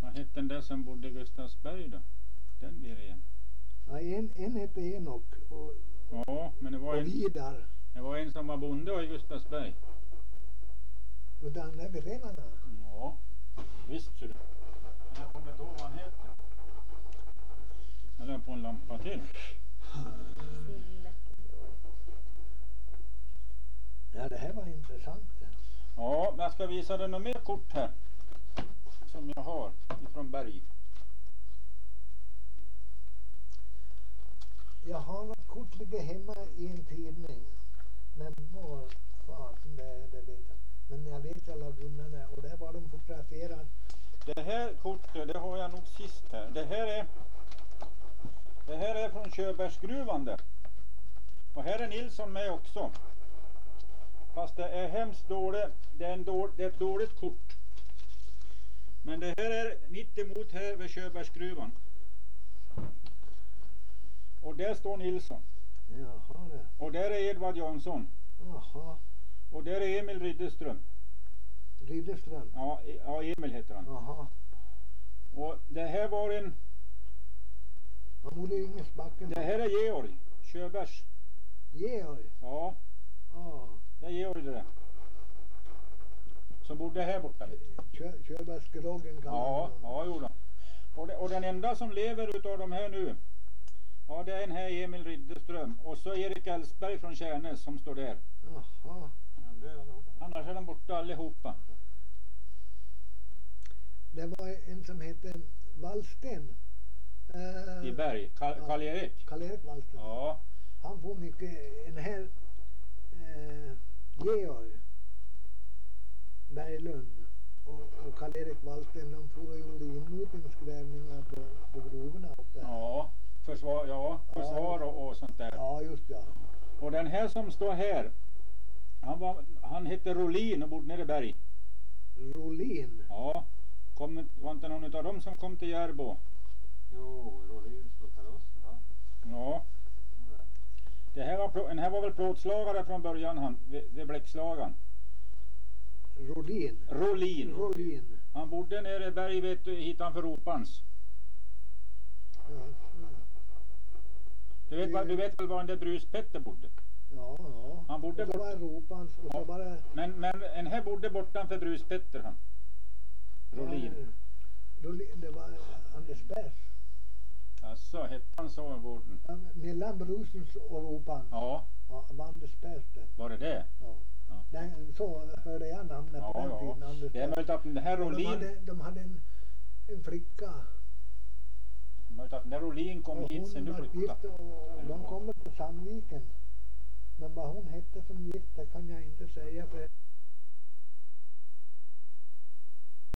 C: vad hette den där som bodde i Gustavsberg då? Den igen.
L: Ja, en, en hette Enok och,
C: Ja, men det var
L: och
C: en,
L: Vidar.
C: det var en som var bonde i Gustavsberg.
L: Den vid renarna.
C: Ja, visst ser du. Men jag kommer inte ihåg vad han heter. Jag la på en lampa till.
L: Ja, det här var intressant.
C: Ja, men jag ska visa dig några mer kort här. Som jag har ifrån Berg.
L: Jag har något kort ligger hemma i en tidning. Men var fasen det är, det vet jag Men jag vet alla gunnarna och där var de fotograferade.
C: Det här kortet, det har jag nog sist här. Det här är Det här är från Köbergsgruvan det. Och här är Nilsson med också. Fast det är hemskt dåligt. Det är, en då, det är ett dåligt kort. Men det här är mitt emot här vid Köbergsgruvan. Och där står Nilsson.
L: Jaha det.
C: Och där är Edvard Jansson.
L: Jaha.
C: Och där är Emil Ridderström.
L: Ridderström.
C: Ja, E- ja Emil heter han.
L: Jaha.
C: Och det här var en...
L: Han bodde i Ingesbacken.
C: Det här är Georg Köbergs.
L: Georg.
C: Ja,
L: Ja.
C: det är Georg det där. Som bodde här borta.
L: Kö, Köbergsgroggen kallar
C: Ja, ja jo då. Och, det, och den enda som lever utav de här nu. Ja, det är en här Emil Ridderström. Och så Erik Ellsberg från Kärnes som står där.
L: Jaha.
C: Annars är de borta allihopa.
L: Det var en som hette Wallsten. Eh,
C: I Berg. Karl-Erik.
L: Karl-Erik Wallsten.
C: Ja.
L: Han får mycket, den här eh, Georg Berglund och, och Karl-Erik Wallsten de for och gjorde inmutningsgrävningar på, på gruvorna uppe.
C: Ja, försvar, ja, försvar och, och sånt där.
L: Ja, just ja.
C: Och den här som står här. Han, var, han hette Rolin och bodde nere i Berg.
L: Rolin.
C: Ja. Kom, var inte någon utav dem som kom till Järbo?
M: Jo, Rolins på karossen va?
C: Ja. Det här var, den här var väl plåtslagare från början han, vid, vid bläckslagan.
L: Rolin.
C: Rolin.
L: Rolin.
C: Han bodde nere i Berg vet du, hitanför Ropans.
L: Ja,
C: Du vet, du vet väl var den där Brus-Petter bodde?
L: Ja. ja.
C: Han bodde
L: och så
C: bort-
L: var det Ropans och så var det
C: Men, men en här bodde bortanför Brus-Petter han. Rolin.
L: Ja, Rolin, det var Anders Bärs.
C: Alltså, hette han så gården?
L: Ja, Mellan Brusens och Ropan.
C: Ja,
L: Ja, det var Anders Bärs det.
C: var det det?
L: Ja.
C: Ja.
L: Den, så hörde jag namnet
C: Ja,
L: på den
C: ja.
L: tiden. Anders
C: Det är möjligt att den här
L: Och de
C: Rolin,
L: hade, de hade en, en flicka.
C: där Rolin kom
L: och
C: hit
L: hon
C: sen du
L: var
C: flyttade.
L: gift och, de kom väl till Sandviken. Men vad hon hette som gift det kan jag inte säga för